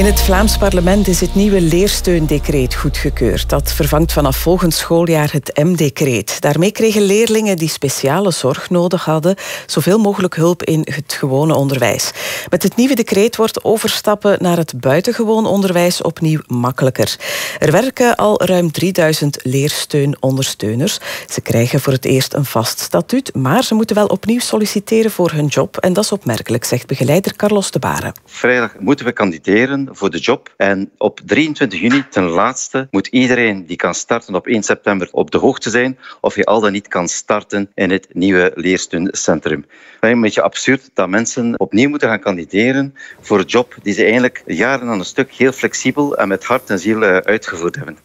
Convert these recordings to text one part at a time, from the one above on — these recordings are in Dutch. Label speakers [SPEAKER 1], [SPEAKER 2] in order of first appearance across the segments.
[SPEAKER 1] In het Vlaams parlement is het nieuwe leersteundecreet goedgekeurd. Dat vervangt vanaf volgend schooljaar het M-decreet. Daarmee kregen leerlingen die speciale zorg nodig hadden zoveel mogelijk hulp in het gewone onderwijs. Met het nieuwe decreet wordt overstappen naar het buitengewoon onderwijs opnieuw makkelijker. Er werken al ruim 3000 leersteunondersteuners. Ze krijgen voor het eerst een vast statuut, maar ze moeten wel opnieuw solliciteren voor hun job. En dat is opmerkelijk, zegt begeleider Carlos de Baren.
[SPEAKER 2] Vrijdag moeten we kandideren voor de job. En op 23 juni, ten laatste, moet iedereen die kan starten op 1 september op de hoogte zijn of je al dan niet kan starten in het nieuwe leersteuncentrum. Het is een beetje absurd dat mensen opnieuw moeten gaan kandideren voor een job die ze eigenlijk jaren aan een stuk heel flexibel en met hart en ziel eh, uitgevoerd hebben.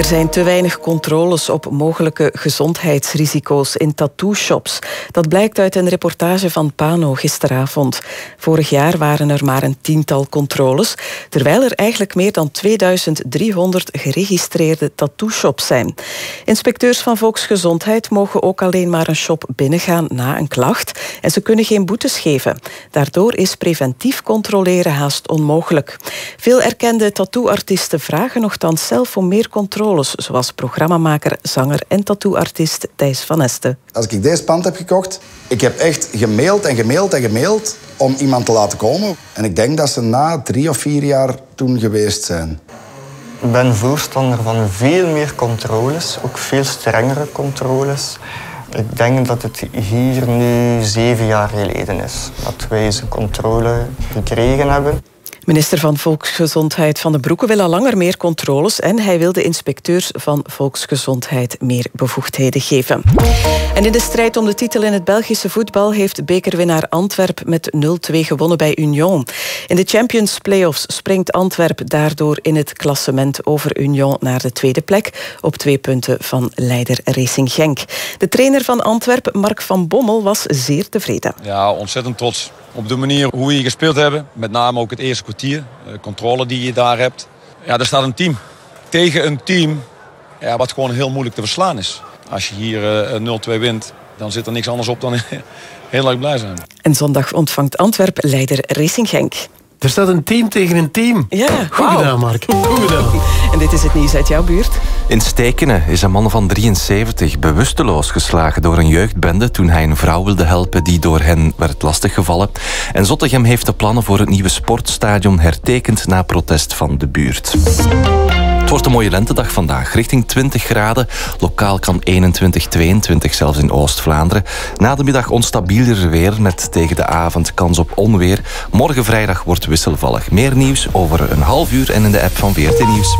[SPEAKER 1] Er zijn te weinig controles op mogelijke gezondheidsrisico's in tattoo-shops. Dat blijkt uit een reportage van Pano gisteravond. Vorig jaar waren er maar een tiental controles, terwijl er eigenlijk meer dan 2300 geregistreerde tattoo-shops zijn. Inspecteurs van Volksgezondheid mogen ook alleen maar een shop binnengaan na een klacht en ze kunnen geen boetes geven. Daardoor is preventief controleren haast onmogelijk. Veel erkende tattooartiesten vragen nogthans zelf voor meer zoals programmamaker, zanger en tattooartiest Thijs van Esten.
[SPEAKER 3] Als ik deze pand heb gekocht, ik heb echt gemaild en gemaild en gemaild om iemand te laten komen. En ik denk dat ze na drie of vier jaar toen geweest zijn.
[SPEAKER 4] Ik ben voorstander van veel meer controles, ook veel strengere controles. Ik denk dat het hier nu zeven jaar geleden is dat wij deze controle gekregen hebben.
[SPEAKER 1] Minister van Volksgezondheid Van de Broeke wil al langer meer controles en hij wil de inspecteurs van Volksgezondheid meer bevoegdheden geven. En in de strijd om de titel in het Belgische voetbal heeft bekerwinnaar Antwerp met 0-2 gewonnen bij Union. In de Champions Playoffs springt Antwerp daardoor in het klassement over Union naar de tweede plek op twee punten van leider Racing Genk. De trainer van Antwerp, Mark van Bommel, was zeer tevreden.
[SPEAKER 5] Ja, ontzettend trots op de manier hoe we gespeeld hebben. Met name ook het eerste De controle die je daar hebt. Ja, er staat een team. Tegen een team ja, wat gewoon heel moeilijk te verslaan is. Als je hier uh, 0-2 wint, dan zit er niks anders op dan heel erg blij zijn.
[SPEAKER 1] En zondag ontvangt Antwerp leider Racing Genk.
[SPEAKER 6] Er staat een team tegen een team.
[SPEAKER 1] Ja,
[SPEAKER 6] Goed gedaan, Mark. Goed gedaan.
[SPEAKER 1] En dit is het nieuws uit jouw buurt.
[SPEAKER 7] In Stekenen is een man van 73 bewusteloos geslagen door een jeugdbende toen hij een vrouw wilde helpen die door hen werd lastiggevallen. En Zottegem heeft de plannen voor het nieuwe sportstadion hertekend na protest van de buurt. Het wordt een mooie lentedag vandaag, richting 20 graden. Lokaal kan 21, 22 zelfs in Oost-Vlaanderen. Na de middag onstabieler weer met tegen de avond kans op onweer. Morgen vrijdag wordt wisselvallig. Meer nieuws over een half uur en in de app van VRT Nieuws.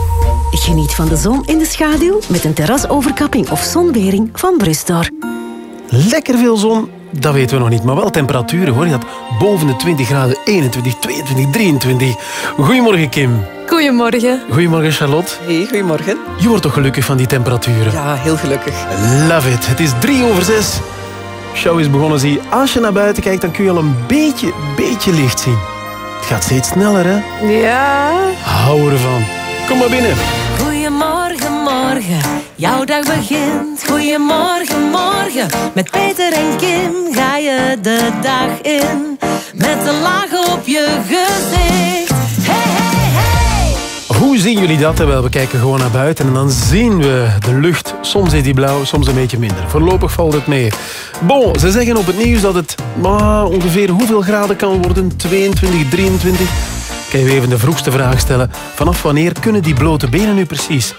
[SPEAKER 8] Geniet van de zon in de schaduw met een terrasoverkapping of zonwering van Brustor.
[SPEAKER 6] Lekker veel zon, dat weten we nog niet. Maar wel temperaturen, hoor je dat? Boven de 20 graden, 21, 22, 23. Goedemorgen, Kim.
[SPEAKER 9] Goedemorgen.
[SPEAKER 6] Goedemorgen, Charlotte.
[SPEAKER 1] Hey, goedemorgen.
[SPEAKER 6] Je wordt toch gelukkig van die temperaturen?
[SPEAKER 1] Ja, heel gelukkig.
[SPEAKER 6] Love it. Het is drie over zes. Show is begonnen, zie. Als je naar buiten kijkt, dan kun je al een beetje, beetje licht zien. Het gaat steeds sneller, hè?
[SPEAKER 9] Ja.
[SPEAKER 6] Hou ervan. Kom maar binnen.
[SPEAKER 10] Goedemorgen, morgen, jouw dag begint. Goedemorgen, morgen, met Peter en Kim ga je de dag in. Met een laag op je gezicht. Hey, hey, hey!
[SPEAKER 6] Hoe zien jullie dat? Wel, we kijken gewoon naar buiten en dan zien we de lucht. Soms is die blauw, soms een beetje minder. Voorlopig valt het mee. Bon, ze zeggen op het nieuws dat het maar, ongeveer hoeveel graden kan worden? 22, 23? Ik kan je even de vroegste vraag stellen. Vanaf wanneer kunnen die blote benen nu precies?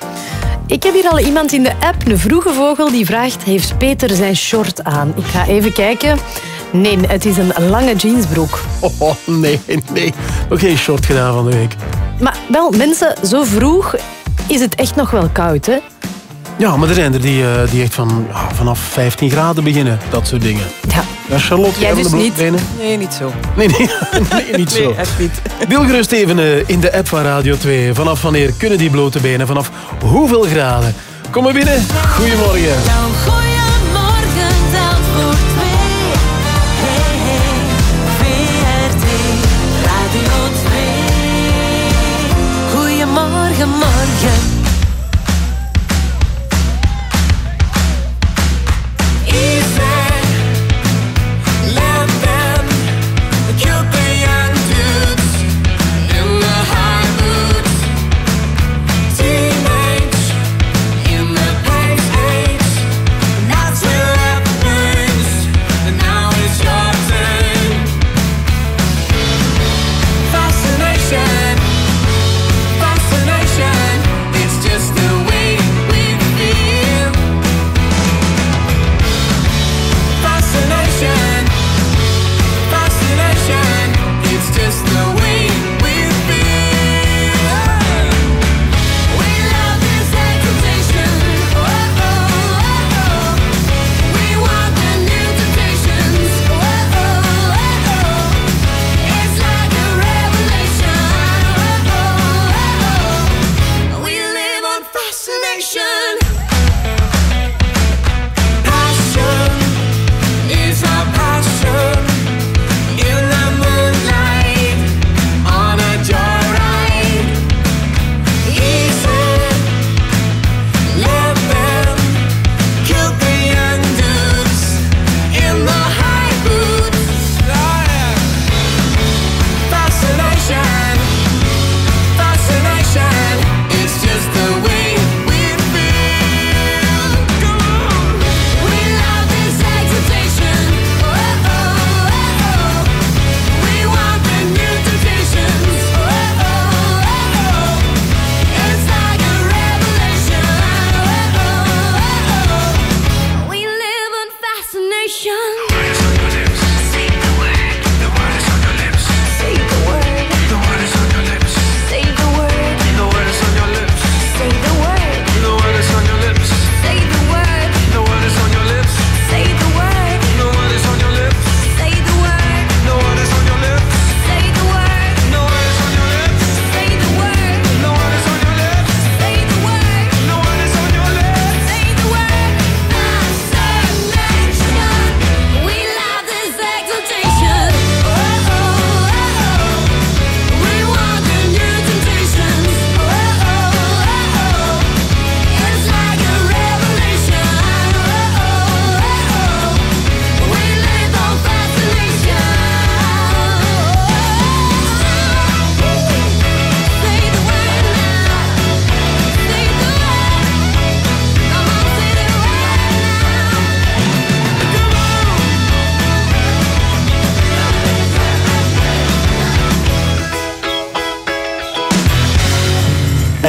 [SPEAKER 9] Ik heb hier al iemand in de app, een vroege vogel, die vraagt... Heeft Peter zijn short aan? Ik ga even kijken. Nee, het is een lange jeansbroek.
[SPEAKER 6] Oh, nee, nee. Nog geen short gedaan van de week.
[SPEAKER 9] Maar wel, mensen, zo vroeg is het echt nog wel koud, hè?
[SPEAKER 6] Ja, maar er zijn er die, eh, die echt van, ja, vanaf 15 graden beginnen. Dat soort dingen.
[SPEAKER 9] Ja.
[SPEAKER 6] Ja, Charlotte,
[SPEAKER 9] Jij dus
[SPEAKER 6] blote
[SPEAKER 9] niet?
[SPEAKER 6] benen?
[SPEAKER 1] Nee, niet zo.
[SPEAKER 6] Nee, nee, nee niet zo.
[SPEAKER 1] Nee, echt niet.
[SPEAKER 6] Deel gerust even eh, in de app van Radio 2. Vanaf wanneer kunnen die blote benen? Vanaf hoeveel graden? Kom maar binnen. Goedemorgen.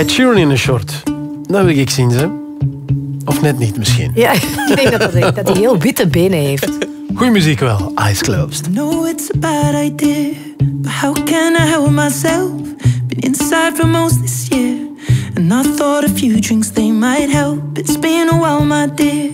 [SPEAKER 6] Ed Sheeran in een short. Dat wil ik zien, ze. Of net niet, misschien.
[SPEAKER 9] Ja, ik denk dat, dat, dat hij heel witte benen heeft.
[SPEAKER 6] Goeie muziek wel. Eyes closed.
[SPEAKER 11] know it's a bad idea, but how can I help myself? Been inside for most this year, and I thought a few drinks they might help. It's been a while, my dear,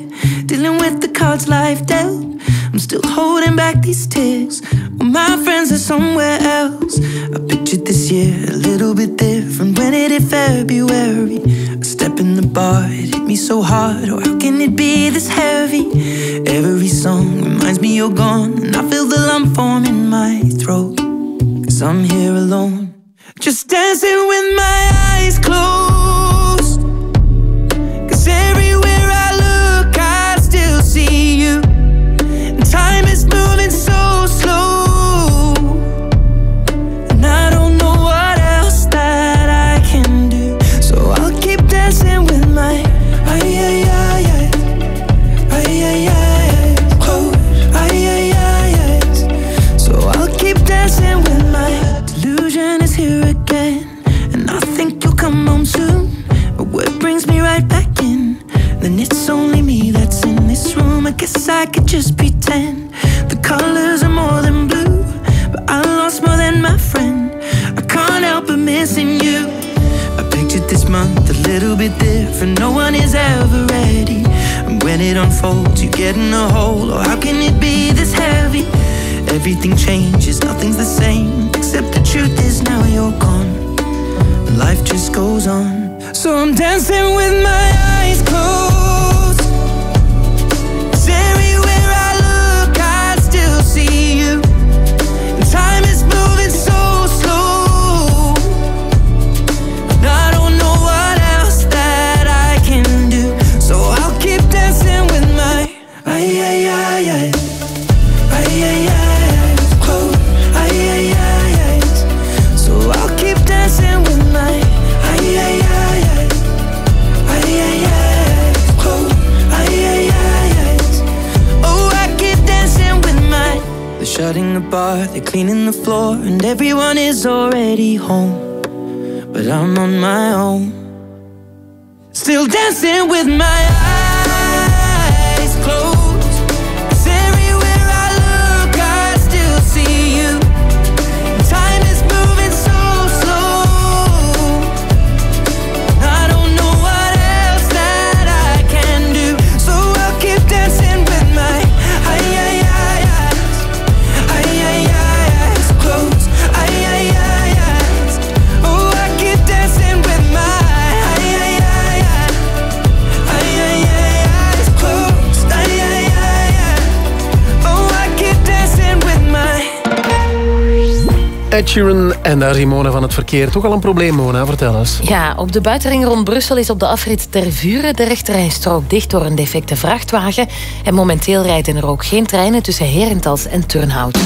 [SPEAKER 6] en daar Simone van het verkeer. Toch al een probleem, Mona? Vertel eens.
[SPEAKER 9] Ja, op de buitenring rond Brussel is op de afrit ter Vuren de rechterrijstrook dicht door een defecte vrachtwagen. En momenteel rijden er ook geen treinen tussen Herentals en Turnhout.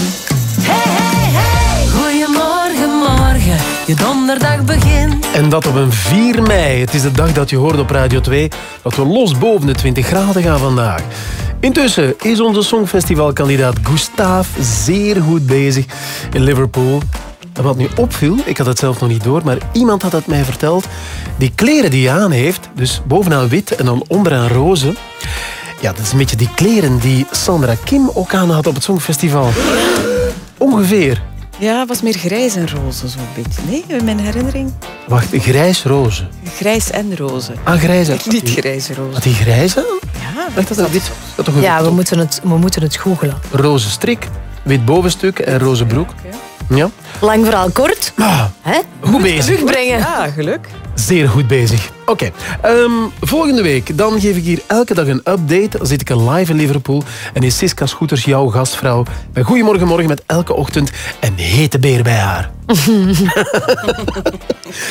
[SPEAKER 10] Goedemorgen, morgen, je donderdag begint.
[SPEAKER 6] En dat op een 4 mei. Het is de dag dat je hoort op Radio 2 dat we los boven de 20 graden gaan vandaag. Intussen is onze songfestivalkandidaat Gustav zeer goed bezig in Liverpool. En wat nu opviel, ik had het zelf nog niet door, maar iemand had het mij verteld. Die kleren die hij aan heeft, dus bovenaan wit en dan onderaan roze. Ja, dat is een beetje die kleren die Sandra Kim ook aan had op het Songfestival. Ongeveer.
[SPEAKER 1] Ja, het was meer grijs en roze zo'n beetje. Nee, in mijn herinnering.
[SPEAKER 6] Wacht, grijs-roze.
[SPEAKER 1] Grijs en roze.
[SPEAKER 6] Ah, grijs en...
[SPEAKER 1] Niet grijs-roze.
[SPEAKER 6] Had grijs aan?
[SPEAKER 1] Ja,
[SPEAKER 6] Dat is wit. Dat toch een
[SPEAKER 9] Ja, we moeten het, we moeten het googelen.
[SPEAKER 6] Roze strik, wit bovenstuk en roze broek. Ja.
[SPEAKER 9] Lang verhaal kort.
[SPEAKER 6] Ah,
[SPEAKER 9] Hè?
[SPEAKER 6] goed bezig.
[SPEAKER 9] Terugbrengen.
[SPEAKER 1] Ja, geluk.
[SPEAKER 6] Zeer goed bezig. Oké, ehm, volgende week dan geef ik hier elke dag een update. Dan zit ik live in Liverpool en is Siska Scooters jouw gastvrouw bij Goedemorgen Morgen met elke ochtend een hete beer bij haar.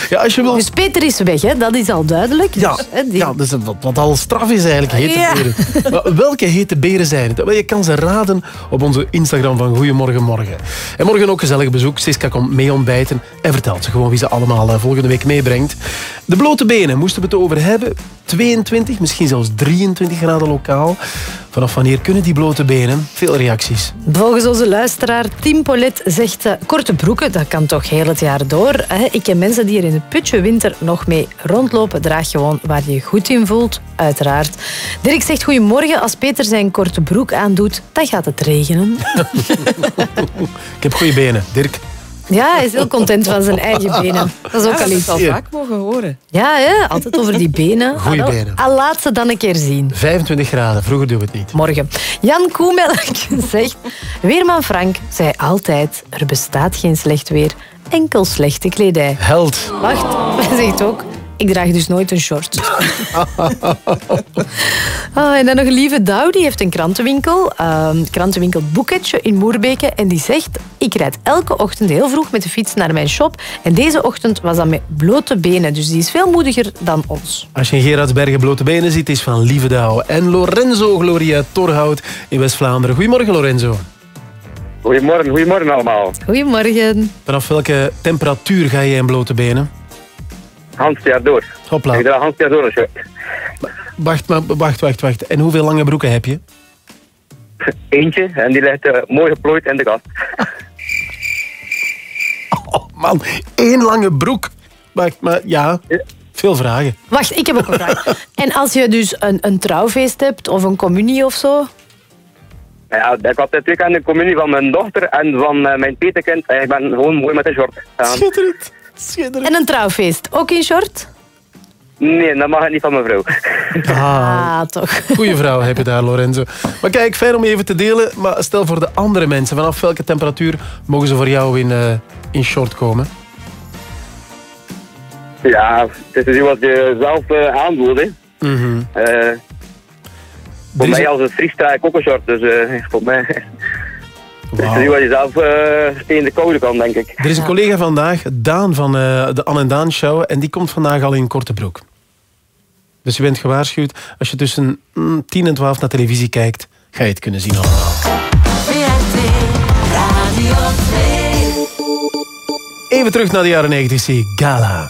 [SPEAKER 6] ja, als je wil...
[SPEAKER 9] Dus Peter is weg, hè? dat is al duidelijk.
[SPEAKER 6] Ja,
[SPEAKER 9] Dus, hè, die-
[SPEAKER 6] ja is wat, wat al straf is eigenlijk, hete
[SPEAKER 9] Ja.
[SPEAKER 6] beren. Maar welke hete beren zijn het? Wel, Je kan ze raden op onze Instagram van Goedemorgen Morgen. En morgen ook gezellig bezoek. Siska komt mee ontbijten en vertelt ze gewoon wie ze allemaal eh, volgende week meebrengt. De blote benen moesten moesten we het over hebben. 22, misschien zelfs 23 graden lokaal. Vanaf wanneer kunnen die blote benen? Veel reacties.
[SPEAKER 12] Volgens onze luisteraar Tim Polet zegt uh, korte broeken, dat kan toch heel het jaar door. Hè? Ik ken mensen die er in de putje winter nog mee rondlopen. Draag gewoon waar je je goed in voelt, uiteraard. Dirk zegt goedemorgen. Als Peter zijn korte broek aandoet, dan gaat het regenen.
[SPEAKER 6] Ik heb goede benen, Dirk.
[SPEAKER 12] Ja, hij is heel content van zijn eigen benen. Dat is ook
[SPEAKER 1] Ja,
[SPEAKER 12] al
[SPEAKER 1] dat
[SPEAKER 12] iets.
[SPEAKER 1] al vaak mogen horen.
[SPEAKER 12] Ja, hè? altijd over die benen.
[SPEAKER 6] Goeie
[SPEAKER 12] Al-
[SPEAKER 6] benen.
[SPEAKER 12] Al laat ze dan een keer zien.
[SPEAKER 6] 25 graden, vroeger doen we het niet.
[SPEAKER 12] Morgen. Jan Koemelk zegt... Weerman Frank zei altijd... Er bestaat geen slecht weer, enkel slechte kledij.
[SPEAKER 6] Held.
[SPEAKER 12] Wacht, hij zegt ook... Ik draag dus nooit een short. Ah, en dan nog een lieve Douw, die heeft een krantenwinkel. ehm, krantenwinkel Boeketje in Moerbeke. En die zegt, ik rijd elke ochtend heel vroeg met de fiets naar mijn shop. En deze ochtend was dat met blote benen. Dus die is veel moediger dan ons.
[SPEAKER 6] Als je in Gerardsbergen blote benen ziet, is van Lieve Douw. En Lorenzo Gloria Torhout in West-Vlaanderen. Goedemorgen, Lorenzo.
[SPEAKER 13] Goedemorgen, goedemorgen allemaal.
[SPEAKER 12] Goedemorgen.
[SPEAKER 6] Vanaf welke temperatuur ga je in blote benen?
[SPEAKER 13] Handjaar door.
[SPEAKER 6] Hopla.
[SPEAKER 13] Ik draag handjaar door een shirt.
[SPEAKER 6] Wacht, maar, wacht, wacht, wacht. En hoeveel lange broeken heb je?
[SPEAKER 13] Eentje en die ligt eh, mooi geplooid in de kast.
[SPEAKER 6] Oh man, één lange broek. Wacht, maar ja, veel vragen.
[SPEAKER 12] Wacht, ik heb ook een vraag. En als je dus een, een trouwfeest hebt of een communie of zo...
[SPEAKER 13] Ja, ik had dit weekend de communie van mijn dochter en van eh, mijn petekind. En ik ben gewoon mooi met een short.
[SPEAKER 6] Schitterend. Schitterend.
[SPEAKER 12] En een trouwfeest, ook in short?
[SPEAKER 13] Nee, dat mag het niet van mijn vrouw.
[SPEAKER 12] Ah, toch.
[SPEAKER 6] Goeie vrouw heb je daar, Lorenzo. Maar kijk, fijn om even te delen. Maar stel voor de andere mensen, vanaf welke temperatuur mogen ze voor jou in, eh, in short komen?
[SPEAKER 13] Ja, het is wat je zelf uh, aanvoelt. Hè.
[SPEAKER 6] Mhm.
[SPEAKER 13] Eh, voor mij als het vriest draag ik ook een short. Dus eh, voor mij dus wat je zelf uh, in de koude kan, denk ik.
[SPEAKER 6] Er is een collega vandaag, Daan van eh, de Anne en Daan Show. En die komt vandaag al in korte broek. Dus je bent gewaarschuwd. Als je tussen mm, 10 en 12 naar televisie kijkt, ga je het kunnen zien allemaal.
[SPEAKER 14] Radio 2.
[SPEAKER 6] Even terug naar de jaren 90, zie Gala.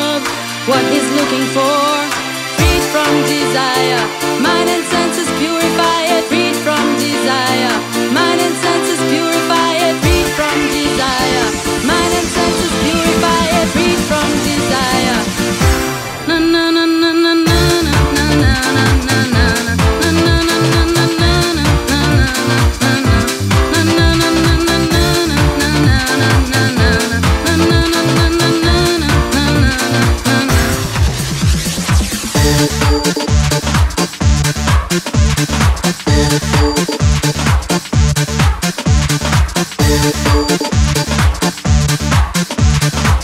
[SPEAKER 11] What he's looking for, freed from desire, mind and senses purify it, freed from desire,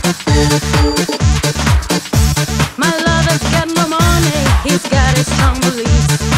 [SPEAKER 11] My lover's got no money, he's got his strong beliefs.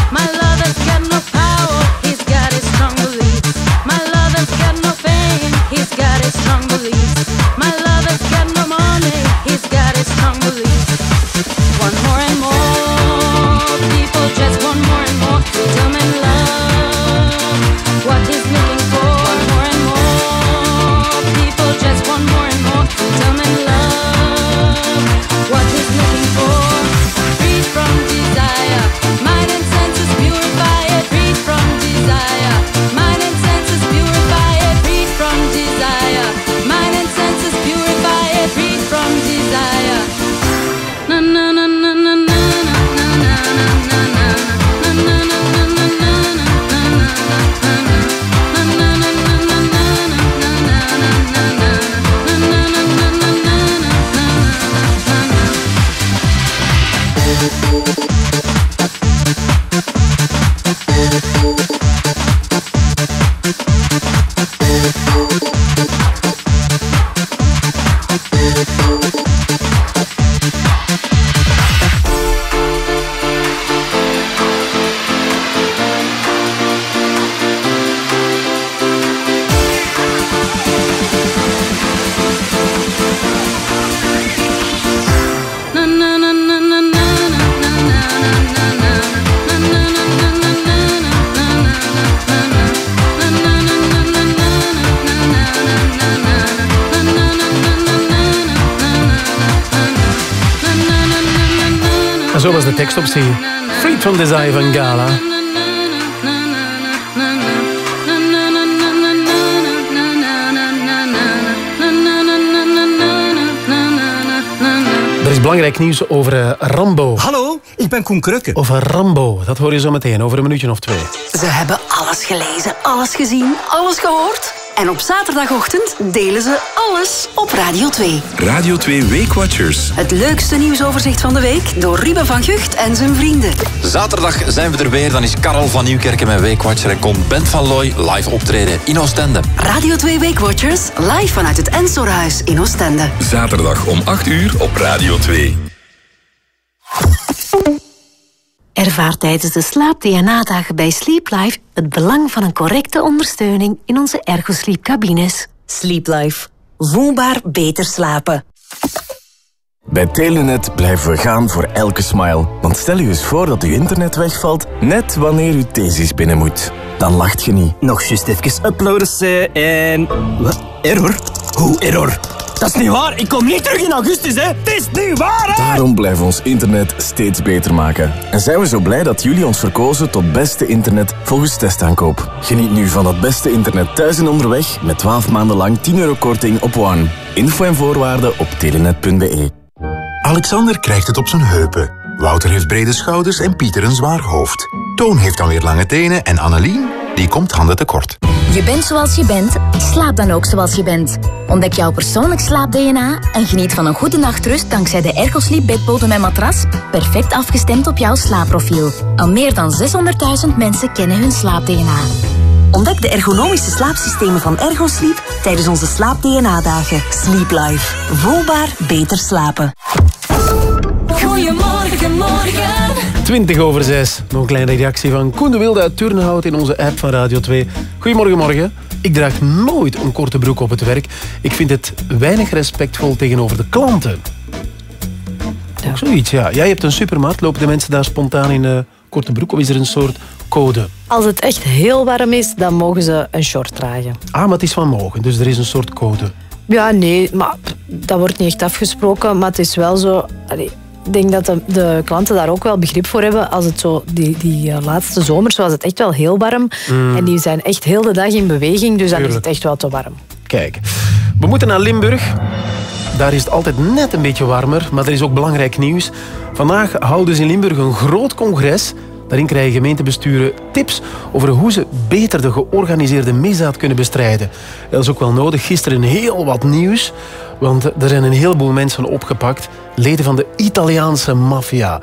[SPEAKER 6] Tekst op zich. Freed from Desire van Gala. Er is belangrijk nieuws over eh, Rambo.
[SPEAKER 15] Hallo, ik ben Koen Krukke.
[SPEAKER 6] Over Rambo, dat hoor je zo meteen, over een minuutje of twee.
[SPEAKER 8] Ze hebben alles gelezen, alles gezien, alles gehoord. En op zaterdagochtend delen ze alles op Radio 2.
[SPEAKER 16] Radio 2 Weekwatchers.
[SPEAKER 8] Het leukste nieuwsoverzicht van de week door Ruben van Gucht en zijn vrienden.
[SPEAKER 17] Zaterdag zijn we er weer. Dan is Karel van Nieuwkerken met Weekwatcher en komt Bent van Looy live optreden in Oostende.
[SPEAKER 8] Radio 2 Weekwatchers, live vanuit het Ensorhuis in Oostende.
[SPEAKER 16] Zaterdag om 8 uur op Radio 2.
[SPEAKER 8] Ervaar tijdens de slaap-DNA-dagen bij Sleep Life het belang van een correcte ondersteuning in onze ergosleep-cabines. Sleep Life. Voelbaar beter slapen.
[SPEAKER 18] Bij Telenet blijven we gaan voor elke smile. Want stel u eens voor dat uw internet wegvalt net wanneer uw thesis binnen moet. Dan lacht je niet.
[SPEAKER 15] Nog juist even uploaden eh, en... Wat? Error? Hoe error? Dat is niet waar. Ik kom niet terug in augustus, hè. Het is niet waar, hè.
[SPEAKER 18] Daarom blijven we ons internet steeds beter maken. En zijn we zo blij dat jullie ons verkozen tot beste internet volgens testaankoop. Geniet nu van dat beste internet thuis en onderweg met 12 maanden lang 10 euro korting op One. Info en voorwaarden op telenet.be.
[SPEAKER 19] Alexander krijgt het op zijn heupen. Wouter heeft brede schouders en Pieter een zwaar hoofd. Toon heeft dan weer lange tenen en Annelien, die komt handen tekort.
[SPEAKER 20] Je bent zoals je bent, slaap dan ook zoals je bent. Ontdek jouw persoonlijk slaap-DNA en geniet van een goede nachtrust dankzij de Ergosleep bedbodem en matras, perfect afgestemd op jouw slaapprofiel. Al meer dan 600.000 mensen kennen hun slaap-DNA.
[SPEAKER 8] Ontdek de ergonomische slaapsystemen van Ergosleep tijdens onze slaap-DNA-dagen. Sleep Life. Voelbaar beter slapen.
[SPEAKER 11] Goedemorgen, morgen.
[SPEAKER 6] 20 over 6. Nog een kleine reactie van Koen de Wilde uit Turnhout in onze app van Radio 2. Goedemorgen, morgen. Ik draag nooit een korte broek op het werk. Ik vind het weinig respectvol tegenover de klanten. Ook zoiets, ja. Jij hebt een supermarkt. Lopen de mensen daar spontaan in een korte broek? Of is er een soort code?
[SPEAKER 12] Als het echt heel warm is, dan mogen ze een short dragen.
[SPEAKER 6] Ah, maar het is van mogen. Dus er is een soort code.
[SPEAKER 12] Ja, nee, maar dat wordt niet echt afgesproken. Maar het is wel zo... allee, ik denk dat de, de klanten daar ook wel begrip voor hebben. Als het zo, die, die eh, laatste zomers was het echt wel heel warm.
[SPEAKER 6] Mm.
[SPEAKER 12] En die zijn echt heel de dag in beweging. Dus dan is het echt wel te warm.
[SPEAKER 6] Kijk, we moeten naar Limburg. Daar is het altijd net een beetje warmer, maar er is ook belangrijk nieuws. Vandaag houden ze in Limburg een groot congres. Daarin krijgen gemeentebesturen tips over hoe ze beter de georganiseerde misdaad kunnen bestrijden. Dat is ook wel nodig. Gisteren heel wat nieuws, want er zijn een heleboel mensen opgepakt. Leden van de Italiaanse maffia.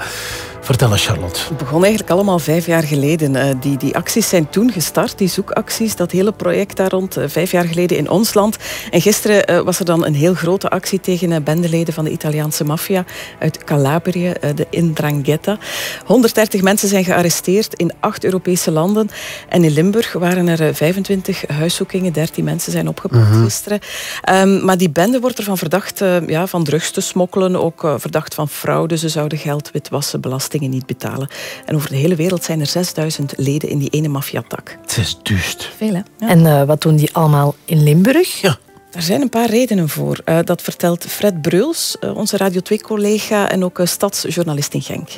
[SPEAKER 6] Vertel eens, Charlotte.
[SPEAKER 1] Het begon eigenlijk allemaal vijf jaar geleden. Eh, die, die acties zijn toen gestart, die zoekacties, dat hele project daar rond, eh, vijf jaar geleden in ons land. En gisteren eh, was er dan een heel grote actie tegen bendeleden van de Italiaanse maffia uit Calabrië, de Indrangheta. 130 mensen zijn gearresteerd in acht Europese landen. En in Limburg waren er eh, 25 huiszoekingen, 13 mensen zijn opgepakt
[SPEAKER 21] Mhm.
[SPEAKER 1] gisteren. Ehm, maar die bende wordt ervan verdacht ja, van drugs te smokkelen, ook verdacht van fraude. Ze zouden geld witwassen, belastingen niet betalen. En over de hele wereld zijn er 6000 leden in die ene maffiatak.
[SPEAKER 6] Het is duist.
[SPEAKER 1] Veel, hè?
[SPEAKER 12] En eh, wat doen die allemaal in Limburg?
[SPEAKER 6] Ja.
[SPEAKER 1] Er zijn een paar redenen voor. Eh, dat vertelt Fred Breuls, eh, onze Radio 2-collega en ook stadsjournalist in Genk.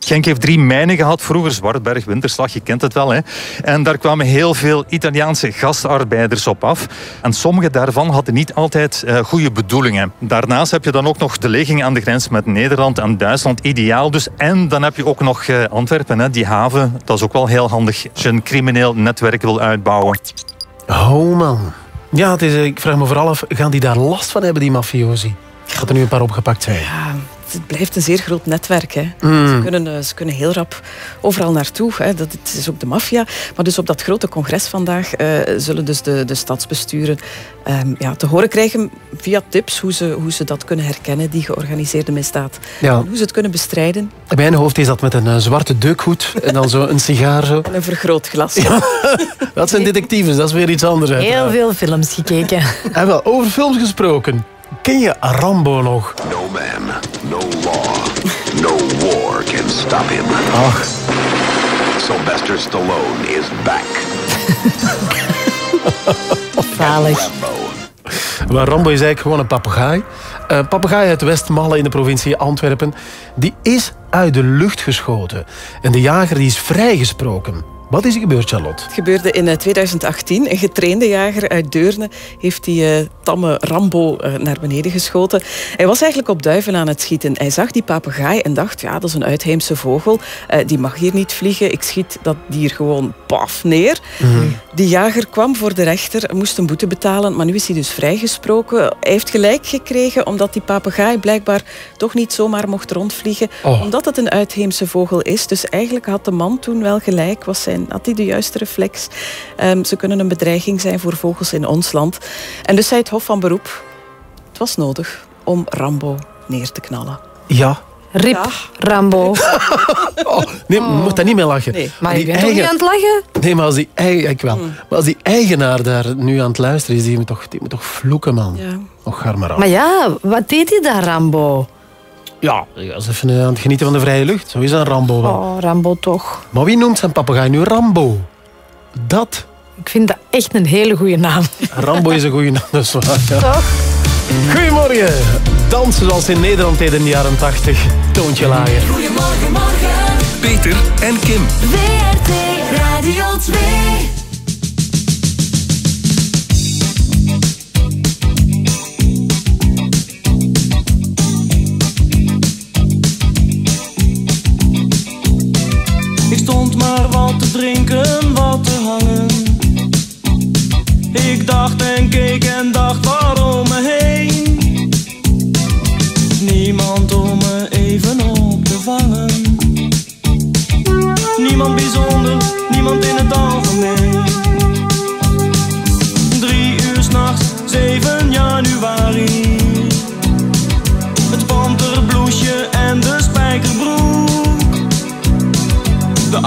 [SPEAKER 22] Genk heeft drie mijnen gehad vroeger, Zwartberg, Winterslag, je kent het wel. Hè? En daar kwamen heel veel Italiaanse gastarbeiders op af. En sommige daarvan hadden niet altijd eh, goede bedoelingen. Daarnaast heb je dan ook nog de ligging aan de grens met Nederland en Duitsland, ideaal dus. En dan heb je ook nog eh, Antwerpen, hè? die haven. Dat is ook wel heel handig als je een crimineel netwerk wil uitbouwen.
[SPEAKER 6] Oh man. Ja, het is, eh, ik vraag me vooral af, gaan die daar last van hebben, die mafiosi? Dat er nu een paar opgepakt zijn.
[SPEAKER 1] Ja, het blijft een zeer groot netwerk. Hè.
[SPEAKER 6] Mm.
[SPEAKER 1] Ze, kunnen, eh, ze kunnen heel rap overal naartoe. Hè. Dat, het is ook de maffia. Maar dus op dat grote congres vandaag eh, zullen dus de, de stadsbesturen ehm, ja, te horen krijgen via tips hoe ze, hoe ze dat kunnen herkennen, die georganiseerde misdaad.
[SPEAKER 6] Ja.
[SPEAKER 1] En hoe ze het kunnen bestrijden.
[SPEAKER 6] In mijn hoofd is dat met een eh, zwarte deukhoed en dan zo een sigaar. Zo.
[SPEAKER 1] En een vergrootglas.
[SPEAKER 6] Dat zijn detectives, dat is weer iets anders.
[SPEAKER 12] Heel
[SPEAKER 6] uiteraard.
[SPEAKER 12] veel films gekeken.
[SPEAKER 6] En wel, over films gesproken. Ken je Rambo nog?
[SPEAKER 23] No man, no law, no war can stop him.
[SPEAKER 6] Ach.
[SPEAKER 23] Sylvester Stallone is back.
[SPEAKER 12] Zalig.
[SPEAKER 6] Maar Rambo is eigenlijk gewoon een papegaai. Een papegaai uit Westmalle in de provincie Antwerpen. Die is uit de lucht geschoten. En de jager die is vrijgesproken. Wat is er gebeurd, Charlotte?
[SPEAKER 1] Het gebeurde in eh, 2018. Een getrainde jager uit Deurne heeft die eh, tamme Rambo eh, naar beneden geschoten. Hij was eigenlijk op duiven aan het schieten. Hij zag die papegaai en dacht, ja, dat is een uitheemse vogel. Eh, die mag hier niet vliegen. Ik schiet dat dier gewoon paf neer. Die jager kwam voor de rechter, moest een boete betalen, maar nu is hij dus vrijgesproken. Hij heeft gelijk gekregen omdat die papegaai blijkbaar toch niet zomaar mocht rondvliegen,
[SPEAKER 6] Oh.
[SPEAKER 1] omdat het een uitheemse vogel is. Dus eigenlijk had de man toen wel gelijk, was zijn, had hij de juiste reflex. Ehm, ze kunnen een bedreiging zijn voor vogels in ons land. En dus zei het Hof van Beroep, het was nodig om Rambo neer te knallen.
[SPEAKER 6] Ja.
[SPEAKER 24] Rip, Rambo.
[SPEAKER 6] Oh, nee, je moet daar niet mee lachen.
[SPEAKER 24] Maar
[SPEAKER 6] Die
[SPEAKER 24] je bent toch niet aan het lachen?
[SPEAKER 6] Nee, maar als die, eigen, ik wel.
[SPEAKER 24] Hmm.
[SPEAKER 6] Maar als die eigenaar daar nu aan het luisteren is, die moet toch, die moet toch vloeken, man.
[SPEAKER 1] Ja.
[SPEAKER 6] Och, ga maar af.
[SPEAKER 24] Maar ja, wat deed hij daar, Rambo?
[SPEAKER 6] Ja, hij was even eh, aan het genieten van de vrije lucht. Zo is een Rambo wel.
[SPEAKER 24] Oh, Rambo toch.
[SPEAKER 6] Maar wie noemt zijn papegaai nu Rambo? Dat.
[SPEAKER 24] Ik vind dat echt een hele goede naam.
[SPEAKER 6] Rambo is een goede naam, dat is waar. ja.
[SPEAKER 24] Toch?
[SPEAKER 6] Goedemorgen. Dansen zoals in Nederland deden in de jaren 80. Toontje lager.
[SPEAKER 10] Goedemorgen, morgen.
[SPEAKER 25] Peter en Kim.
[SPEAKER 10] WRT Radio 2.
[SPEAKER 26] Maar wat te drinken, wat te hangen. Ik dacht en keek en dacht waarom me heen. Niemand om me even op te vangen. Niemand bijzonder, niemand in het algemeen. Drie uur s'nachts, 7 januari.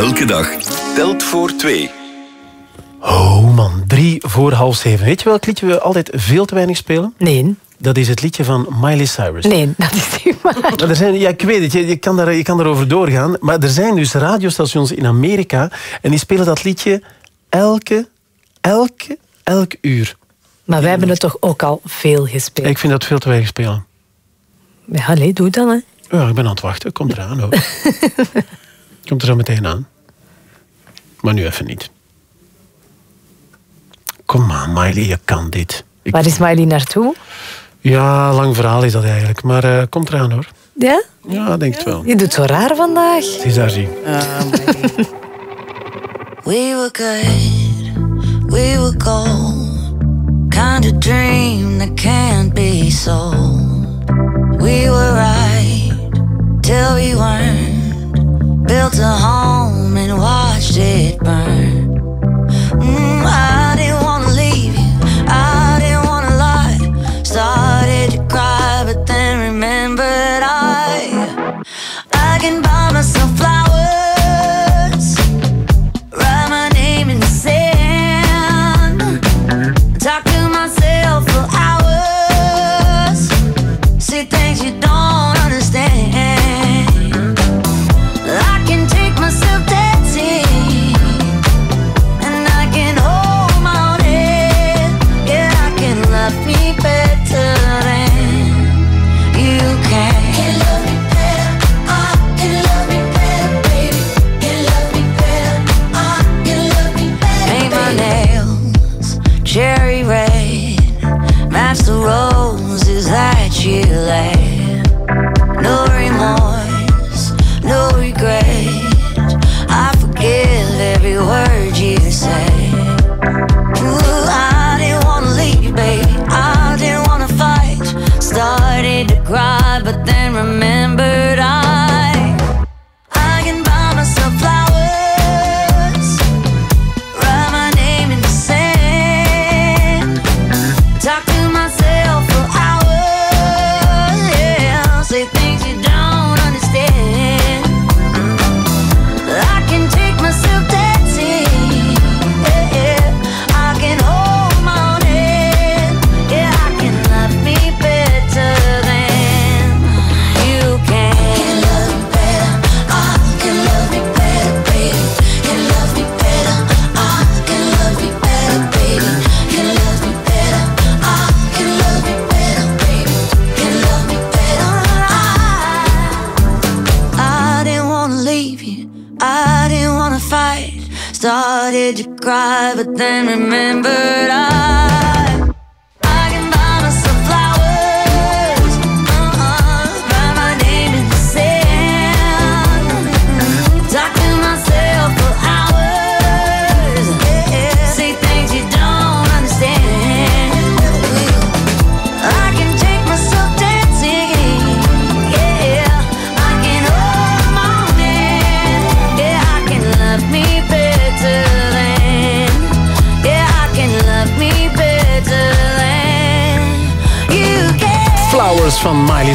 [SPEAKER 25] Elke dag telt voor twee.
[SPEAKER 6] Oh man, drie voor half zeven. Weet je welk liedje we altijd veel te weinig spelen?
[SPEAKER 24] Nee.
[SPEAKER 6] Dat is het liedje van Miley Cyrus.
[SPEAKER 24] Nee, dat is niet waar.
[SPEAKER 6] Maar er zijn, ja, ik weet het, je, je, kan daar, je kan daarover doorgaan. Maar er zijn dus radiostations in Amerika en die spelen dat liedje elke, elke, elk uur.
[SPEAKER 24] Maar wij hebben het toch ook al veel gespeeld.
[SPEAKER 6] Ik vind dat veel te weinig spelen.
[SPEAKER 24] Ja, allee, doe dan, hè.
[SPEAKER 6] Ja, ik ben aan het wachten. Komt eraan hoor. Komt er zo meteen aan. Maar nu even niet. Kom aan, Miley, je kan dit. Ik-
[SPEAKER 24] Waar is Miley naartoe?
[SPEAKER 6] Ja, lang verhaal is dat eigenlijk. Maar eh komt eraan hoor.
[SPEAKER 12] Ja?
[SPEAKER 6] Ja, denk het wel.
[SPEAKER 12] Je doet zo raar vandaag.
[SPEAKER 6] Het is daar zien.
[SPEAKER 27] We were good, we were gold. Kind of dream that can't be sold. We were right till we weren't. Built a home and watched it burn. Mm, I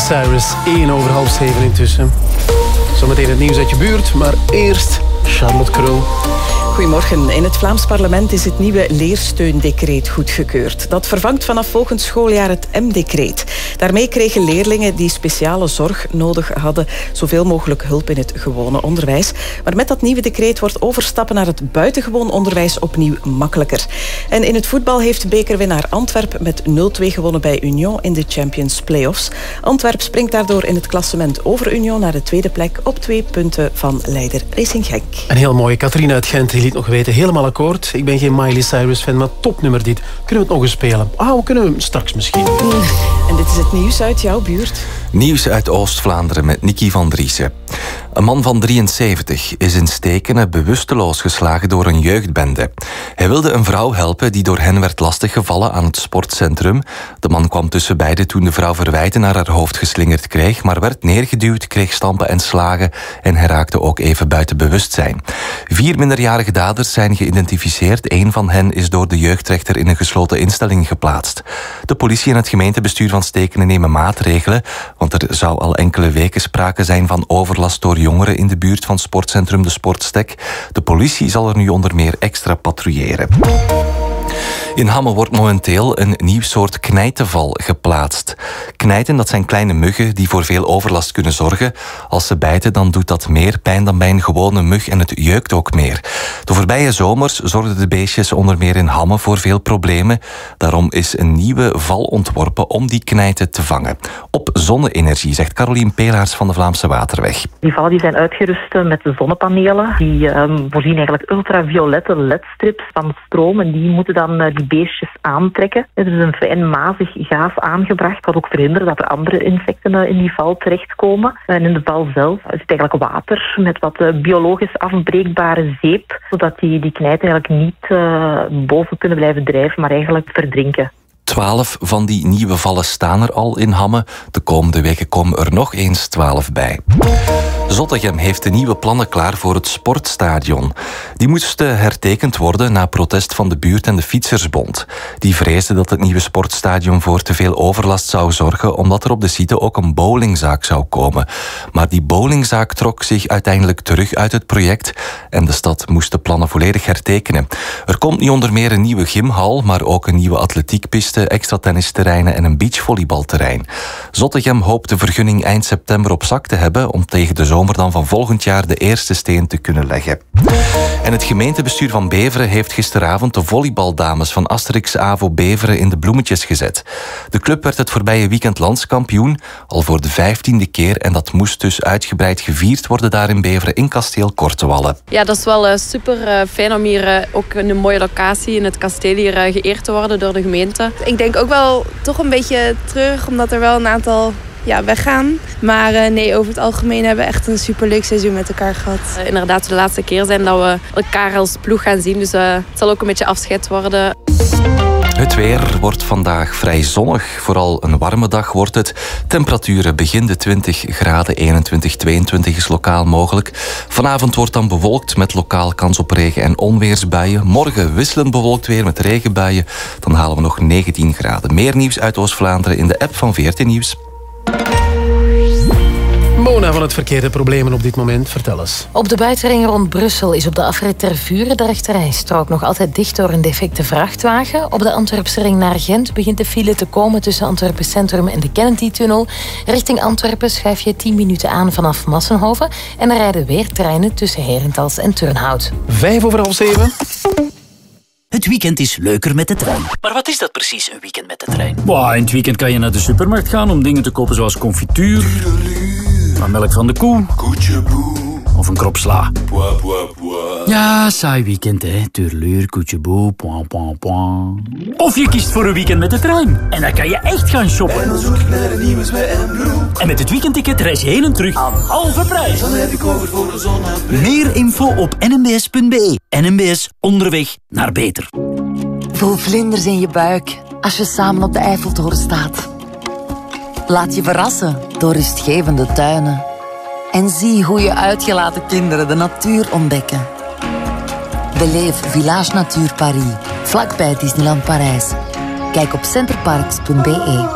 [SPEAKER 6] Cyrus. 1 over half 7 intussen. Zometeen het nieuws uit je buurt, maar eerst Charlotte Krul.
[SPEAKER 1] Goedemorgen. In het Vlaams parlement is het nieuwe leersteundecreet goedgekeurd. Dat vervangt vanaf volgend schooljaar het M-decreet. Daarmee kregen leerlingen die speciale zorg nodig hadden zoveel mogelijk hulp in het gewone onderwijs. Maar met dat nieuwe decreet wordt overstappen naar het buitengewoon onderwijs opnieuw makkelijker. En in het voetbal heeft bekerwinnaar Antwerp met 0-2 gewonnen bij Union in de Champions Playoffs. Antwerp springt daardoor in het klassement over Union naar de tweede plek op twee punten van leider Racing Genk.
[SPEAKER 6] Een heel mooie. Katrien uit Gent die liet nog weten. Helemaal akkoord. Ik ben geen Miley Cyrus fan, maar topnummer dit. Kunnen we het nog eens spelen? Ah, we kunnen we hem straks misschien.
[SPEAKER 1] En dit is het nieuws uit jouw buurt.
[SPEAKER 28] Nieuws uit Oost-Vlaanderen met Nicky van Driessen. Een man van 73 is in Stekenen bewusteloos geslagen door een jeugdbende. Hij wilde een vrouw helpen die door hen werd lastiggevallen aan het sportcentrum. De man kwam tussen beiden toen de vrouw verwijten naar haar hoofd geslingerd kreeg, maar werd neergeduwd, kreeg stampen en slagen en hij raakte ook even buiten bewustzijn. Vier minderjarige daders zijn geïdentificeerd. Een van hen is door de jeugdrechter in een gesloten instelling geplaatst. De politie en het gemeentebestuur van Stekenen nemen maatregelen, er zou al enkele weken sprake zijn van overlast door jongeren in de buurt van sportcentrum De Sportstek. De politie zal er nu onder meer extra patrouilleren. In Hamme wordt momenteel een nieuw soort knijtenval geplaatst. Knijten, dat zijn kleine muggen die voor veel overlast kunnen zorgen. Als ze bijten, dan doet dat meer pijn dan bij een gewone mug en het jeukt ook meer. De voorbije zomers zorgden de beestjes onder meer in Hamme voor veel problemen. Daarom is een nieuwe val ontworpen om die knijten te vangen. Op zonne-energie, zegt Carolien Pelaars van de Vlaamse Waterweg.
[SPEAKER 29] Die vallen die zijn uitgerust met zonnepanelen. Die ehm, voorzien eigenlijk ultraviolette ledstrips van stroom en die moeten dan eh, die beestjes aantrekken. Er is een fijn mazig gaas aangebracht, wat ook verhindert dat er andere insecten eh, in die val terechtkomen. En in de val zelf het eigenlijk water met wat eh, biologisch afbreekbare zeep, zodat die, die knijten eigenlijk niet boven kunnen blijven drijven, maar eigenlijk verdrinken.
[SPEAKER 28] Twaalf van die nieuwe vallen staan er al in Hamme. De komende weken komen er nog eens twaalf bij. Zottegem heeft de nieuwe plannen klaar voor het sportstadion. Die moesten hertekend worden na protest van de buurt en de Fietsersbond. Die vreesden dat het nieuwe sportstadion voor te veel overlast zou zorgen, omdat er op de site ook een bowlingzaak zou komen. Maar die bowlingzaak trok zich uiteindelijk terug uit het project en de stad moest de plannen volledig hertekenen. Er komt niet onder meer een nieuwe gymhal, maar ook een nieuwe atletiekpiste, extra tennisterreinen en een beachvolleybalterrein. Zottegem hoopt de vergunning eind september op zak te hebben om tegen de zomer dan van volgend jaar de eerste steen te kunnen leggen. En het gemeentebestuur van Beveren heeft gisteravond de volleybaldames van Asterix Avo Beveren in de bloemetjes gezet. De club werd het voorbije weekend landskampioen, al voor de vijftiende keer en dat moest dus uitgebreid gevierd worden daar in Beveren in kasteel Kortewallen.
[SPEAKER 30] Ja, dat is wel eh, super eh, fijn om hier eh, ook in een mooie locatie in het kasteel hier geëerd te worden door de gemeente. Ik denk ook wel toch een beetje treurig, omdat er wel een aantal ja, weggaan. Maar eh, nee, over het algemeen hebben we echt een superleuk seizoen met elkaar gehad. Eh, inderdaad, de laatste keer zijn dat we elkaar als ploeg gaan zien. Dus eh, het zal ook een beetje afscheid worden.
[SPEAKER 28] Het weer wordt vandaag vrij zonnig. Vooral een warme dag wordt het. Temperaturen begin de 20 graden, 21, 22 is lokaal mogelijk. Vanavond wordt dan bewolkt met lokaal kans op regen- en onweersbuien. Morgen wisselend bewolkt weer met regenbuien. Dan halen we nog 19 graden. Meer nieuws uit Oost-Vlaanderen in de app van 14 Nieuws.
[SPEAKER 6] Mona van het verkeerde problemen op dit moment, vertel eens.
[SPEAKER 31] Op de buitenring rond Brussel is op de afrit ter Vuren de rechterrijstrook nog altijd dicht door een defecte vrachtwagen. Op de Antwerpse ring naar Gent begint de file te komen tussen Antwerpen Centrum en de Kennedy-tunnel. Richting Antwerpen schuif je 10 minuten aan vanaf Massenhoven en er rijden weer treinen tussen Herentals en Turnhout.
[SPEAKER 6] Vijf over half zeven.
[SPEAKER 32] Het weekend is leuker met de trein. Maar wat is dat precies, een weekend met de trein? Wow, in het weekend kan je naar de supermarkt gaan om dingen te kopen zoals confituur, maar melk van de koe, of een krop sla. Ja, saai weekend, hè. Turluur, koetjeboe, point, point, point. Of je kiest voor een weekend met de trein. En dan kan je echt gaan shoppen. En dan zoek ik naar een nieuwe en En met het weekendticket reis je heen en terug aan halve prijs. Dan heb ik over voor de zon Meer info op nmbs.be. NMBS, onderweg naar beter.
[SPEAKER 33] Voel vlinders in je buik als je samen op de Eiffeltoren staat. Laat je verrassen door rustgevende tuinen. En zie hoe je uitgelaten kinderen de natuur ontdekken. Beleef Village Natuur Paris, vlakbij Disneyland Parijs. Kijk op centerparks.be.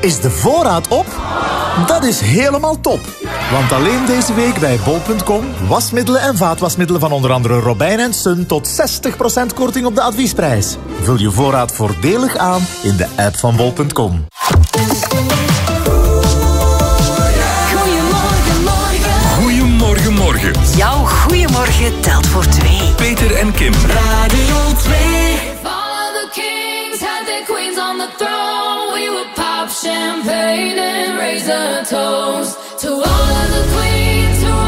[SPEAKER 19] Is de voorraad op? Dat is helemaal top. Want alleen deze week bij bol.com wasmiddelen en vaatwasmiddelen van onder andere Robijn en Sun tot 60% korting op de adviesprijs. Vul je voorraad voordelig aan in de app van bol.com.
[SPEAKER 16] Goedemorgen.
[SPEAKER 34] Jouw goeiemorgen telt voor twee.
[SPEAKER 16] Peter en Kim.
[SPEAKER 34] Radio 2.
[SPEAKER 35] All the kings had their queens on the throne. We would pop champagne and raise a toast to all of the queens who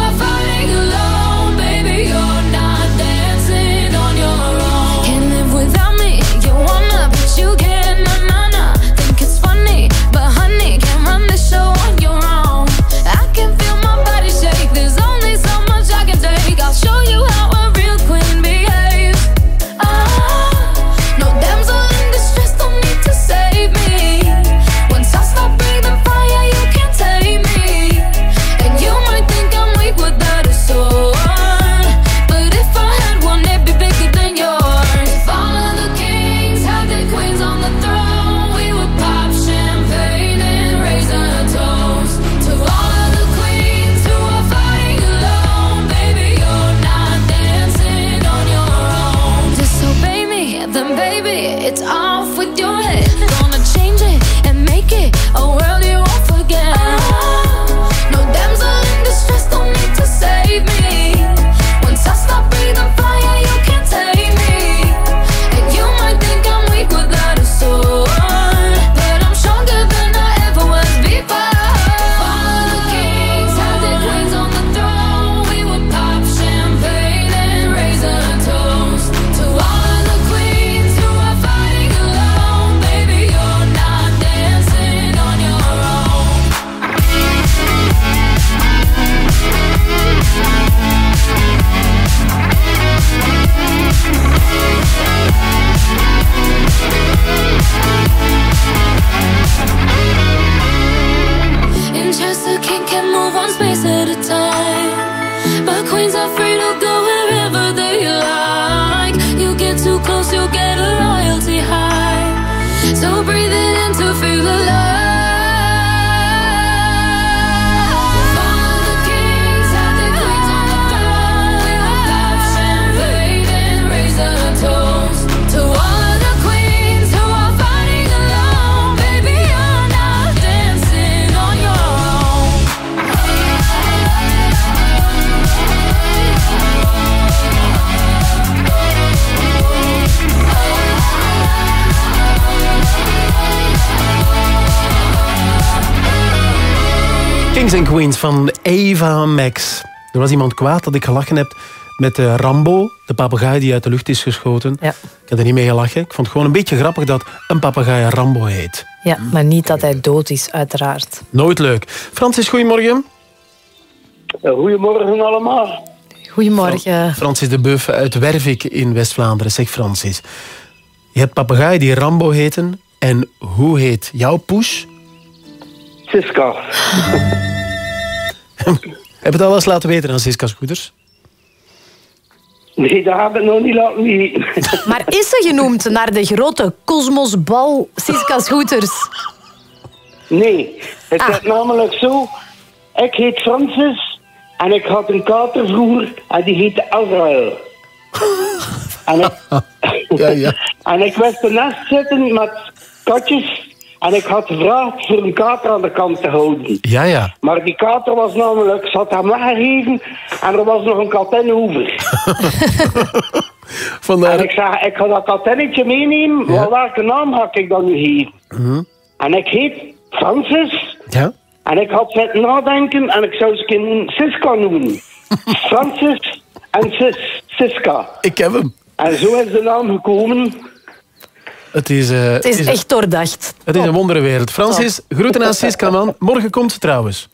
[SPEAKER 36] Kings and Queens
[SPEAKER 6] van Eva Max. Er was iemand kwaad dat ik gelachen heb met eh, Rambo, de papegaai die uit de lucht is geschoten.
[SPEAKER 24] Ja.
[SPEAKER 6] Ik heb er niet mee gelachen. Ik vond het gewoon een beetje grappig dat een papegaai Rambo heet.
[SPEAKER 24] Ja, maar niet dat hij dood is, uiteraard.
[SPEAKER 6] Nooit leuk. Francis, goedemorgen.
[SPEAKER 37] Goedemorgen allemaal.
[SPEAKER 24] Goedemorgen.
[SPEAKER 6] Francis de Beuf uit Wervik in West-Vlaanderen. Zeg Francis, je hebt papegaai die Rambo heten. En hoe heet jouw poes?
[SPEAKER 37] Siska.
[SPEAKER 6] Heb je het al eens laten weten aan Siska Scooters?
[SPEAKER 37] Nee, dat heb ik nog niet laten weten.
[SPEAKER 24] Maar is ze genoemd naar de grote kosmosbal Siska Scooters?
[SPEAKER 37] Nee, het is namelijk zo. Ik heet Francis en ik had een kater vroeger en die heette Azrael. en, ik,
[SPEAKER 6] ja, ja.
[SPEAKER 37] en ik wist de nest zitten met katjes en ik had gevraagd voor een kater aan de kant te houden.
[SPEAKER 6] Ja, ja.
[SPEAKER 37] Maar die kater was namelijk, ze had hem weggegeven en er was nog een katin over.
[SPEAKER 6] Vandaar...
[SPEAKER 37] En ik zei, ik ga dat katinnetje meenemen, maar welke naam ga ik dan nu geven?
[SPEAKER 6] Mhm.
[SPEAKER 37] En ik heet Francis.
[SPEAKER 6] Ja.
[SPEAKER 37] En ik had zitten nadenken en ik zou ze Siska noemen. Francis en Sis, Siska.
[SPEAKER 6] Ik heb hem.
[SPEAKER 37] En zo is de naam gekomen.
[SPEAKER 6] Het is, eh,
[SPEAKER 24] Het is echt doordacht.
[SPEAKER 6] Het is een wonderenwereld. Francis, groeten aan Siska, man. Morgen komt ze trouwens.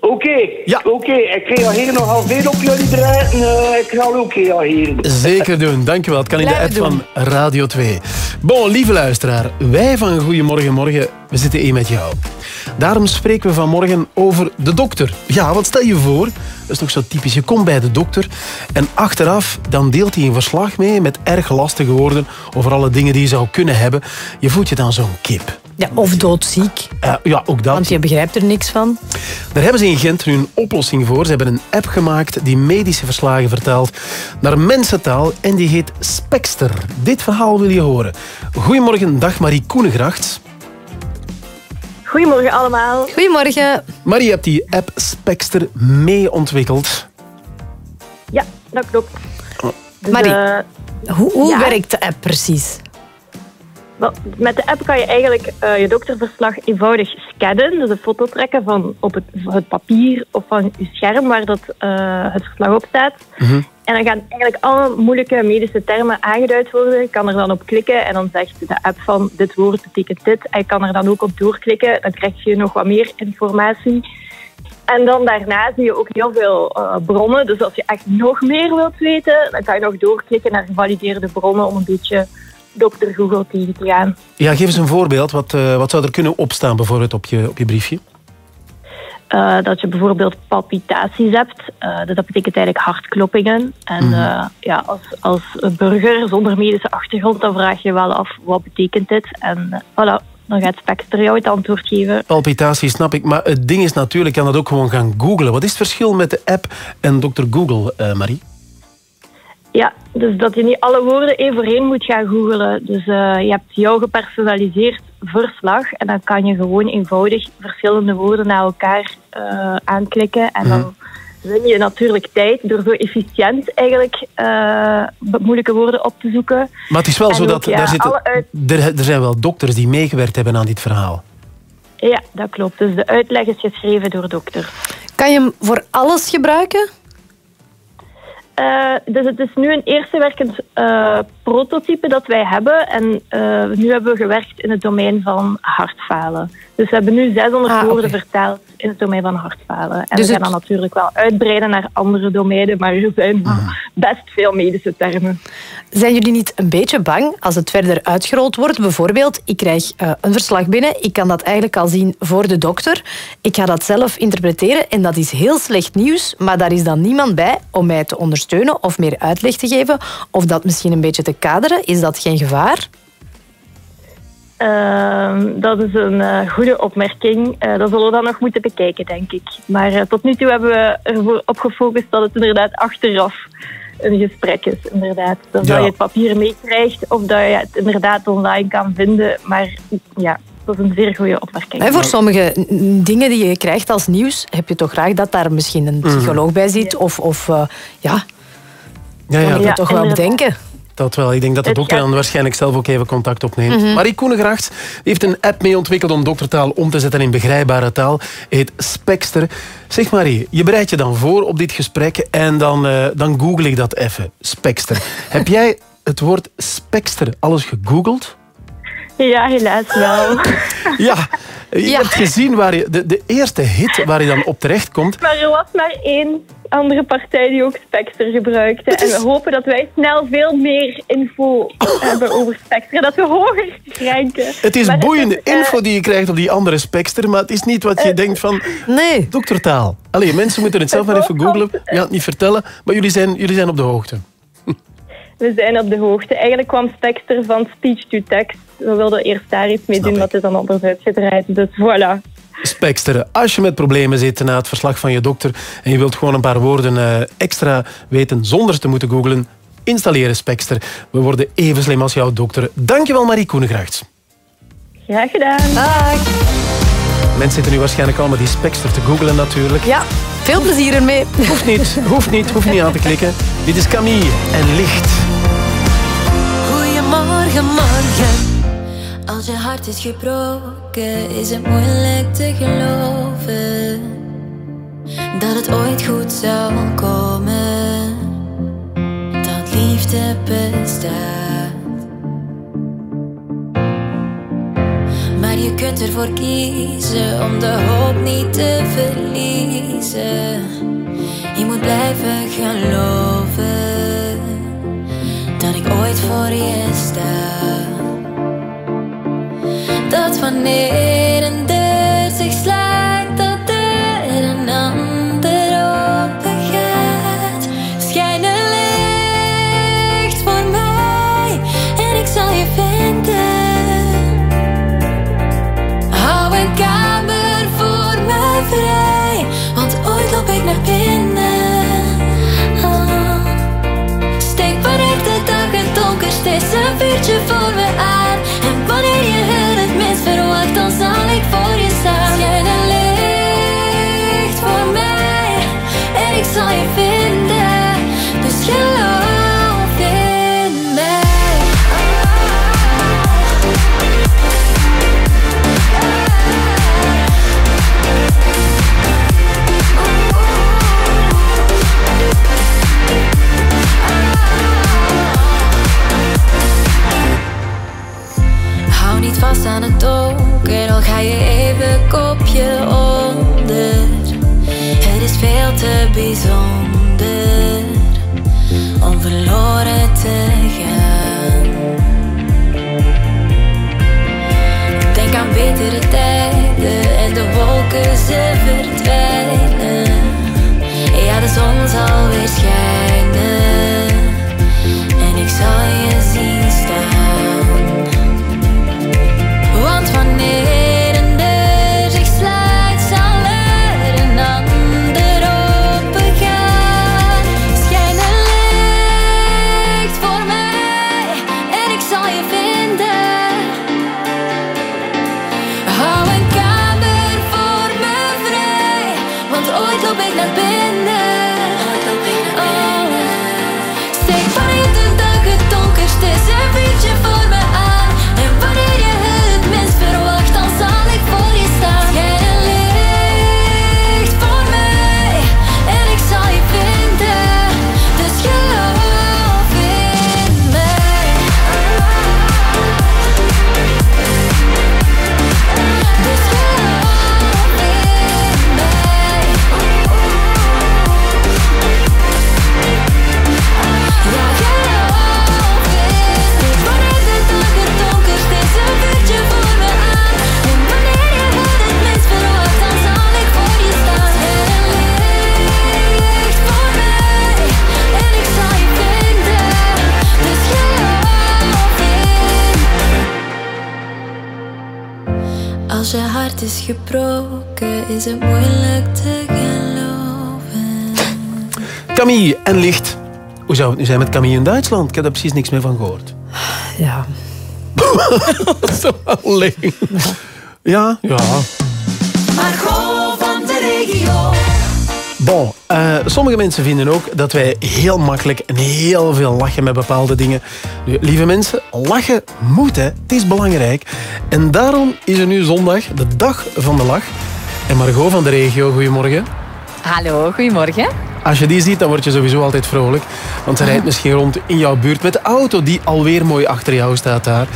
[SPEAKER 37] Oké, oké. Ik reageer nogal veel op jullie draaien. Eh, ik ga ook reageren.
[SPEAKER 6] Zeker doen, dankjewel. Het kan in de app van Radio 2. Bon, lieve luisteraar, wij van Goedemorgen Morgen, we zitten één met jou. Daarom spreken we vanmorgen over de dokter. Ja, wat stel je voor? Dat is toch zo typisch. Je komt bij de dokter en achteraf dan deelt hij een verslag mee met erg lastige woorden over alle dingen die je zou kunnen hebben. Je voelt je dan zo'n kip.
[SPEAKER 24] Ja, of doodziek.
[SPEAKER 6] Eh, ja, ook dat.
[SPEAKER 24] Want je begrijpt er niks van.
[SPEAKER 6] Daar hebben ze in Gent nu een oplossing voor. Ze hebben een app gemaakt die medische verslagen vertaalt naar mensentaal en die heet Spexter. Dit verhaal wil je horen. Goedemorgen, dag Marie Koenegracht.
[SPEAKER 38] Goedemorgen allemaal.
[SPEAKER 24] Goedemorgen.
[SPEAKER 6] Marie, je hebt die app Spexter mee ontwikkeld.
[SPEAKER 38] Ja, dat klopt. Dus,
[SPEAKER 24] Marie,
[SPEAKER 38] eh,
[SPEAKER 24] Hoe, hoe
[SPEAKER 38] ja.
[SPEAKER 24] werkt de app precies?
[SPEAKER 38] Met de app kan je eigenlijk eh, je dokterverslag eenvoudig scannen. Dus een foto trekken van op het, van het papier of van je scherm waar dat, eh, het verslag op staat. En dan gaan eigenlijk alle moeilijke medische termen aangeduid worden. Je kan er dan op klikken en dan zegt de app van dit woord betekent dit. En je kan er dan ook op doorklikken. Dan krijg je nog wat meer informatie. En dan daarna zie je ook heel veel eh, bronnen. Dus als je echt nog meer wilt weten, dan kan je nog doorklikken naar gevalideerde bronnen om een beetje dokter Google tegen te gaan.
[SPEAKER 6] Ja, geef eens een voorbeeld. Wat, eh, wat zou er kunnen opstaan bijvoorbeeld op je, op je briefje?
[SPEAKER 38] Eh, dat je bijvoorbeeld palpitaties hebt. Eh, dus dat betekent eigenlijk hartkloppingen. En
[SPEAKER 6] Mhm.
[SPEAKER 38] ja, als, als burger zonder medische achtergrond, dan vraag je wel af wat betekent dit. En voilà, dan gaat Spectre jou het antwoord geven.
[SPEAKER 6] Palpitatie snap ik, maar het ding is natuurlijk, je kan dat ook gewoon gaan googlen. Wat is het verschil met de app en Dr. Google, Marie?
[SPEAKER 38] Ja, dus dat je niet alle woorden één voor één moet gaan googelen. Dus eh, je hebt jouw gepersonaliseerd verslag en dan kan je gewoon eenvoudig verschillende woorden naar elkaar eh, aanklikken. En dan win je natuurlijk tijd door zo efficiënt eigenlijk eh, moeilijke woorden op te zoeken.
[SPEAKER 6] Maar het is wel
[SPEAKER 38] En
[SPEAKER 6] zo
[SPEAKER 38] ook,
[SPEAKER 6] dat
[SPEAKER 38] ja,
[SPEAKER 6] daar zitten,
[SPEAKER 38] uit-
[SPEAKER 6] er, er zijn wel dokters die meegewerkt hebben aan dit verhaal.
[SPEAKER 38] Ja, dat klopt. Dus de uitleg is geschreven door dokter.
[SPEAKER 24] Kan je hem voor alles gebruiken?
[SPEAKER 38] Eh, dus het is nu een eerste werkend eh, prototype dat wij hebben. En eh, nu hebben we gewerkt in het domein van hartfalen. Dus we hebben nu 600
[SPEAKER 24] Ah,
[SPEAKER 38] woorden vertaald in het domein van hartfalen. En
[SPEAKER 24] Dus
[SPEAKER 38] we gaan
[SPEAKER 24] het-
[SPEAKER 38] dan natuurlijk wel uitbreiden naar andere domeinen. Maar er zijn best veel medische termen.
[SPEAKER 24] Zijn jullie niet een beetje bang als het verder uitgerold wordt? Bijvoorbeeld, ik krijg eh, een verslag binnen. Ik kan dat eigenlijk al zien voor de dokter. Ik ga dat zelf interpreteren en dat is heel slecht nieuws. Maar daar is dan niemand bij om mij te ondersteunen of meer uitleg te geven. Of dat misschien een beetje te kaderen. Is dat geen gevaar?
[SPEAKER 38] Ehm, dat is een eh, goede opmerking. Eh, dat zullen we dan nog moeten bekijken, denk ik. Maar eh, tot nu toe hebben we ervoor op gefocust dat het inderdaad achteraf een gesprek is. Inderdaad. Dus
[SPEAKER 12] Ja.
[SPEAKER 38] dat je het papier meekrijgt of dat je het inderdaad online kan vinden. Maar ja, dat is een zeer goede opmerking.
[SPEAKER 12] Hè, voor sommige dingen die je krijgt als nieuws, heb je toch graag dat daar misschien een psycholoog bij zit. Of, of eh, ja,
[SPEAKER 6] Ja,
[SPEAKER 12] kan
[SPEAKER 6] ja.
[SPEAKER 12] me toch wel bedenken.
[SPEAKER 6] Dat wel. Ik denk dat de dokter dan waarschijnlijk zelf ook even contact opneemt.
[SPEAKER 12] Mhm.
[SPEAKER 6] Marie Koenegracht heeft een app mee ontwikkeld om doktertaal om te zetten in begrijpbare taal. Heet Spexter. Zeg Marie, je bereidt je dan voor op dit gesprek en dan, eh, dan google ik dat even. Spexter. Heb jij het woord Spexter alles gegoogeld?
[SPEAKER 38] Ja, helaas wel.
[SPEAKER 6] Ja. Je hebt gezien waar je, de, de eerste hit waar je dan op terecht komt.
[SPEAKER 38] Maar er was maar één andere partij die ook Spectre gebruikte. En we hopen dat wij snel veel meer info hebben over Spectre. Dat we hoger ranken.
[SPEAKER 6] Het is
[SPEAKER 38] Maar
[SPEAKER 6] boeiende
[SPEAKER 38] is, eh,
[SPEAKER 6] info die je krijgt op die andere Spexter, maar het is niet wat je denkt van...
[SPEAKER 12] Nee.
[SPEAKER 6] Doktertaal. Allee, mensen moeten het zelf maar even googlen. Je gaat het niet vertellen, maar jullie zijn, jullie zijn op de hoogte.
[SPEAKER 38] We zijn op de hoogte. Eigenlijk kwam Spectre van speech to text. We wilden eerst daar iets mee doen, dat is dan anders uitgedraaid. Dus voilà.
[SPEAKER 6] Spexter, als je met problemen zit na het verslag van je dokter en je wilt gewoon een paar woorden eh, extra weten zonder te moeten googlen, installeren Spexter. We worden even slim als jouw dokter. Dankjewel Marie Koenegracht.
[SPEAKER 38] Graag gedaan.
[SPEAKER 6] Mensen zitten nu waarschijnlijk allemaal die Spexter te googlen natuurlijk.
[SPEAKER 12] Ja, veel plezier ermee.
[SPEAKER 6] Hoeft niet, hoeft niet, hoeft niet aan te klikken. Dit is Camille en Licht.
[SPEAKER 11] Goedemorgen, morgen. Als je hart is gebroken, is het moeilijk te geloven dat het ooit goed zou komen. Dat liefde bestaat. Je kunt ervoor kiezen om de hoop niet te verliezen. Je moet blijven geloven dat ik ooit voor je sta. Dat wanneer ga je even kopje onder. Het is veel te bijzonder om verloren te gaan. Denk aan betere tijden en de wolken ze verdwijnen. Ja, de zon zal weer schijnen en ik zal je zien staan. Want wanneer hart is gebroken, is het moeilijk te geloven.
[SPEAKER 6] Camille en Licht. Hoe zou het nu zijn met Camille in Duitsland? Ik heb daar precies niks meer van gehoord.
[SPEAKER 12] Ja.
[SPEAKER 6] Zo alleen. Ja, ja.
[SPEAKER 35] Margot van de regio.
[SPEAKER 6] Bon, eh, sommige mensen vinden ook dat wij heel makkelijk en heel veel lachen met bepaalde dingen. Nu, lieve mensen, lachen moet, hè. Het is belangrijk. En daarom is er nu zondag de dag van de lach. En Margot van de regio, goedemorgen.
[SPEAKER 39] Hallo, goedemorgen.
[SPEAKER 6] Als je die ziet, dan word je sowieso altijd vrolijk. Want ze rijdt misschien rond in jouw buurt met de auto die alweer mooi achter jou staat daar.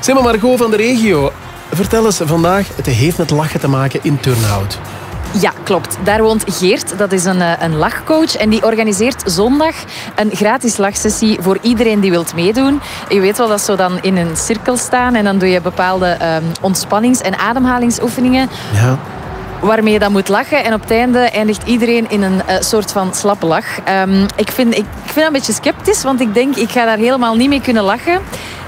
[SPEAKER 6] Zeg maar Margot van de regio, vertel eens vandaag, het heeft met lachen te maken in Turnhout.
[SPEAKER 39] Ja, klopt. Daar woont Geert. Dat is een, eh, een lachcoach. En die organiseert zondag een gratis lachsessie voor iedereen die wilt meedoen. Je weet wel dat ze dan in een cirkel staan. En dan doe je bepaalde ehm, ontspannings- en ademhalingsoefeningen.
[SPEAKER 6] Ja.
[SPEAKER 39] Waarmee je dan moet lachen. En op het einde eindigt iedereen in een eh, soort van slappe lach. Ehm, ik, vind, ik, ik vind dat een beetje sceptisch, want ik denk ik ga daar helemaal niet mee kunnen lachen.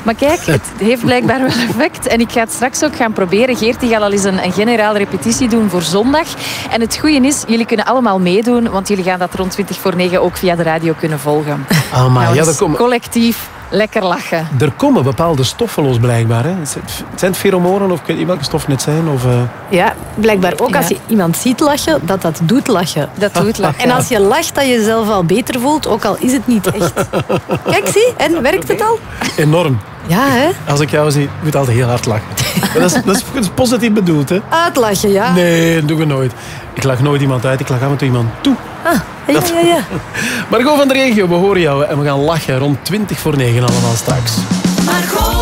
[SPEAKER 39] Maar kijk, het heeft blijkbaar wel effect. En ik ga het straks ook gaan proberen. Geert die gaat al eens een, een generale repetitie doen voor zondag. En het goede is, jullie kunnen allemaal meedoen, want jullie gaan dat rond 20 voor 9 ook via de radio kunnen volgen.
[SPEAKER 6] Maar
[SPEAKER 39] Nou,
[SPEAKER 6] ja, dat komt...
[SPEAKER 39] collectief lekker lachen.
[SPEAKER 6] Er komen bepaalde stoffen los blijkbaar. Hè. Het Zijn het pheromonen of ik weet niet welke stoffen het zijn? Of, eh,
[SPEAKER 12] Ja, blijkbaar ook als
[SPEAKER 39] Ja.
[SPEAKER 12] je iemand ziet lachen, dat dat doet lachen.
[SPEAKER 39] Dat doet lachen.
[SPEAKER 12] En als je lacht, dat je jezelf al beter voelt, ook al is het niet echt. Kijk, zie, en werkt het al?
[SPEAKER 6] Enorm.
[SPEAKER 12] Ja, hè?
[SPEAKER 6] Als ik jou zie, moet ik altijd heel hard lachen. Is, dat is positief bedoeld, hè?
[SPEAKER 12] Uitlachen, ja.
[SPEAKER 6] Nee, dat doen we nooit. Ik lach nooit iemand uit, ik lach af en toe iemand toe.
[SPEAKER 12] Ah, ja, ja, ja.
[SPEAKER 6] Margot van de regio, we horen jou en we gaan lachen rond 20 voor 9 allemaal straks.
[SPEAKER 35] Margot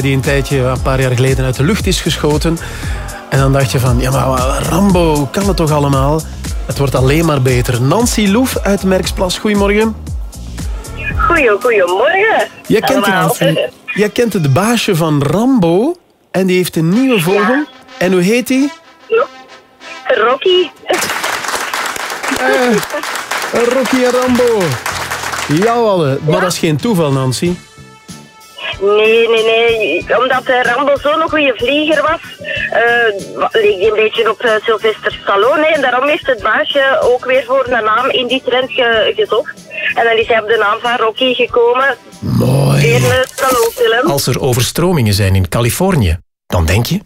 [SPEAKER 6] die een tijdje, een paar jaar geleden uit de lucht is geschoten. En dan dacht je van, ja maar Rambo, hoe kan het toch allemaal? Het wordt alleen maar beter. Nancy Loef uit Merksplas, goedemorgen.
[SPEAKER 40] Goeie, goedemorgen.
[SPEAKER 6] Jij kent. Nancy. Jij kent het baasje van Rambo en die heeft een nieuwe vogel. En hoe heet die?
[SPEAKER 40] Rocky.
[SPEAKER 6] Eh, Rocky en Rambo. Jawel, maar dat is geen toeval, Nancy.
[SPEAKER 40] Nee, nee, nee. Omdat eh, Rambo zo'n goede vlieger was, eh, wa- leek hij een beetje op eh, Sylvester Stallone. En daarom heeft het baasje ook weer voor een naam in die trend ge- gezocht. En dan is hij op de naam van Rocky gekomen.
[SPEAKER 41] Mooi.
[SPEAKER 40] Weer een Stallone-film.
[SPEAKER 41] Als er overstromingen zijn in Californië, dan denk je...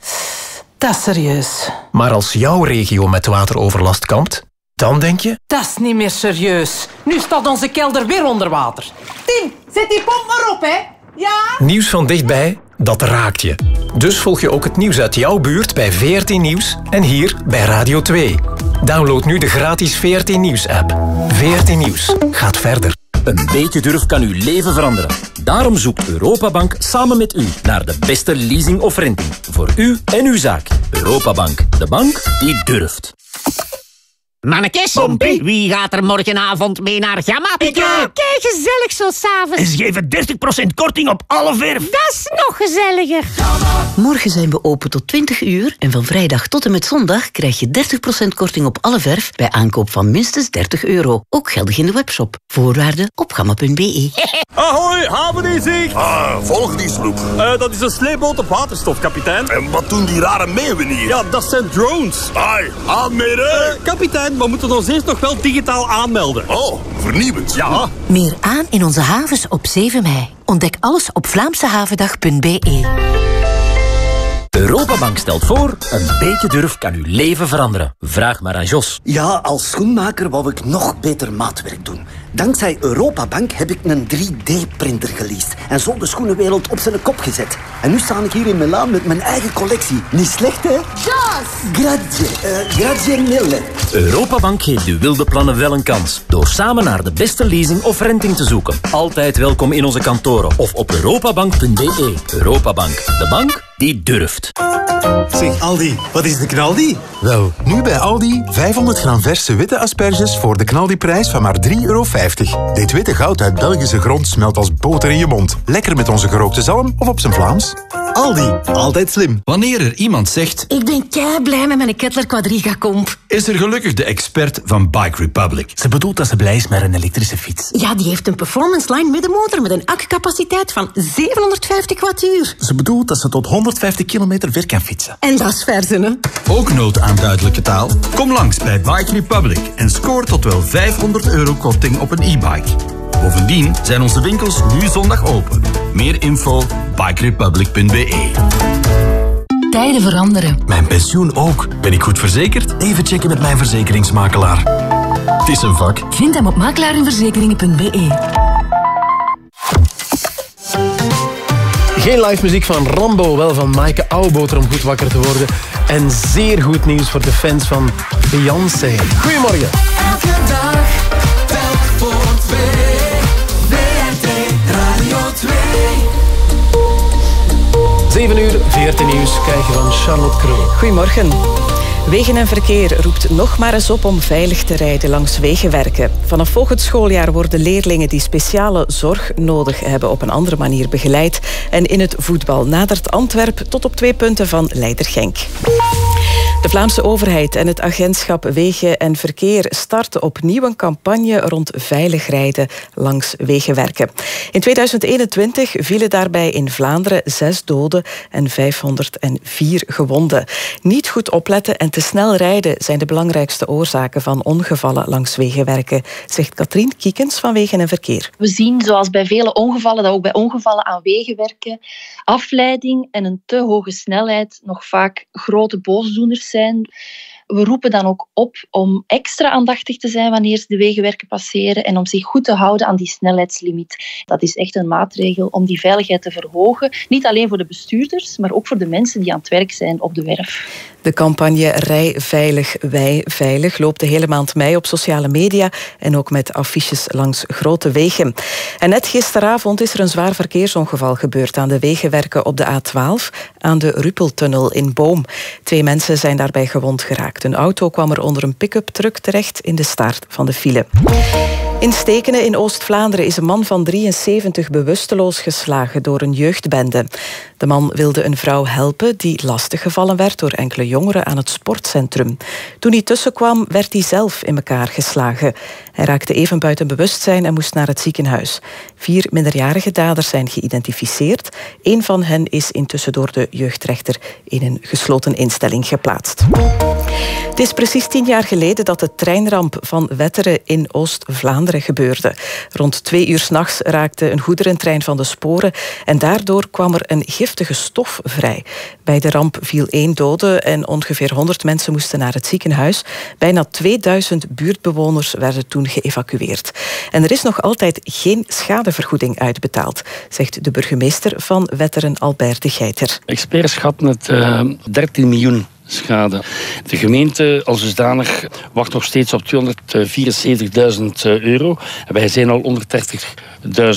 [SPEAKER 42] Dat is serieus.
[SPEAKER 41] Maar als jouw regio met wateroverlast kampt, dan denk je...
[SPEAKER 42] Dat is niet meer serieus. Nu staat onze kelder weer onder water. Tim, zet die pomp maar op, hè. Ja?
[SPEAKER 41] Nieuws van dichtbij, dat raakt je. Dus volg je ook het nieuws uit jouw buurt bij VRT Nieuws en hier bij Radio 2. Download nu de gratis VRT Nieuws-app. VRT Nieuws gaat verder.
[SPEAKER 43] Een beetje durf kan uw leven veranderen. Daarom zoekt Europabank samen met u naar de beste leasing of renting. Voor u en uw zaak. Europabank, de bank die durft.
[SPEAKER 35] Mannekes, wie gaat er morgenavond mee naar Gamma? Ik Kijk, gezellig zo s'avonds.
[SPEAKER 43] En ze geven 30% korting op alle verf.
[SPEAKER 35] Dat is nog gezelliger.
[SPEAKER 44] Morgen zijn we open tot 20 uur en van vrijdag tot en met zondag krijg je 30% korting op alle verf bij aankoop van minstens 30 euro. Ook geldig in de webshop. Voorwaarden op gamma.be.
[SPEAKER 5] Ahoy, havenizicht! Ah, volg die sloep. dat is een sleepboot op waterstof, kapitein. En wat doen die rare meeuwen hier? Ja, dat zijn drones. Ai, aanmeren! kapitein, we moeten ons eerst nog wel digitaal aanmelden. Oh, vernieuwend. Ja.
[SPEAKER 8] Meer aan in onze havens op 7 mei. Ontdek alles op vlaamsehavendag.be.
[SPEAKER 43] Europabank stelt voor, een beetje durf kan uw leven veranderen. Vraag maar aan Jos.
[SPEAKER 45] Ja, als schoenmaker wou ik nog beter maatwerk doen. Dankzij Europabank heb ik een 3D-printer geleased en zo de schoenenwereld op zijn kop gezet. En nu sta ik hier in Milaan met mijn eigen collectie. Niet slecht, hè?
[SPEAKER 35] Jos!
[SPEAKER 45] Grazie, eh, grazie mille.
[SPEAKER 43] Europabank geeft uw wilde plannen wel een kans. Door samen naar de beste leasing of renting te zoeken. Altijd welkom in onze kantoren of op europabank.be. Europabank, de bank die durft.
[SPEAKER 19] Zeg Aldi, wat is de knaldi? Wel, nu bij Aldi 500 gram verse witte asperges voor de knaldiprijs van maar 3,50 euro. Dit witte goud uit Belgische grond smelt als boter in je mond. Lekker met onze gerookte zalm of op zijn Vlaams. Aldi, altijd slim.
[SPEAKER 18] Wanneer er iemand zegt...
[SPEAKER 8] Ik ben kei blij met mijn Kettler Quadriga Comp.
[SPEAKER 18] is er gelukkig de expert van Bike Republic.
[SPEAKER 19] Ze bedoelt dat ze blij is met een elektrische fiets.
[SPEAKER 8] Ja, die heeft een performance line middenmotor met een accupaciteit van 750 wattuur.
[SPEAKER 19] Ze bedoelt dat ze tot 150 kilometer ver kan fietsen.
[SPEAKER 8] En dat is verzen, hè?
[SPEAKER 18] Ook nood aan duidelijke taal? Kom langs bij Bike Republic en scoor tot wel 500 euro korting op een e-bike. Bovendien zijn onze winkels nu zondag open. Meer info bikerepublic.be
[SPEAKER 8] Tijden veranderen.
[SPEAKER 18] Mijn pensioen ook. Ben ik goed verzekerd? Even checken met mijn verzekeringsmakelaar. Het is een vak.
[SPEAKER 8] Vind hem op makelaarinverzekeringen.be.
[SPEAKER 6] Geen live muziek van Rambo, wel van Maaike Ouwboter om goed wakker te worden. En zeer goed nieuws voor de fans van Beyoncé. Goedemorgen.
[SPEAKER 46] Elke dag, telk voor twee. WRT Radio 2.
[SPEAKER 6] 7 uur, 14 nieuws, krijgen van Charlotte Kroon.
[SPEAKER 1] Goedemorgen. Wegen en Verkeer roept nog maar eens op om veilig te rijden langs wegenwerken. Vanaf volgend schooljaar worden leerlingen die speciale zorg nodig hebben op een andere manier begeleid. En in het voetbal nadert Antwerp tot op twee punten van Leider Genk. De Vlaamse overheid en het agentschap Wegen en Verkeer starten opnieuw een campagne rond veilig rijden langs wegenwerken. In 2021 vielen daarbij in Vlaanderen zes doden en 504 gewonden. Niet goed opletten en te snel rijden zijn de belangrijkste oorzaken van ongevallen langs wegenwerken, zegt Katrien Kiekens van Wegen en Verkeer.
[SPEAKER 47] We zien, zoals bij vele ongevallen, dat ook bij ongevallen aan wegenwerken afleiding en een te hoge snelheid nog vaak grote boosdoeners zijn. We roepen dan ook op om extra aandachtig te zijn wanneer ze de wegenwerken passeren en om zich goed te houden aan die snelheidslimiet. Dat is echt een maatregel om die veiligheid te verhogen. Niet alleen voor de bestuurders, maar ook voor de mensen die aan het werk zijn op de werf.
[SPEAKER 1] De campagne Rij Veilig, Wij Veilig loopt de hele maand mei op sociale media en ook met affiches langs grote wegen. En net gisteravond is er een zwaar verkeersongeval gebeurd aan de wegenwerken op de A12 aan de Ruppeltunnel in Boom. Twee mensen zijn daarbij gewond geraakt. Een auto kwam er onder een pick-up truck terecht in de staart van de file. In Stekenen in Oost-Vlaanderen is een man van 73 bewusteloos geslagen door een jeugdbende. De man wilde een vrouw helpen die lastiggevallen werd door enkele jongeren aan het sportcentrum. Toen hij tussenkwam, werd hij zelf in elkaar geslagen. Hij raakte even buiten bewustzijn en moest naar het ziekenhuis. Vier minderjarige daders zijn geïdentificeerd. Een van hen is intussen door de jeugdrechter in een gesloten instelling geplaatst. Het is precies tien jaar geleden dat de treinramp van Wetteren in Oost-Vlaanderen gebeurde. Rond twee uur s'nachts raakte een goederentrein van de sporen en daardoor kwam er een giftige stof vrij. Bij de ramp viel één dode en ongeveer 100 mensen moesten naar het ziekenhuis. Bijna 2000 buurtbewoners werden toen geëvacueerd. En er is nog altijd geen schadevergoeding uitbetaald, zegt de burgemeester van Wetteren Albert de Geiter.
[SPEAKER 48] Experts schatten het uh, 13 miljoen schade. De gemeente als dusdanig wacht nog steeds op 274.000 euro. En wij zijn al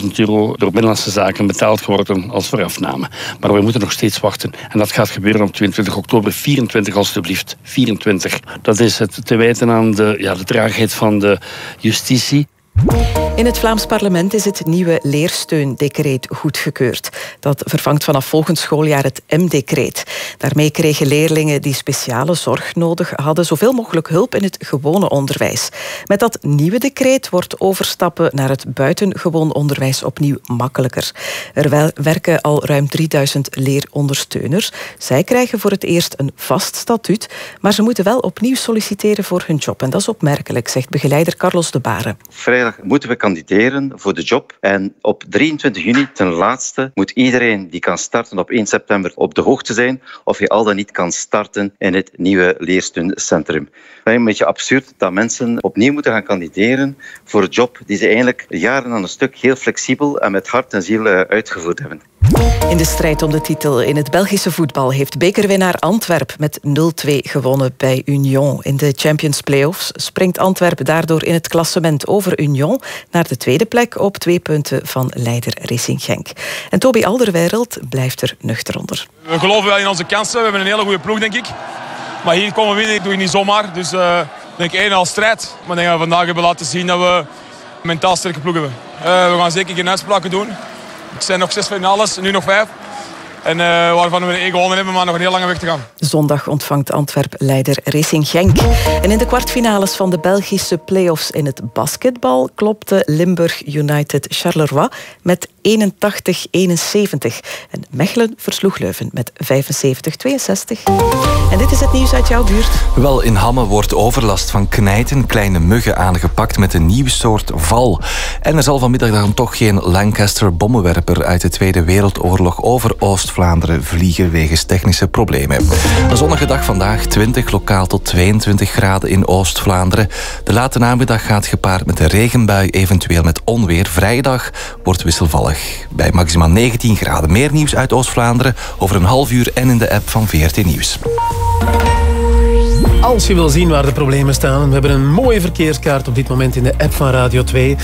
[SPEAKER 48] 130.000 euro door Binnenlandse Zaken betaald geworden als voorafname. Maar we moeten nog steeds wachten. En dat gaat gebeuren op 22 oktober 24 alstublieft. 24. Dat is het te wijten aan de, ja, de traagheid van de justitie.
[SPEAKER 1] In het Vlaams parlement is het nieuwe leersteundecreet goedgekeurd. Dat vervangt vanaf volgend schooljaar het M-decreet. Daarmee kregen leerlingen die speciale zorg nodig hadden zoveel mogelijk hulp in het gewone onderwijs. Met dat nieuwe decreet wordt overstappen naar het buitengewoon onderwijs opnieuw makkelijker. Er werken al ruim 3000 leerondersteuners. Zij krijgen voor het eerst een vast statuut, maar ze moeten wel opnieuw solliciteren voor hun job. En dat is opmerkelijk, zegt begeleider Carlos de Baren
[SPEAKER 2] moeten we kandideren voor de job. En op 23 juni, ten laatste, moet iedereen die kan starten op 1 september op de hoogte zijn of je al dan niet kan starten in het nieuwe leersteuncentrum. Het is een beetje absurd dat mensen opnieuw moeten gaan kandideren voor een job die ze eigenlijk jaren aan een stuk heel flexibel en met hart en ziel eh, uitgevoerd hebben.
[SPEAKER 1] In de strijd om de titel in het Belgische voetbal heeft bekerwinnaar Antwerp met 0-2 gewonnen bij Union. In de Champions Playoffs springt Antwerp daardoor in het klassement over Union naar de tweede plek op twee punten van leider Racing Genk. En Toby Alderweireld blijft er nuchter onder.
[SPEAKER 49] We geloven wel in onze kansen. We hebben een hele goede ploeg, denk ik. Maar hier komen we winnen, doe je niet zomaar. Dus uh, denk één al strijd. Maar denk dat we vandaag hebben laten zien dat we mentaal sterke ploeg hebben. Uh, we gaan zeker geen uitspraken doen. Het zijn nog zes finales, nu nog vijf. En waarvan we één gewonnen hebben, maar nog een heel lange weg te gaan.
[SPEAKER 1] Zondag ontvangt Antwerp-leider Racing Genk. En in de kwartfinales van de Belgische play-offs in het basketbal klopte Limburg United Charleroi met 81-71. En Mechelen versloeg Leuven met 75-62. En dit is het nieuws uit jouw buurt.
[SPEAKER 28] Wel, in Hamme wordt overlast van knijten kleine muggen aangepakt met een nieuw soort val. En er zal vanmiddag dan toch geen Lancaster bommenwerper uit de Tweede Wereldoorlog over Oost-Vlaanderen vliegen wegens technische problemen. Een zonnige dag vandaag, 20 lokaal tot 22 graden in Oost-Vlaanderen. De late namiddag gaat gepaard met een regenbui, eventueel met onweer. Vrijdag wordt wisselvallig bij maximaal 19 graden. Meer nieuws uit Oost-Vlaanderen over een half uur en in de app van VRT Nieuws.
[SPEAKER 6] Als je wil zien waar de problemen staan, we hebben een mooie verkeerskaart op dit moment in de app van Radio 2.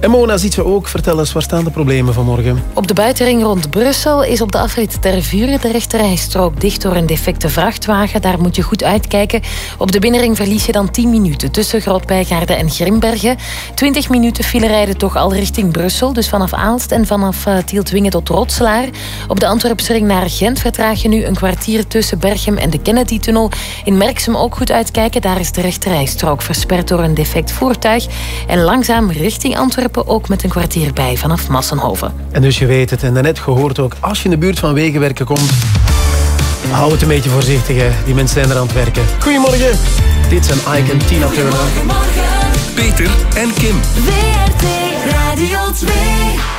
[SPEAKER 6] En Mona ziet ze ook. Vertel eens, waar staan de problemen vanmorgen?
[SPEAKER 31] Op de buitenring rond Brussel is op de afrit ter Vuren de rechterrijstrook dicht door een defecte vrachtwagen. Daar moet je goed uitkijken. Op de binnenring verlies je dan 10 minuten tussen Grootbijgaarden en Grimbergen. 20 minuten file rijden toch al richting Brussel, dus vanaf Aalst en vanaf uh, Tieltwingen tot Rotselaar. Op de Antwerpse ring naar Gent vertraag je nu een kwartier tussen Berchem en de Kennedy-tunnel. In Merksem ook goed uitkijken, daar is de rechterrijstrook versperd door een defect voertuig. En langzaam richting Antwerpen ook met een kwartier bij vanaf Massenhoven.
[SPEAKER 6] En dus je weet het, en daarnet gehoord ook, als je in de buurt van Wegenwerken komt, hou het een beetje voorzichtig, hè. die mensen zijn er aan het werken. Goedemorgen, dit zijn Ike en Tina Turner.
[SPEAKER 23] Peter en Kim.
[SPEAKER 35] WRT Radio 2.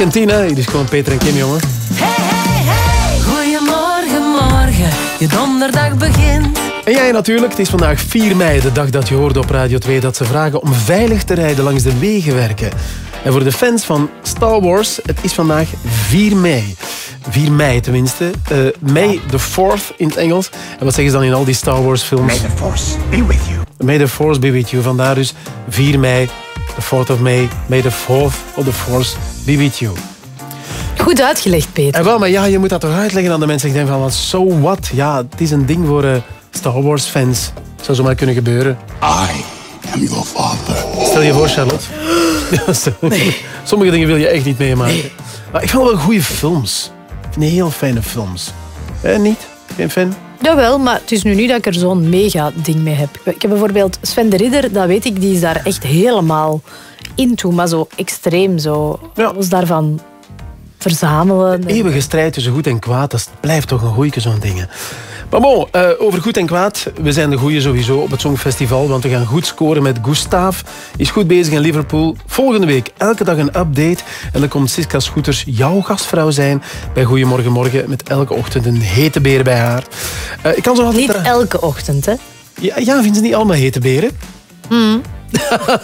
[SPEAKER 6] Ike en Tina, hier is gewoon Peter en Kim, jongen.
[SPEAKER 31] Goedemorgen, morgen, je donderdag begint.
[SPEAKER 6] En jij natuurlijk, het is vandaag 4 mei, de dag dat je hoorde op Radio 2 dat ze vragen om veilig te rijden langs de wegenwerken. En voor de fans van Star Wars, het is vandaag 4 mei. 4 mei tenminste. Eh May the 4th in het Engels. En wat zeggen ze dan in al die Star Wars films? May the Force be with you. May the Force be with you. Vandaar dus 4 mei, the 4th of May. May the 4th of the Force be with you.
[SPEAKER 31] Goed uitgelegd, Peter.
[SPEAKER 6] En wel, maar ja, je moet dat toch uitleggen aan de mensen. Ik denk van, wat, so what? Ja, het is een ding voor eh, Star Wars fans. Zou zomaar kunnen gebeuren.
[SPEAKER 23] I am your father.
[SPEAKER 6] Stel je voor, Charlotte. Stel- Sommige dingen wil je echt niet meemaken. Maar ik vond wel goede films. Ik vind heel fijne films. Eh, niet? Geen fan?
[SPEAKER 12] Jawel, maar het is nu niet dat ik er zo'n mega ding mee heb. Ik heb bijvoorbeeld Sven de Ridder, dat weet ik, die is daar echt helemaal into, maar zo extreem zo. Alles daarvan verzamelen.
[SPEAKER 6] Eeuwige strijd tussen goed en kwaad, dat blijft toch een goeie zo'n dingen. Maar bon, eh, over goed en kwaad. We zijn de goeie sowieso op het Songfestival, want we gaan goed scoren met Gustav. Is goed bezig in Liverpool. Volgende week elke dag een update. En dan komt Siska Scooters jouw gastvrouw zijn bij Goedemorgen Morgen. Met elke ochtend een hete beer bij haar. Eh, ik kan zo
[SPEAKER 12] Niet elke ochtend, hè?
[SPEAKER 6] Ja, ja, vinden ze niet allemaal hete beren?
[SPEAKER 12] Hmm.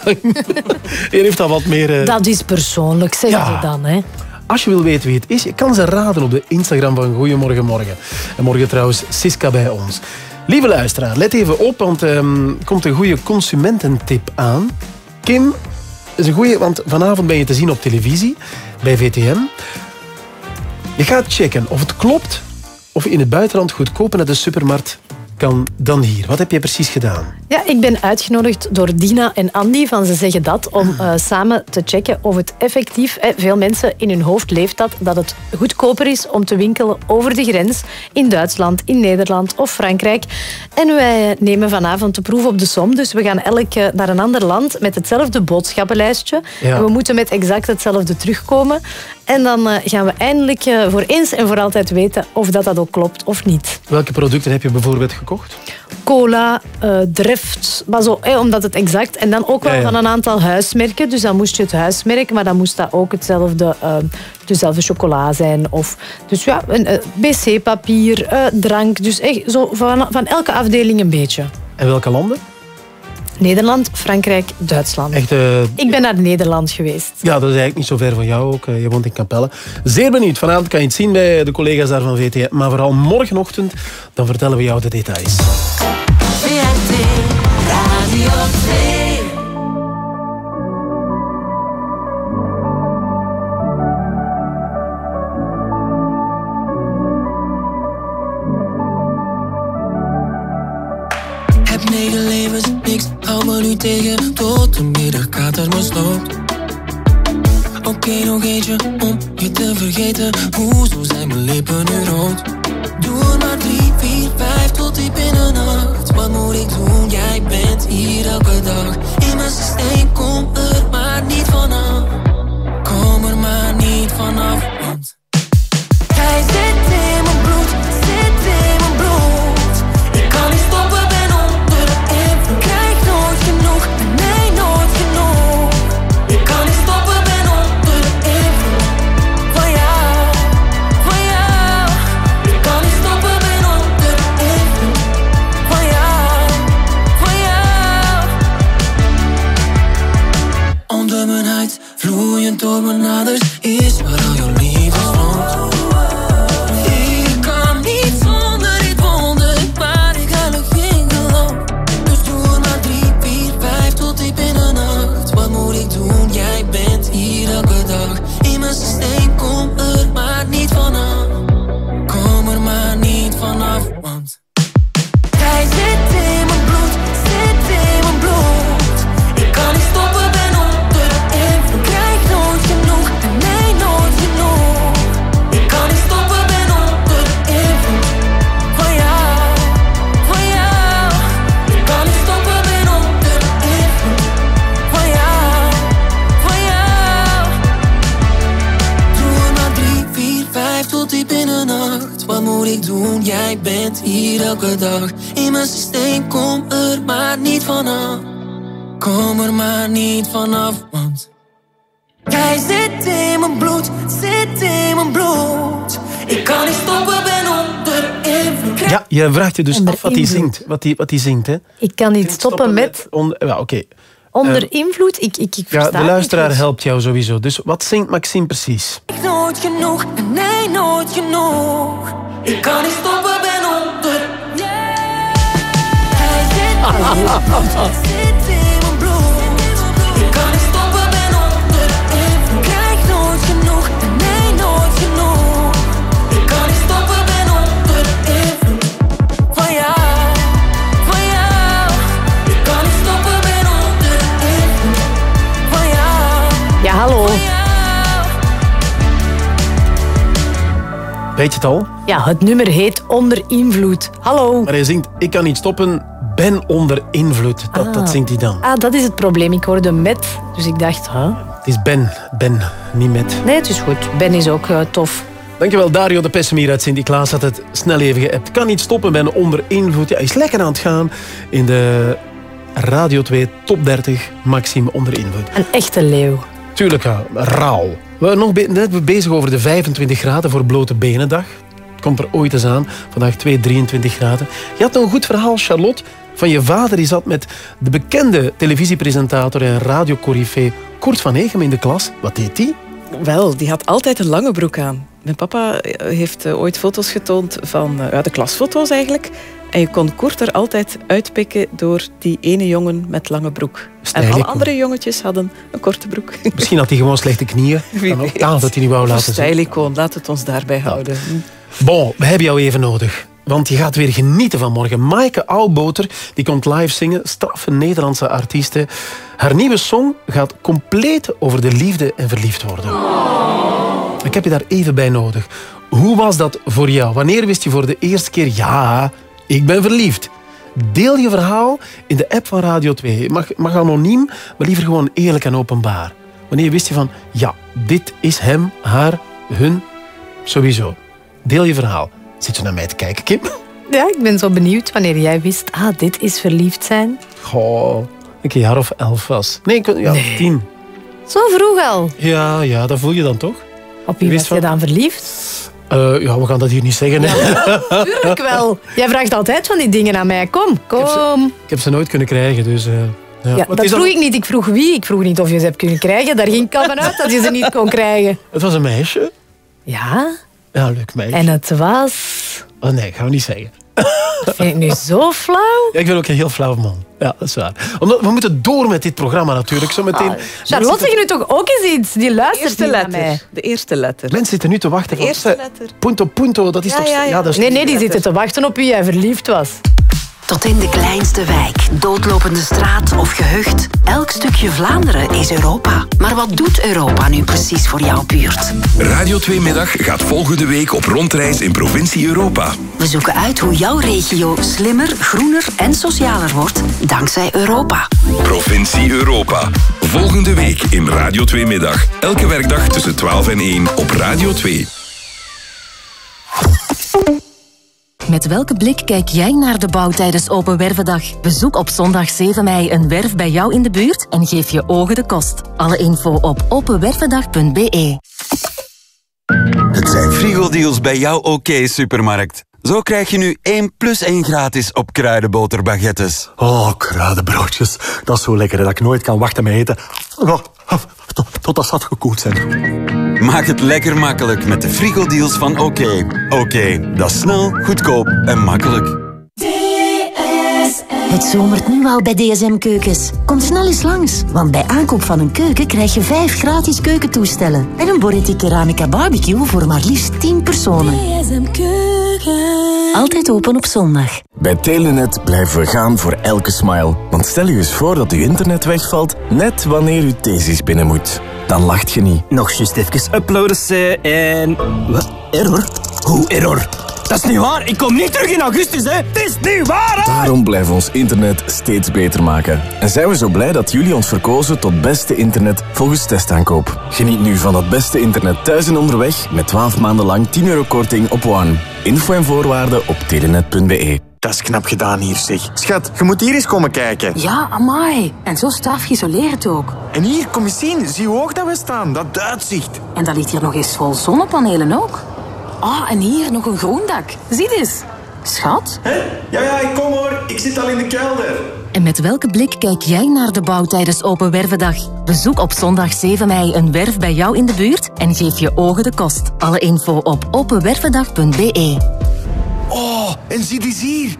[SPEAKER 6] Hier heeft dat wat meer... eh,
[SPEAKER 12] Dat is persoonlijk, zeggen
[SPEAKER 6] Ja.
[SPEAKER 12] ze dan, hè?
[SPEAKER 6] Als je wil weten wie het is, je kan ze raden op de Instagram van Goedemorgen Morgen. En morgen trouwens Siska bij ons. Lieve luisteraar, let even op, want er komt een goede consumententip aan. Kim is een goede, want vanavond ben je te zien op televisie bij VTM. Je gaat checken of het klopt of je in het buitenland goedkoper naar de supermarkt kan dan hier. Wat heb je precies gedaan?
[SPEAKER 12] Ja, ik ben uitgenodigd door Dina en Andy van Ze Zeggen Dat om eh, samen te checken of het effectief... eh, veel mensen in hun hoofd leeft dat, dat het goedkoper is om te winkelen over de grens in Duitsland, in Nederland of Frankrijk. En wij nemen vanavond de proef op de som. Dus we gaan elk naar een ander land met hetzelfde boodschappenlijstje.
[SPEAKER 6] Ja.
[SPEAKER 12] En we moeten met exact hetzelfde terugkomen. En dan eh, gaan we eindelijk eh, voor eens en voor altijd weten of dat, dat ook klopt of niet.
[SPEAKER 6] Welke producten heb je bijvoorbeeld gekocht?
[SPEAKER 12] cola, eh Dreft, maar zo, eh, omdat het exact. En dan ook wel
[SPEAKER 6] Ja, ja.
[SPEAKER 12] van een aantal huismerken. Dus dan moest je het huismerk, maar dan moest dat ook hetzelfde, eh, dezelfde chocola zijn. Of, dus ja, een, BC-papier, eh, drank. Dus echt zo van, van elke afdeling een beetje.
[SPEAKER 6] En welke landen?
[SPEAKER 12] Nederland, Frankrijk, Duitsland.
[SPEAKER 6] Echt, eh,
[SPEAKER 12] Ik ben naar Nederland geweest.
[SPEAKER 6] ja, dat is eigenlijk niet zo ver van jou ook. Eh, Je woont in Capelle. Zeer benieuwd. Vanavond kan je het zien bij de collega's daar van VTM. Maar vooral morgenochtend, dan vertellen we jou de details.
[SPEAKER 50] Radio 2.
[SPEAKER 11] Niks. Hou me nu tegen Tot de middagkater me sloopt. Oké, nog eentje om je te vergeten. Hoezo zijn mijn lippen nu rood? Doe maar drie, vier, vijf tot diep in de nacht. Wat moet ik doen? Jij bent hier elke dag. In mijn systeem, kom vloeiend door bent hier elke dag. In mijn systeem, kom er maar niet vanaf. Kom er maar niet vanaf, want Jij zit in mijn bloed, zit in mijn bloed. Ik kan niet stoppen, ben onder de invloed.
[SPEAKER 6] Ja, je vraagt je dus
[SPEAKER 12] Onder
[SPEAKER 6] af wat hij zingt. Wat hij wat die zingt, hè?
[SPEAKER 12] Ik kan niet stoppen met
[SPEAKER 6] ja, oké.
[SPEAKER 12] onder
[SPEAKER 6] Eh,
[SPEAKER 12] invloed. Ik, ik, ik
[SPEAKER 6] Ja, de luisteraar
[SPEAKER 12] niet.
[SPEAKER 6] helpt jou sowieso. Dus wat zingt Maxime precies?
[SPEAKER 11] Ik nooit genoeg, nee, nooit genoeg. Ik kan niet stoppen, ben
[SPEAKER 6] Weet je het al?
[SPEAKER 12] Ja, het nummer heet Onder Invloed. Hallo.
[SPEAKER 6] Maar hij zingt Ik kan niet stoppen, ben onder invloed. Dat, dat
[SPEAKER 12] Ah.
[SPEAKER 6] zingt hij dan.
[SPEAKER 12] Ah, dat is het probleem. Ik hoorde met, dus ik dacht, huh?
[SPEAKER 6] Het is Ben, Ben, niet met.
[SPEAKER 12] Nee, het is goed. Ben is ook eh, tof.
[SPEAKER 6] Dankjewel, Dario de Pessemier uit Sint-Niklaas had het snel even geappt. Kan niet stoppen, ben onder invloed. Ja, hij is lekker aan het gaan in de Radio 2 Top 30 Maxime onder invloed.
[SPEAKER 12] Een echte leeuw.
[SPEAKER 6] Tuurlijk, ja, rauw. We waren nog be- net bezig over de 25 graden voor blote benendag. Komt er ooit eens aan. Vandaag 2, 23 graden. Je had een goed verhaal, Charlotte, van je vader. Die zat met de bekende televisiepresentator en radiocorifee Kurt van Egem in de klas. Wat deed die?
[SPEAKER 1] Wel, die had altijd een lange broek aan. Mijn papa eh, heeft eh, ooit foto's getoond van eh, ja, de klasfoto's eigenlijk. En je kon Koert er altijd uitpikken door die ene jongen met lange broek. En alle andere jongetjes hadden een korte broek.
[SPEAKER 6] Misschien had hij gewoon slechte knieën.
[SPEAKER 1] Wie weet.
[SPEAKER 6] Dat hij niet wou laten zien.
[SPEAKER 1] stijlicoon, laat het ons daarbij houden.
[SPEAKER 6] Bon, we hebben jou even nodig. Want je gaat weer genieten van morgen. Maaike Oudboter die komt live zingen. Straffe Nederlandse artieste. Haar nieuwe song gaat compleet over de liefde en verliefd worden. Ik heb je daar even bij nodig. Hoe was dat voor jou? Wanneer wist je voor de eerste keer... Ja, ik ben verliefd. Deel je verhaal in de app van Radio 2. Het mag, mag anoniem, maar liever gewoon eerlijk en openbaar. Wanneer wist je van... Ja, dit is hem, haar, hun, sowieso. Deel je verhaal. Zit je naar mij te kijken, Kim?
[SPEAKER 12] Ja, ik ben zo benieuwd wanneer jij wist, ah, dit is verliefd zijn.
[SPEAKER 6] Goh, ik een jaar of elf was. Nee, ik, ja, tien.
[SPEAKER 12] Zo vroeg al.
[SPEAKER 6] Ja, ja, dat voel je dan toch?
[SPEAKER 12] Op wie was je dan verliefd?
[SPEAKER 6] Eh, ja, we gaan dat hier niet zeggen. hè.
[SPEAKER 12] Tuurlijk wel. Jij vraagt altijd van die dingen aan mij. Kom, kom.
[SPEAKER 6] Ik heb ze nooit kunnen krijgen, dus... eh, ja.
[SPEAKER 12] Ja, dat vroeg
[SPEAKER 6] al-
[SPEAKER 12] ik niet. Ik vroeg wie. Ik vroeg niet of je ze hebt kunnen krijgen. Daar ging ik al vanuit dat je ze niet kon krijgen.
[SPEAKER 6] Het was een meisje.
[SPEAKER 12] Ja?
[SPEAKER 6] Ja, leuk meisje.
[SPEAKER 12] En het was...
[SPEAKER 6] Oh nee, gaan we niet zeggen.
[SPEAKER 12] Dat vind ik nu zo flauw.
[SPEAKER 6] Ja, ik ben ook een heel flauw man. Ja, dat is waar. Omdat, we moeten door met dit programma natuurlijk. Zometeen.
[SPEAKER 12] Ah, Charlotte, zeg nu toch ook eens iets? Die luistert naar
[SPEAKER 1] letter.
[SPEAKER 12] mij.
[SPEAKER 1] De eerste letter.
[SPEAKER 6] Mensen zitten nu te wachten.
[SPEAKER 1] De eerste
[SPEAKER 6] "Zeg,
[SPEAKER 1] letter.
[SPEAKER 6] Punto, punto, dat is
[SPEAKER 1] Ja,
[SPEAKER 6] toch...
[SPEAKER 1] ja, ja.
[SPEAKER 6] dat is
[SPEAKER 12] Nee, nee, die zitten te wachten op wie jij verliefd was.
[SPEAKER 8] Tot in de kleinste wijk, doodlopende straat of gehucht. Elk stukje Vlaanderen is Europa. Maar wat doet Europa nu precies voor jouw buurt?
[SPEAKER 16] Radio 2 Middag gaat volgende week op rondreis in provincie Europa.
[SPEAKER 8] We zoeken uit hoe jouw regio slimmer, groener en socialer wordt dankzij Europa.
[SPEAKER 16] Provincie Europa. Volgende week in Radio 2 Middag. Elke werkdag tussen 12 en 1 op Radio 2.
[SPEAKER 20] Met welke blik kijk jij naar de bouw tijdens Open Wervendag? Bezoek op zondag 7 mei een werf bij jou in de buurt en geef je ogen de kost. Alle info op openwervendag.be.
[SPEAKER 51] Het zijn frigo-deals bij jouw OK-supermarkt. Zo krijg je nu 1 plus 1 gratis op kruidenboterbaguettes.
[SPEAKER 19] Oh, kruidenbroodjes. Dat is zo lekker dat ik nooit kan wachten met eten. Oh, tot, tot dat zat gekoeld zijn.
[SPEAKER 51] Maak het lekker makkelijk met de frigo-deals van OK. OK, dat is snel, goedkoop en makkelijk.
[SPEAKER 31] Het zomert nu al bij DSM Keukens. Kom snel eens langs, want bij aankoop van een keuken krijg je vijf gratis keukentoestellen. En een Boretti Keramica Barbecue voor maar liefst 10 personen. Altijd open op zondag.
[SPEAKER 18] Bij Telenet blijven we gaan voor elke smile. Want stel je eens voor dat uw internet wegvalt net wanneer uw thesis binnen moet. Dan lacht je niet.
[SPEAKER 52] Nog juist even uploaden en... Wat? Error? Hoe error? Dat is niet waar. Ik kom niet terug in augustus, hè. Het is niet waar, hè.
[SPEAKER 18] Daarom blijven we ons internet steeds beter maken. En zijn we zo blij dat jullie ons verkozen tot beste internet volgens testaankoop. Geniet nu van dat beste internet thuis en onderweg met 12 maanden lang 10 euro korting op One. Info en voorwaarden op telenet.be.
[SPEAKER 19] Dat is knap gedaan hier, zeg. Schat, je moet hier eens komen kijken.
[SPEAKER 31] Ja, amai. En zo straf geïsoleerd ook.
[SPEAKER 19] En hier, kom eens zien. Zie hoe hoog dat we staan. Dat uitzicht.
[SPEAKER 31] En dat ligt hier nog eens vol zonnepanelen ook. Ah, en hier nog een groen dak. Zie eens. Schat.
[SPEAKER 19] Ja, ja, ik kom hoor. Ik zit al in de kelder.
[SPEAKER 20] En met welke blik kijk jij naar de bouw tijdens Open Wervendag? Bezoek op zondag 7 mei een werf bij jou in de buurt en geef je ogen de kost. Alle info op openwervendag.be.
[SPEAKER 19] Oh, en zie die hier.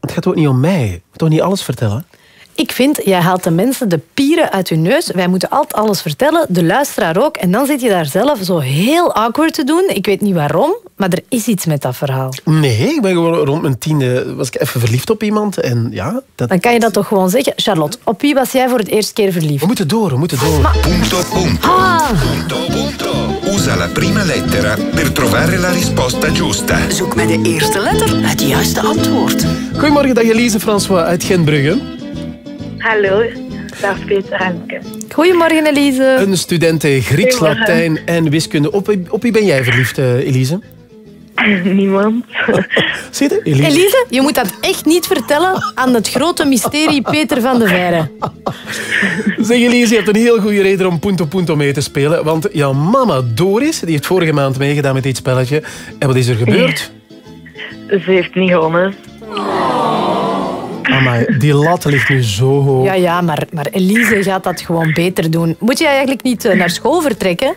[SPEAKER 6] Het gaat ook niet om mij. Ik moet toch niet alles vertellen?
[SPEAKER 12] Ik vind, jij haalt de mensen de pieren uit hun neus. Wij moeten altijd alles vertellen, de luisteraar ook. En dan zit je daar zelf zo heel awkward te doen. Ik weet niet waarom, maar er is iets met dat verhaal.
[SPEAKER 6] Nee, ik ben gewoon rond mijn tiende was ik even verliefd op iemand. En ja, dat...
[SPEAKER 12] Dan kan je dat toch gewoon zeggen. Charlotte, op wie was jij voor het eerste keer verliefd?
[SPEAKER 6] We moeten door, we moeten door.
[SPEAKER 16] Punto, punto.
[SPEAKER 12] Ah,
[SPEAKER 16] Usa la prima lettera per trovare la risposta giusta.
[SPEAKER 8] Zoek met de eerste letter het juiste antwoord.
[SPEAKER 6] Goedemorgen, dag Elise François uit Gentbrugge.
[SPEAKER 29] Hallo, dag Peter Hanke.
[SPEAKER 12] Goedemorgen, Elise.
[SPEAKER 6] Een student Grieks. Latijn en wiskunde. Op, wie- op wie ben jij verliefd, eh, Elise?
[SPEAKER 29] Niemand.
[SPEAKER 6] Zie je? Elise.
[SPEAKER 12] Elise, je moet dat echt niet vertellen aan het grote mysterie Peter van de Veire.
[SPEAKER 6] Zeg Elise, je hebt een heel goede reden om Punto Punto mee te spelen. Want jouw mama Doris, die heeft vorige maand meegedaan met dit spelletje. En wat is er gebeurd?
[SPEAKER 29] Ze heeft niet gewonnen.
[SPEAKER 6] Amai, die lat ligt nu zo hoog.
[SPEAKER 12] Ja, ja, maar, maar Elise gaat dat gewoon beter doen. Moet jij eigenlijk niet eh, naar school vertrekken?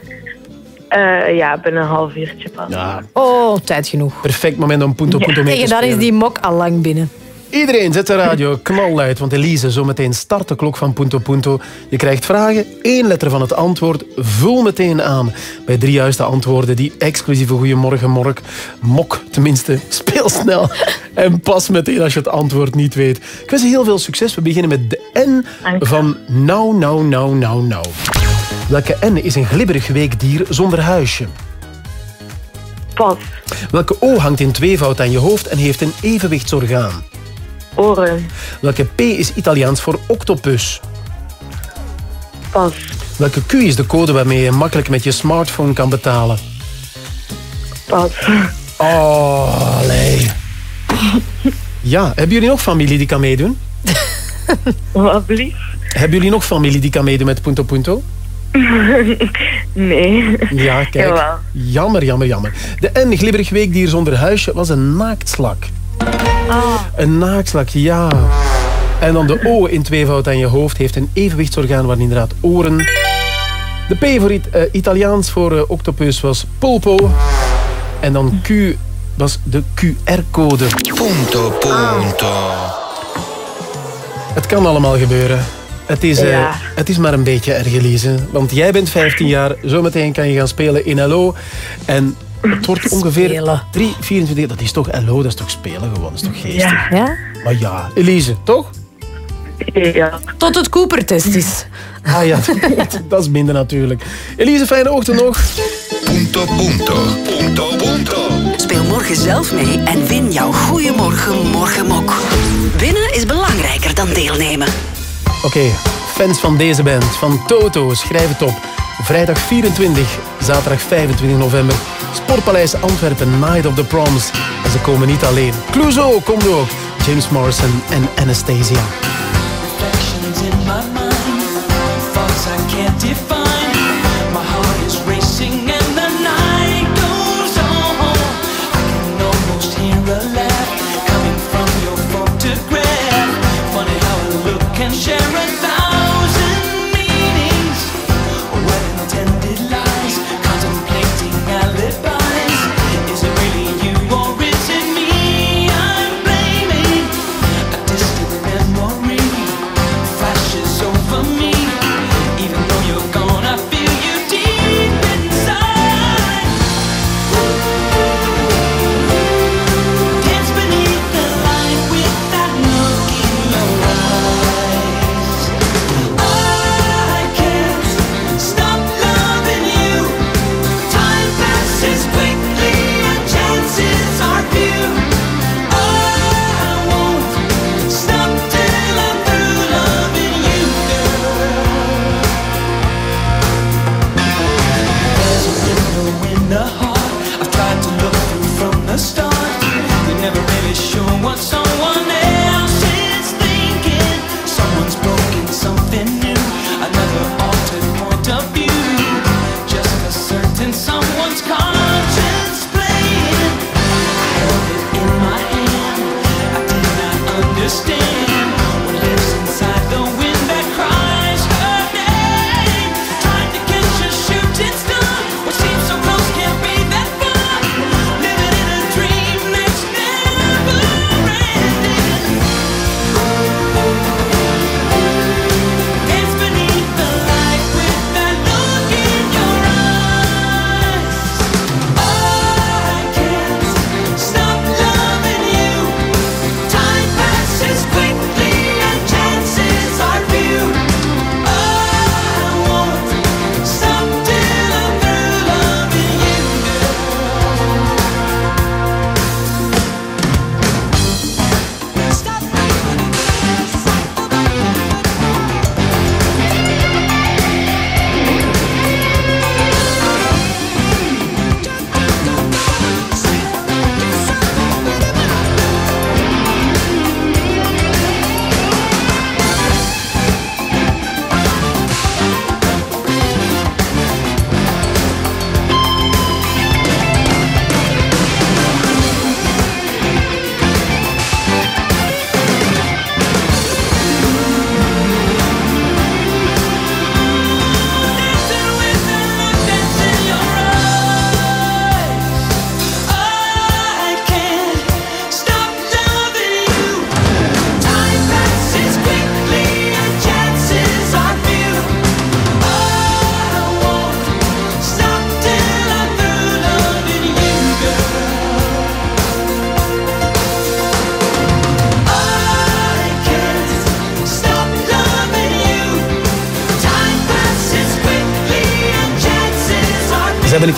[SPEAKER 29] Eh, ja, binnen een half uurtje pas.
[SPEAKER 6] Ja,
[SPEAKER 12] Oh, tijd genoeg.
[SPEAKER 6] perfect moment om punto punto mee te
[SPEAKER 12] Tegen dan is
[SPEAKER 6] spelen.
[SPEAKER 12] die mok al lang binnen.
[SPEAKER 6] Iedereen zet de radio knalluid, want Elise, zometeen start de klok van Punto Punto. Je krijgt vragen, één letter van het antwoord, vul meteen aan. Bij drie juiste antwoorden, die exclusieve Goeiemorgen Mork, mok tenminste, speel snel. En pas meteen als je het antwoord niet weet. Ik wens je heel veel succes. We beginnen met de N van nou, nou, nou, nou, nou. Welke N is een glibberig weekdier zonder huisje?
[SPEAKER 29] Pas.
[SPEAKER 6] Welke O hangt in tweevoud aan je hoofd en heeft een evenwichtsorgaan?
[SPEAKER 29] Oren.
[SPEAKER 6] Welke P is Italiaans voor octopus?
[SPEAKER 29] Pas.
[SPEAKER 6] Welke Q is de code waarmee je makkelijk met je smartphone kan betalen?
[SPEAKER 29] Pas.
[SPEAKER 6] Oh, nee. Ja, hebben jullie nog familie die kan meedoen?
[SPEAKER 29] Wat blieft?
[SPEAKER 6] Hebben jullie nog familie die kan meedoen met Punto Punto?
[SPEAKER 29] nee.
[SPEAKER 6] Ja, kijk.
[SPEAKER 29] Jawel.
[SPEAKER 6] Jammer, jammer, jammer. De N, glibberig weekdier zonder huisje, was een naaktslak. Een naaktslak, ja. En dan de O in tweevoud aan je hoofd heeft een evenwichtsorgaan waar inderdaad oren. De P voor It- eh, Italiaans voor eh, octopus was polpo. En dan Q was de QR-code. Punto, punto. Het kan allemaal gebeuren. Het is, eh, het is maar een beetje erg, Elise. Want jij bent 15 jaar, zometeen kan je gaan spelen in LO. En het wordt ongeveer 3, 24... Dat is toch LO, dat is toch spelen gewoon, dat is toch geestig.
[SPEAKER 12] Ja. ja?
[SPEAKER 6] Maar ja, Elise, toch?
[SPEAKER 29] Ja.
[SPEAKER 12] Tot het Cooper-test is.
[SPEAKER 6] Ah ja, dat is minder natuurlijk. Elise, fijne ochtend nog.
[SPEAKER 16] Punto, punto. Punto, punto.
[SPEAKER 53] Speel morgen zelf mee en win jouw Goeiemorgen Morgenmok. Winnen is belangrijker dan deelnemen.
[SPEAKER 6] Oké, fans van deze band, van Toto, schrijf het op. Vrijdag 24, zaterdag 25 november. Sportpaleis Antwerpen, Night of the Proms. En ze komen niet alleen. Clouseau komt ook. James Morrison en Anastasia.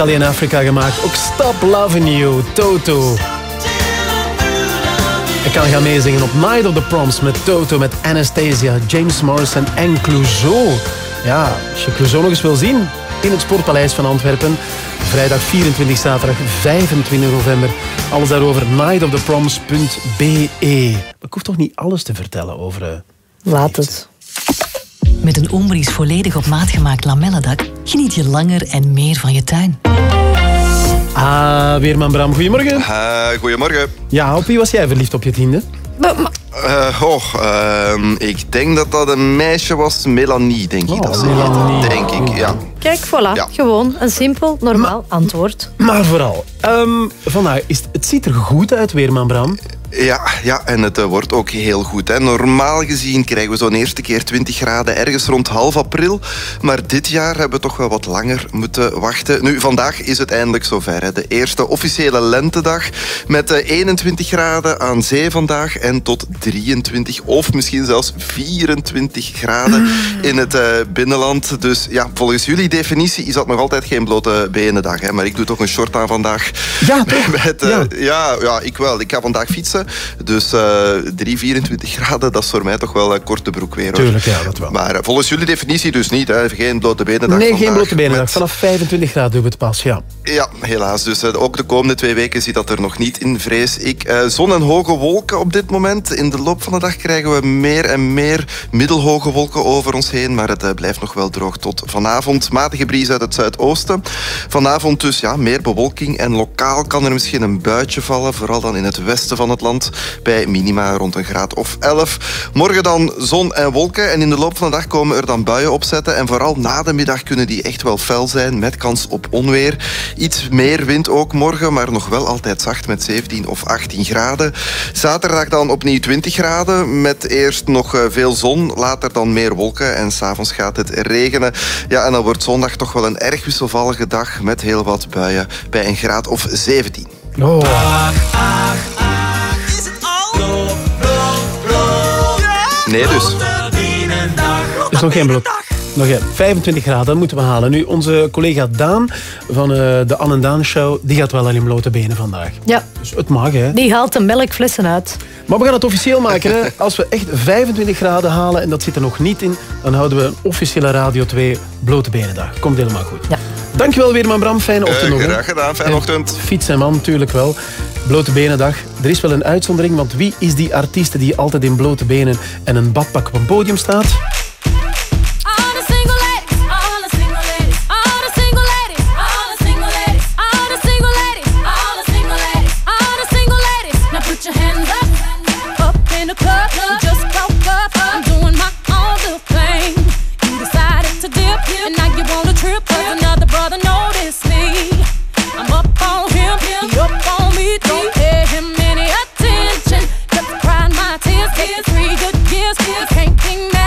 [SPEAKER 6] Niet alleen Afrika gemaakt, ook Stop Loving You, Toto. Ik kan gaan meezingen op Night of the Proms met Toto, met Anastasia, James Morrison en Clouseau. Ja, als je Clouseau nog eens wil zien in het Sportpaleis van Antwerpen. Vrijdag 24, zaterdag 25 november. Alles daarover nightoftheproms.be. Ik hoef toch niet alles te vertellen over... eh,
[SPEAKER 12] Laat het.
[SPEAKER 54] Met een Ombries volledig op maat gemaakt lamellendak geniet je langer en meer van je tuin.
[SPEAKER 6] Ah, Weerman Bram, goedemorgen.
[SPEAKER 55] Uh, goedemorgen.
[SPEAKER 6] Ja, op wie was jij verliefd op je tiende?
[SPEAKER 55] Eh, oh, ehm, ik denk dat dat een meisje was, Melanie, denk ik. dat ze
[SPEAKER 6] Melanie.
[SPEAKER 55] Denk ik, ja.
[SPEAKER 12] Kijk, voilà.
[SPEAKER 55] Ja.
[SPEAKER 12] Gewoon een simpel, normaal antwoord.
[SPEAKER 6] Maar vooral, ehm, vandaag, is, het ziet er goed uit, Weerman Bram.
[SPEAKER 55] Ja, ja, en het eh, wordt ook heel goed. Hè. Normaal gezien krijgen we zo'n eerste keer 20 graden ergens rond half april. Maar dit jaar hebben we toch wel wat langer moeten wachten. Nu, vandaag is het eindelijk zover. Hè. De eerste officiële lentedag met eh, 21 graden aan zee vandaag en tot 23 of misschien zelfs 24 graden in het eh, binnenland. Dus ja, volgens jullie definitie is dat nog altijd geen blote benendag. Hè. Maar ik doe toch een short aan vandaag.
[SPEAKER 6] Ja, toch?
[SPEAKER 55] Met, ja. Ja, ik wel. Ik ga vandaag fietsen. Dus eh 3, 24 graden, dat is voor mij toch wel een korte broek weer. hoor.
[SPEAKER 6] Tuurlijk, ja, dat wel.
[SPEAKER 55] Maar eh, volgens jullie definitie dus niet. Hè. Geen blote benendag
[SPEAKER 6] nee, geen blote.
[SPEAKER 55] Met-
[SPEAKER 6] Vanaf 25 graden doen we het pas, ja.
[SPEAKER 55] ja, helaas. Dus eh, ook de komende twee weken zit dat er nog niet in, vrees ik. Eh, zon en hoge wolken op dit moment. In de loop van de dag krijgen we meer en meer middelhoge wolken over ons heen. Maar het eh, blijft nog wel droog tot vanavond. Matige bries uit het zuidoosten. Vanavond dus ja, meer bewolking. En lokaal kan er misschien een buitje vallen. Vooral dan in het westen van het land. Bij minima rond een graad of 11. Morgen dan zon en wolken. En in de loop van de dag komen er dan buien opzetten. En vooral na de middag kunnen die echt wel fel zijn. Met kans op onweer. Iets meer wind ook morgen. Maar nog wel altijd zacht met 17 of 18 graden. Zaterdag dan opnieuw 20 graden. Met eerst nog eh, veel zon. Later dan meer wolken. En s'avonds gaat het regenen. Ja, en dan wordt zondag toch wel een erg wisselvallige dag. Met heel wat buien. Bij een graad of 17.
[SPEAKER 6] Oh.
[SPEAKER 55] Nee dus.
[SPEAKER 6] is nog geen bloot. Nog geen. 25 graden, dat moeten we halen. Nu, onze collega Daan van eh, de Anne en Daan Show, die gaat wel al in blote benen vandaag.
[SPEAKER 12] Ja,
[SPEAKER 6] Dus het mag, hè.
[SPEAKER 12] die haalt de melkflessen uit.
[SPEAKER 6] Maar we gaan het officieel maken. Hè. Als we echt 25 graden halen, en dat zit er nog niet in, dan houden we een officiële Radio 2 blote benendag. Komt helemaal goed.
[SPEAKER 12] Ja.
[SPEAKER 6] Dankjewel weer, man Bram. Fijne
[SPEAKER 55] Eh,
[SPEAKER 6] ochtend nog.
[SPEAKER 55] graag gedaan, fijne
[SPEAKER 6] En
[SPEAKER 55] ochtend.
[SPEAKER 6] Fiets en man, natuurlijk wel. Blote benendag. Er is wel een uitzondering, want wie is die artiest die altijd in blote benen en een badpak op een podium staat?
[SPEAKER 56] Kiss, kiss, kiss, kiss, kiss, kiss, kiss, kiss,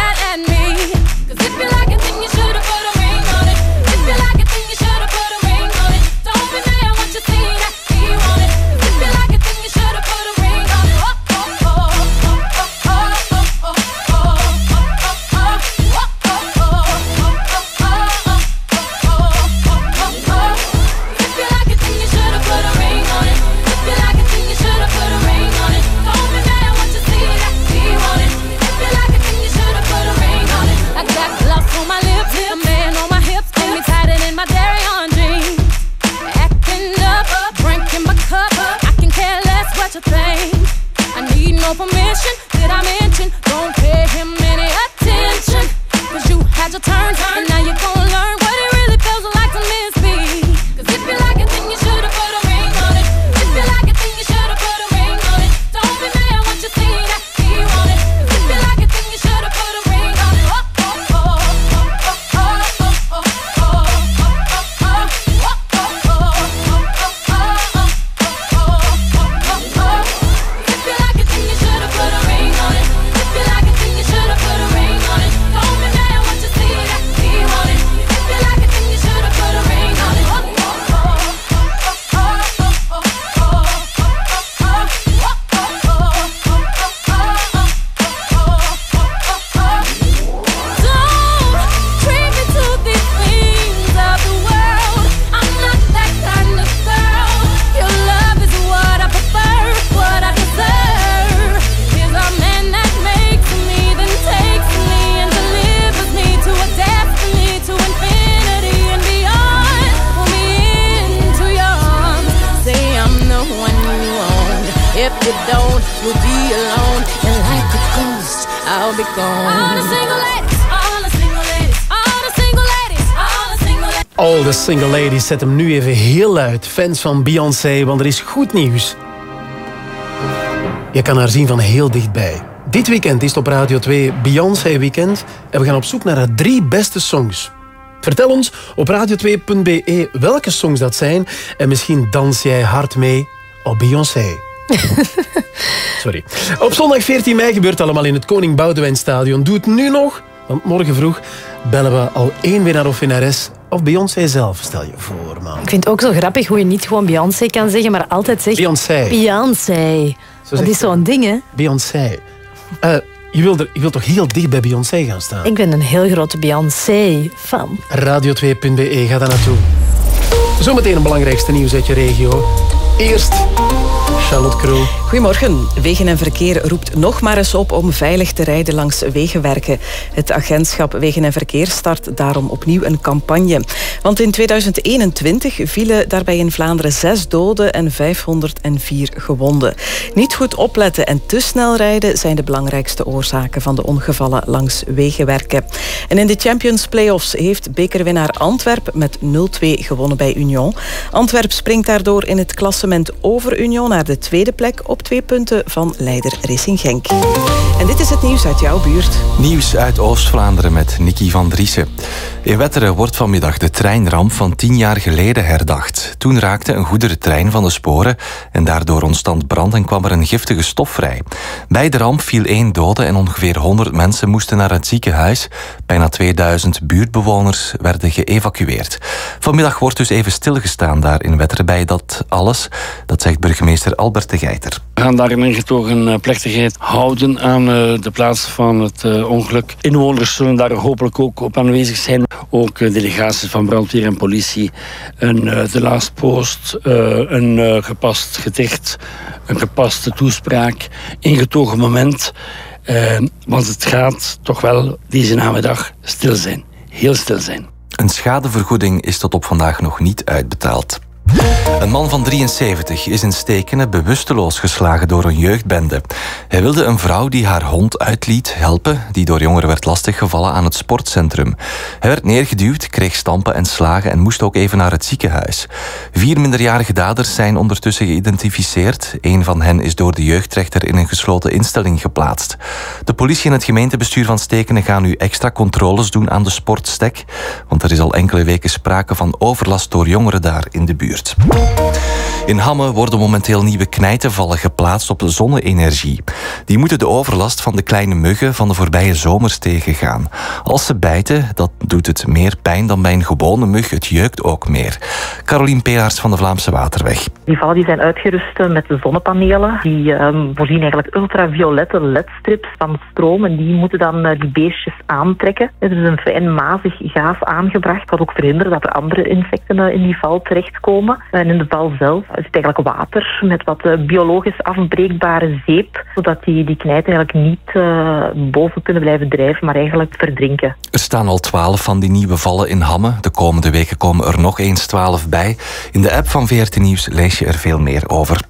[SPEAKER 56] mansion? Did I mention? Don't pay him any attention. Cause you had your turn, and now you're going you'll be alone. And like a ghost, I'll be gone. All the single ladies, all the single ladies, all the single ladies, all the single ladies.
[SPEAKER 6] All the single ladies, zet hem nu even heel luid. Fans van Beyoncé, want er is goed nieuws. Je kan haar zien van heel dichtbij. Dit weekend is het op Radio 2 Beyoncé Weekend en we gaan op zoek naar haar drie beste songs. Vertel ons op radio2.be welke songs dat zijn en misschien dans jij hard mee op Beyoncé. Sorry. Op zondag 14 mei gebeurt het allemaal in het Koning Boudewijn Stadion. Doe het nu nog, want morgen vroeg bellen we al één winnaar of winnares of Beyoncé zelf, stel je voor, man.
[SPEAKER 12] Ik vind het ook zo grappig hoe je niet gewoon Beyoncé kan zeggen, maar altijd zegt...
[SPEAKER 6] Beyoncé.
[SPEAKER 12] Beyoncé. Dat is zo'n ding, hè?
[SPEAKER 6] Beyoncé. Eh, je, wilt er, je wilt toch heel dicht bij Beyoncé gaan staan?
[SPEAKER 12] Ik ben een heel grote Beyoncé-fan.
[SPEAKER 6] Radio2.be, ga daar naartoe. Zometeen een belangrijkste nieuws uit je regio. Eerst
[SPEAKER 1] Goedemorgen. Wegen en Verkeer roept nog maar eens op om veilig te rijden langs wegenwerken. Het agentschap Wegen en Verkeer start daarom opnieuw een campagne. Want in 2021 vielen daarbij in Vlaanderen zes doden en 504 gewonden. Niet goed opletten en te snel rijden zijn de belangrijkste oorzaken van de ongevallen langs wegenwerken. En in de Champions Playoffs heeft bekerwinnaar Antwerp met 0-2 gewonnen bij Union. Antwerp springt daardoor in het klassement over Union naar de tweede plek op twee punten van leider Racing Genk. En dit is het nieuws uit jouw buurt.
[SPEAKER 28] Nieuws uit Oost-Vlaanderen met Nicky van Driessen. In Wetteren wordt vanmiddag de treinramp van tien jaar geleden herdacht. Toen raakte een goederentrein van de sporen en daardoor ontstond brand en kwam er een giftige stof vrij. Bij de ramp viel één dode en ongeveer 100 mensen moesten naar het ziekenhuis. Bijna 2000 buurtbewoners werden geëvacueerd. Vanmiddag wordt dus even stilgestaan daar in Wetteren bij dat alles. Dat zegt burgemeester Albert de Geiter.
[SPEAKER 48] We gaan daar een ingetogen eh, plechtigheid houden aan eh, de plaats van het eh, ongeluk. Inwoners zullen daar hopelijk ook op aanwezig zijn. Ook delegaties van brandweer en politie. Een eh, de last post, een gepast gedicht, een gepaste toespraak, ingetogen moment. Want het gaat toch wel deze namiddag stil zijn. Heel stil zijn.
[SPEAKER 28] Een schadevergoeding is tot op vandaag nog niet uitbetaald. Een man van 73 is in Stekenen bewusteloos geslagen door een jeugdbende. Hij wilde een vrouw die haar hond uitliet helpen, die door jongeren werd lastiggevallen aan het sportcentrum. Hij werd neergeduwd, kreeg stampen en slagen en moest ook even naar het ziekenhuis. Vier minderjarige daders zijn ondertussen geïdentificeerd. Een van hen is door de jeugdrechter in een gesloten instelling geplaatst. De politie en het gemeentebestuur van Stekenen gaan nu extra controles doen aan de sportstek, want er is al enkele weken sprake van overlast door jongeren daar in de buurt buurt. In Hamme worden momenteel nieuwe knijtenvallen geplaatst op zonne-energie. Die moeten de overlast van de kleine muggen van de voorbije zomers tegengaan. Als ze bijten, dat doet het meer pijn dan bij een gewone mug. Het jeukt ook meer. Carolien Pelaars van de Vlaamse Waterweg.
[SPEAKER 29] Die vallen die zijn uitgerust met zonnepanelen. Die ehm, voorzien eigenlijk ultraviolette ledstrips van stroom. En die moeten dan eh, die beestjes aantrekken. Er is een fijn mazig gaas aangebracht. Wat ook verhindert dat er andere insecten eh, in die val terechtkomen. En in de val zelf is het eigenlijk water met wat eh, biologisch afbreekbare zeep. Zodat die, die knijten eigenlijk niet eh, boven kunnen blijven drijven, maar eigenlijk verdrinken.
[SPEAKER 28] Er staan al twaalf van die nieuwe vallen in Hamme. De komende weken komen er nog eens twaalf bij. In de app van VRT Nieuws lees je er veel meer over.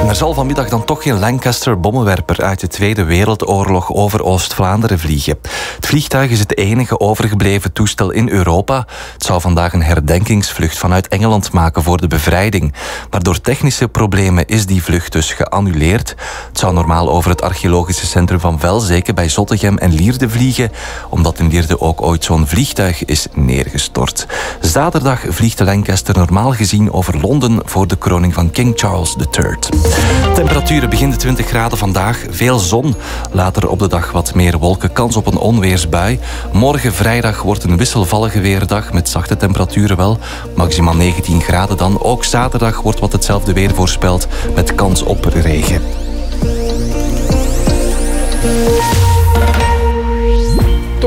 [SPEAKER 28] En er zal vanmiddag dan toch geen Lancaster bommenwerper uit de Tweede Wereldoorlog over Oost-Vlaanderen vliegen. Het vliegtuig is het enige overgebleven toestel in Europa. Het zou vandaag een herdenkingsvlucht vanuit Engeland maken voor de bevrijding. Maar door technische problemen is die vlucht dus geannuleerd. Het zou normaal over het archeologische centrum van Velzeke bij Zottegem en Lierde vliegen, omdat in Lierde ook ooit zo'n vliegtuig is neergestort. Zaterdag vliegt de Lancaster normaal gezien over Londen voor de kroning van King Charles III. Temperaturen begin de 20 graden vandaag, veel zon. Later op de dag wat meer wolken, kans op een onweersbui. Morgen vrijdag wordt een wisselvallige weerdag met zachte temperaturen wel. Maximaal 19 graden dan. Ook zaterdag wordt wat hetzelfde weer voorspeld met kans op regen.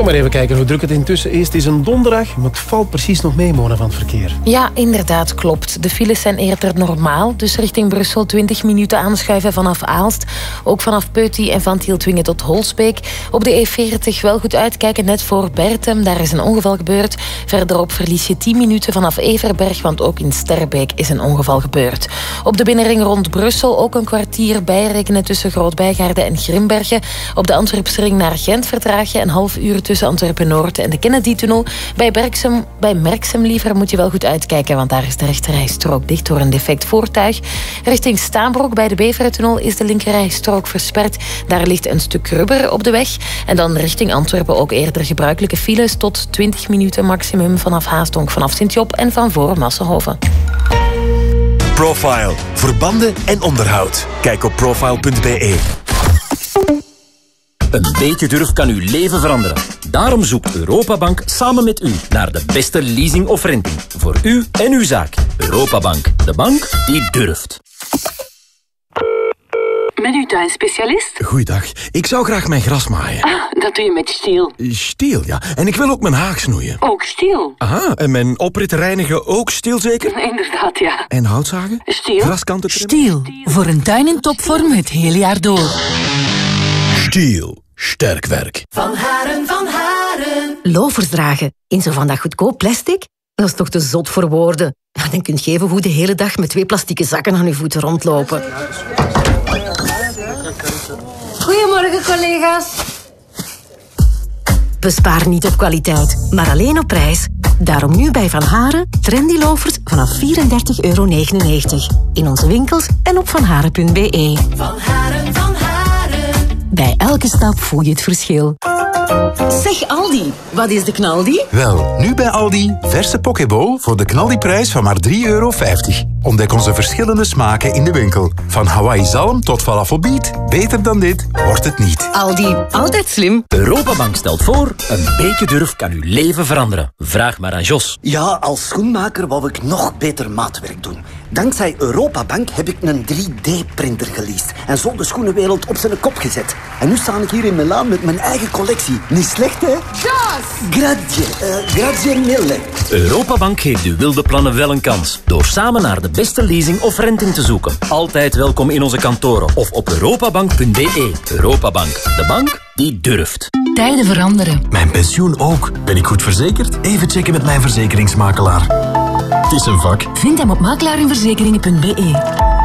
[SPEAKER 6] Kom maar even kijken hoe druk het intussen is. Het is een donderdag, maar het valt precies nog mee, Mona, van het verkeer.
[SPEAKER 31] Ja, inderdaad, klopt. De files zijn eerder normaal. Dus richting Brussel 20 minuten aanschuiven vanaf Aalst. Ook vanaf Peuty en van Tieltwingen tot Holsbeek. Op de E40 wel goed uitkijken, net voor Bertem. Daar is een ongeval gebeurd. Verderop verlies je 10 minuten vanaf Everberg, want ook in Sterbeek is een ongeval gebeurd. Op de binnenring rond Brussel ook een kwartier bijrekenen tussen Groot-Bijgaarden en Grimbergen. Op de Antwerpsring naar Gent vertraag je een half uur tussen Antwerpen-Noord en de Kennedy-tunnel. Bij, Berksem, bij Merksem liever moet je wel goed uitkijken, want daar is de rechterrijstrook dicht door een defect voertuig. Richting Staanbroek bij de Beverentunnel is de linkerrijstrook versperd. Daar ligt een stuk rubber op de weg. En dan richting Antwerpen ook eerder gebruikelijke files tot 20 minuten maximum vanaf Haastonk, vanaf Sint-Job en van voor Massenhoven.
[SPEAKER 57] Profile. Verbanden en onderhoud. Kijk op profile.be.
[SPEAKER 58] Een beetje durf kan uw leven veranderen. Daarom zoekt Europabank samen met u naar de beste leasing of renting. Voor u en uw zaak. Europabank, de bank die durft.
[SPEAKER 59] Met uw tuinspecialist?
[SPEAKER 57] Goeiedag. Ik zou graag mijn gras maaien.
[SPEAKER 59] Ah, dat doe je met stiel.
[SPEAKER 57] Stiel, ja. En ik wil ook mijn haag snoeien.
[SPEAKER 59] Ook stiel?
[SPEAKER 57] Aha, en mijn oprit reinigen ook stiel zeker?
[SPEAKER 59] Inderdaad, ja.
[SPEAKER 57] En houtzagen?
[SPEAKER 59] Stiel?
[SPEAKER 57] Graskanten?
[SPEAKER 54] Stiel. Voor een tuin in topvorm het hele jaar door.
[SPEAKER 57] Stiel. Sterk werk.
[SPEAKER 8] Van Haren, van Haren. Lovers dragen in zo van dat goedkoop plastic? Dat is toch te zot voor woorden. Dan kun je even goed de hele dag met twee plastieke zakken aan je voeten rondlopen.
[SPEAKER 60] Goedemorgen, collega's.
[SPEAKER 8] Bespaar niet op kwaliteit, maar alleen op prijs. Daarom nu bij Van Haren trendy lovers vanaf 34,99 euro. In onze winkels en op vanharen.be.
[SPEAKER 60] Van Haren, van Haren.
[SPEAKER 8] Bij elke stap voel je het verschil. Zeg Aldi, wat is de knaldi?
[SPEAKER 19] Wel, nu bij Aldi, verse pokeball voor de knaldiprijs van maar 3,50 euro. Ontdek onze verschillende smaken in de winkel. Van Hawaii zalm tot falafelbiet. Beter dan dit wordt het niet.
[SPEAKER 8] Aldi, altijd slim.
[SPEAKER 58] Europabank stelt voor, een beetje durf kan uw leven veranderen. Vraag maar aan Jos.
[SPEAKER 61] Ja, als schoenmaker wou ik nog beter maatwerk doen. Dankzij Europabank heb ik een 3D-printer geleased en zo de schoenenwereld op zijn kop gezet. En nu sta ik hier in Milaan met mijn eigen collectie. Niet slecht, hè?
[SPEAKER 60] Jos!
[SPEAKER 61] Grazie, eh, grazie mille.
[SPEAKER 58] Europabank geeft uw wilde plannen wel een kans. Door samen naar de beste leasing of renting te zoeken. Altijd welkom in onze kantoren of op europabank.be. Europabank, de bank die durft.
[SPEAKER 54] Tijden veranderen.
[SPEAKER 57] Mijn pensioen ook. Ben ik goed verzekerd? Even checken met mijn verzekeringsmakelaar. Het is een vak.
[SPEAKER 54] Vind hem op makelaarinverzekeringen.be.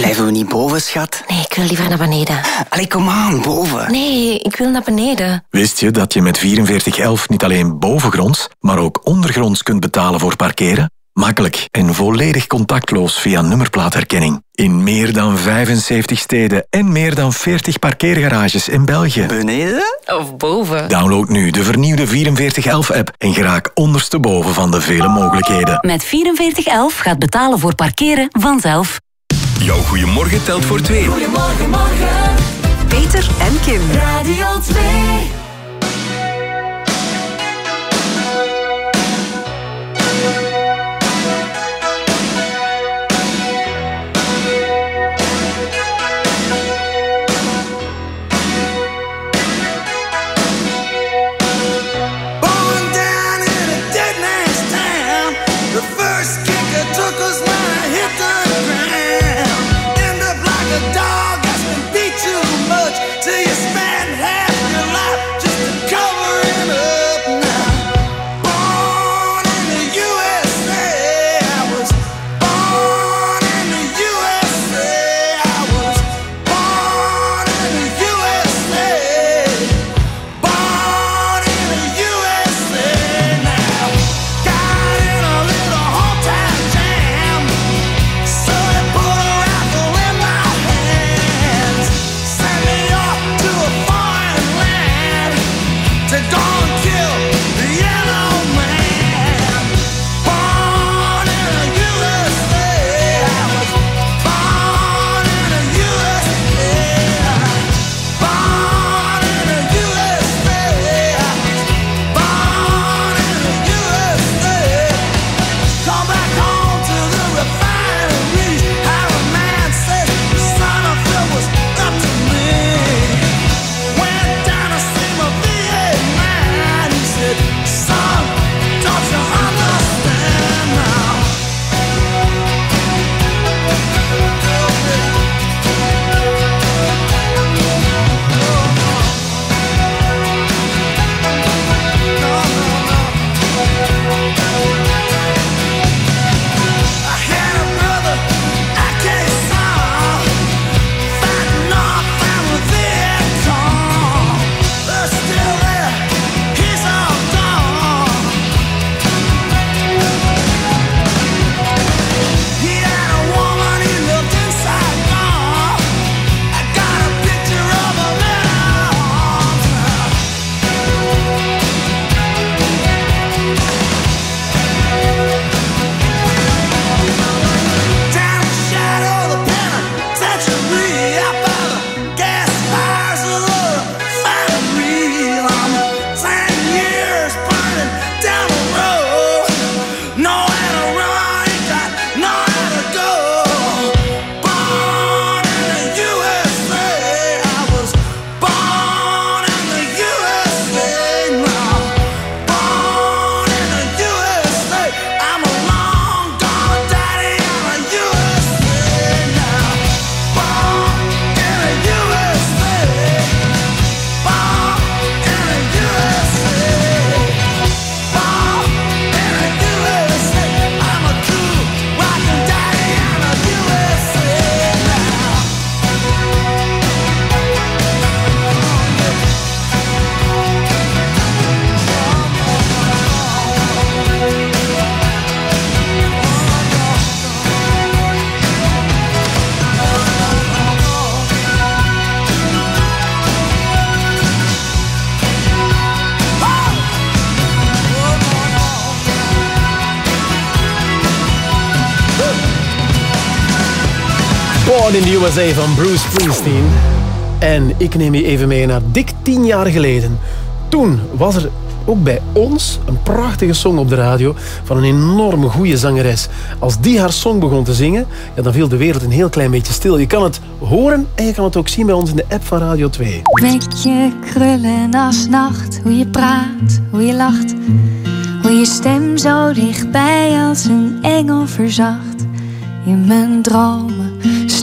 [SPEAKER 62] Blijven we niet boven, schat?
[SPEAKER 8] Nee, ik wil liever naar beneden.
[SPEAKER 62] Allee, kom aan, boven.
[SPEAKER 8] Nee, ik wil naar beneden.
[SPEAKER 57] Wist je dat je met 4411 niet alleen bovengronds, maar ook ondergronds kunt betalen voor parkeren? Makkelijk en volledig contactloos via nummerplaatherkenning. In meer dan 75 steden en meer dan 40 parkeergarages in België.
[SPEAKER 62] Beneden?
[SPEAKER 8] Of boven.
[SPEAKER 57] Download nu de vernieuwde 4411-app en geraak ondersteboven van de vele mogelijkheden.
[SPEAKER 53] Met 4411 gaat betalen voor parkeren vanzelf.
[SPEAKER 16] Jouw goeiemorgen telt voor twee.
[SPEAKER 60] Goedemorgen, morgen.
[SPEAKER 53] Peter en Kim.
[SPEAKER 60] Radio 2.
[SPEAKER 63] In the
[SPEAKER 6] USA van Bruce Springsteen. En ik neem je even mee naar dik tien jaar geleden. Toen was er ook bij ons een prachtige song op de radio van een enorm goede zangeres. Als die haar song begon te zingen, ja, dan viel de wereld een heel klein beetje stil. Je kan het horen en je kan het ook zien bij ons in de app van Radio 2.
[SPEAKER 64] Met je krullen als nacht, hoe je praat, hoe je lacht. Hoe je stem zo dichtbij als een engel verzacht. In mijn dromen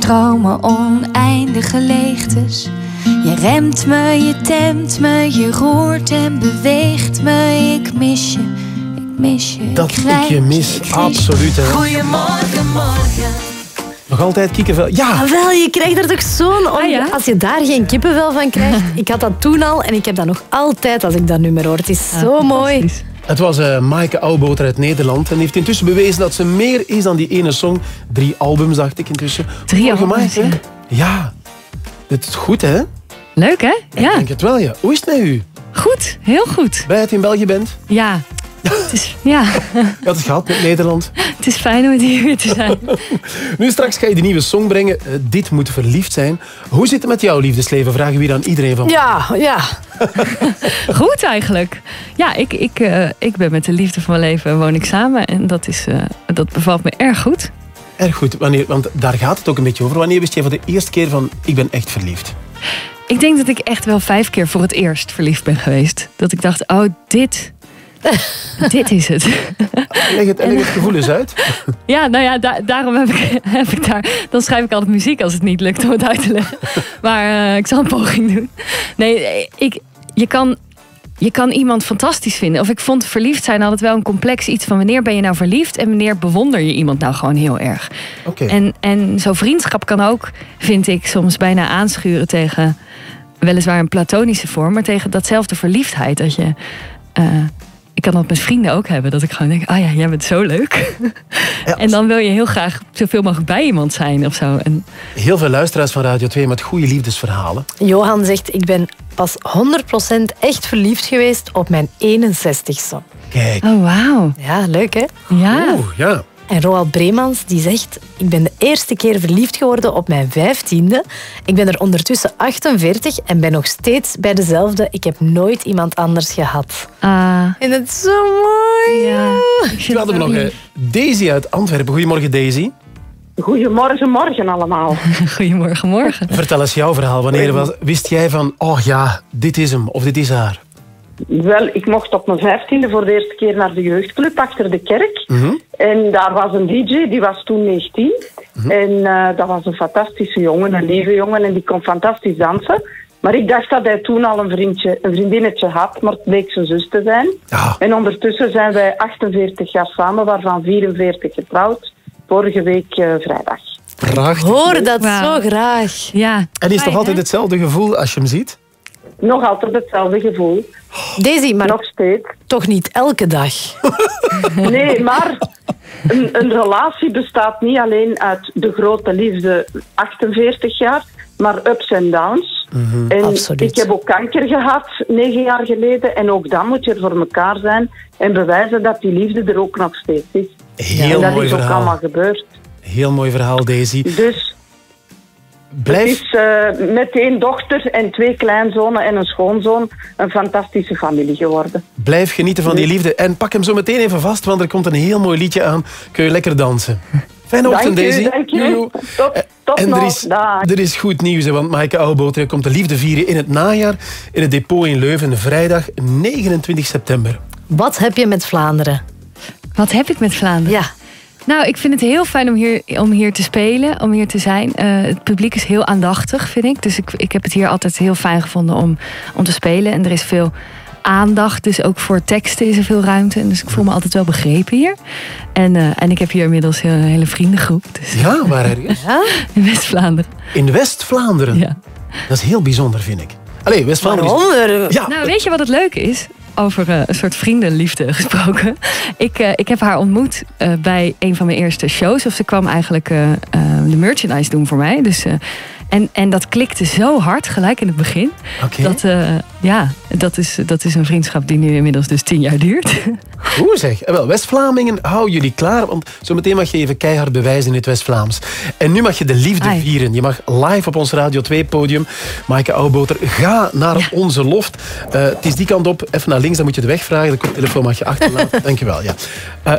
[SPEAKER 64] stromen oneindige leegtes. Je remt me, je temt me, je roert en beweegt me. Ik mis je, ik mis je.
[SPEAKER 6] Dat ik je mis, absoluut. Hè.
[SPEAKER 64] Goedemorgen, morgen.
[SPEAKER 6] Nog altijd kiekenvel. Ja,
[SPEAKER 12] Ah, wel, je krijgt er toch zo'n... on- Als je daar geen kippenvel van krijgt. Ik had dat toen al en ik heb dat nog altijd als ik dat nummer hoor. Het is zo mooi.
[SPEAKER 6] Het was eh Maaike Ouwboter uit Nederland. En heeft intussen bewezen dat ze meer is dan die ene song. Drie albums, dacht ik intussen.
[SPEAKER 65] Drie albums,
[SPEAKER 6] Maaike. Ja. Het is goed, hè?
[SPEAKER 65] Leuk, hè? Ja.
[SPEAKER 6] Ik denk het wel, ja. Hoe is het met u?
[SPEAKER 65] Goed, heel goed.
[SPEAKER 6] Bij het in België bent?
[SPEAKER 65] Ja. Het is, ja.
[SPEAKER 6] Je had het gehad met Nederland.
[SPEAKER 65] het is fijn om hier weer te zijn.
[SPEAKER 6] Nu straks ga je de nieuwe song brengen. Eh, Dit moet verliefd zijn. Hoe zit het met jouw liefdesleven? Vragen we hier aan iedereen van.
[SPEAKER 65] Ja, ja. Goed eigenlijk. Ja, ik, ik, eh, ik ben met de liefde van mijn leven woon ik samen. En dat, is, eh, dat bevalt me erg goed.
[SPEAKER 6] Erg goed, wanneer, want daar gaat het ook een beetje over. Wanneer wist jij voor de eerste keer van ik ben echt verliefd?
[SPEAKER 65] Ik denk dat ik echt wel vijf keer voor het eerst verliefd ben geweest. Dat ik dacht, oh, dit... dit is het.
[SPEAKER 6] Leg het, leg het gevoel eens uit.
[SPEAKER 65] Ja, nou ja, da- daarom heb ik, heb ik daar... Dan schrijf ik altijd muziek als het niet lukt om het uit te leggen. Maar eh, ik zal een poging doen. Nee, ik, je, kan, je kan iemand fantastisch vinden. Of ik vond verliefd zijn altijd wel een complex iets van... wanneer ben je nou verliefd en wanneer bewonder je iemand nou gewoon heel erg.
[SPEAKER 6] Oké.
[SPEAKER 65] En, en zo'n vriendschap kan ook, vind ik, soms bijna aanschuren tegen... weliswaar een platonische vorm, maar tegen datzelfde verliefdheid. Dat je... eh, ik kan dat met vrienden ook hebben. Dat ik gewoon denk, ah ja, jij bent zo leuk. En dan wil je heel graag zoveel mogelijk bij iemand zijn of zo. En
[SPEAKER 6] Heel veel luisteraars van Radio 2 met goede liefdesverhalen.
[SPEAKER 12] Johan zegt, ik ben pas 100% echt verliefd geweest op mijn 61ste.
[SPEAKER 6] Kijk.
[SPEAKER 65] Oh, wauw.
[SPEAKER 12] Ja, leuk hè?
[SPEAKER 65] Ja.
[SPEAKER 6] Oeh, ja.
[SPEAKER 12] En Roald Bremans die zegt, ik ben de eerste keer verliefd geworden op mijn 15e. Ik ben er ondertussen 48 en ben nog steeds bij dezelfde. Ik heb nooit iemand anders gehad.
[SPEAKER 65] Ah.
[SPEAKER 12] En het is zo mooi.
[SPEAKER 65] Ja.
[SPEAKER 6] Nu hadden we nog eh, Daisy uit Antwerpen. Goedemorgen Daisy.
[SPEAKER 66] Goedemorgen, morgen allemaal.
[SPEAKER 65] Goedemorgen, morgen.
[SPEAKER 6] Vertel eens jouw verhaal. Wanneer was, wist jij van, oh ja, dit is hem of dit is haar?
[SPEAKER 66] Wel, ik mocht op mijn vijftiende voor de eerste keer naar de jeugdclub achter de kerk.
[SPEAKER 6] Mhm.
[SPEAKER 66] En daar was een DJ, die was toen 19. En eh, dat was een fantastische jongen, een lieve jongen, en die kon fantastisch dansen. Maar ik dacht dat hij toen al een, vriendje, een vriendinnetje had, maar het bleek zijn zus te zijn. En ondertussen zijn wij 48 jaar samen, waarvan 44 getrouwd. Vorige week eh, vrijdag.
[SPEAKER 6] Prachtig.
[SPEAKER 12] Hoor dat zo graag.
[SPEAKER 65] Ja.
[SPEAKER 6] En is het nog altijd hetzelfde gevoel als je hem ziet?
[SPEAKER 66] Nog altijd hetzelfde gevoel.
[SPEAKER 12] Daisy, maar
[SPEAKER 66] Nog steeds.
[SPEAKER 12] toch niet elke dag.
[SPEAKER 66] Nee, maar een, een relatie bestaat niet alleen uit de grote liefde 48 jaar, maar ups en downs. En
[SPEAKER 12] Absoluut.
[SPEAKER 66] ik heb ook kanker gehad, negen jaar geleden. En ook dan moet je er voor elkaar zijn en bewijzen dat die liefde er ook nog steeds is.
[SPEAKER 6] Heel
[SPEAKER 66] en dat
[SPEAKER 6] mooi
[SPEAKER 66] is ook
[SPEAKER 6] verhaal.
[SPEAKER 66] allemaal gebeurd.
[SPEAKER 6] Heel mooi verhaal, Daisy.
[SPEAKER 66] Dus
[SPEAKER 6] Blijf,
[SPEAKER 66] het is eh, met één dochter en twee kleinzonen en een schoonzoon een fantastische familie geworden.
[SPEAKER 6] blijf genieten van die liefde. En pak hem zo meteen even vast, want er komt een heel mooi liedje aan. Kun je lekker dansen. Fijne ochtend, Daisy.
[SPEAKER 66] dank u.
[SPEAKER 6] Joejoe.
[SPEAKER 66] Tot, tot
[SPEAKER 6] En er is, er is goed nieuws, want Maaike Ouwboter komt de liefde vieren in het najaar in het depot in Leuven, vrijdag 29 september.
[SPEAKER 12] Wat heb je met Vlaanderen?
[SPEAKER 65] Wat heb ik met Vlaanderen?
[SPEAKER 12] Ja.
[SPEAKER 65] Nou, ik vind het heel fijn om hier, om hier te spelen, om hier te zijn. Eh, het publiek is heel aandachtig, vind ik. Dus ik, ik heb het hier altijd heel fijn gevonden om, om te spelen. En er is veel aandacht, dus ook voor teksten is er veel ruimte. En dus ik voel me altijd wel begrepen hier. En, eh, en ik heb hier inmiddels een hele vriendengroep. Dus
[SPEAKER 6] Ja, waar ergens?
[SPEAKER 65] in West-Vlaanderen.
[SPEAKER 6] In West-Vlaanderen?
[SPEAKER 65] Ja.
[SPEAKER 6] Dat is heel bijzonder, vind ik. Allee, West-Vlaanderen is... Ja,
[SPEAKER 65] Nou, weet je wat het leuke is? Over eh, een soort vriendenliefde gesproken. Ik, eh, ik heb haar ontmoet eh, bij een van mijn eerste shows. Of ze kwam eigenlijk de merchandise doen voor mij. Dus, En, en dat klikte zo hard gelijk in het begin. Dat, eh, ja, dat is, dat is een vriendschap die nu inmiddels dus tien jaar duurt.
[SPEAKER 6] Goed zeg. Eh, Wel, West-Vlamingen, hou jullie klaar. Want zometeen mag je even keihard bewijzen in het West-Vlaams. En nu mag je de liefde
[SPEAKER 65] Ai.
[SPEAKER 6] vieren. Je mag live op ons Radio 2-podium. Maaike Ouwboter, ga naar onze loft. Eh, het is die kant op. Even naar links, dan moet je de weg vragen. De telefoon mag je achterlaten. Dankjewel. Ja.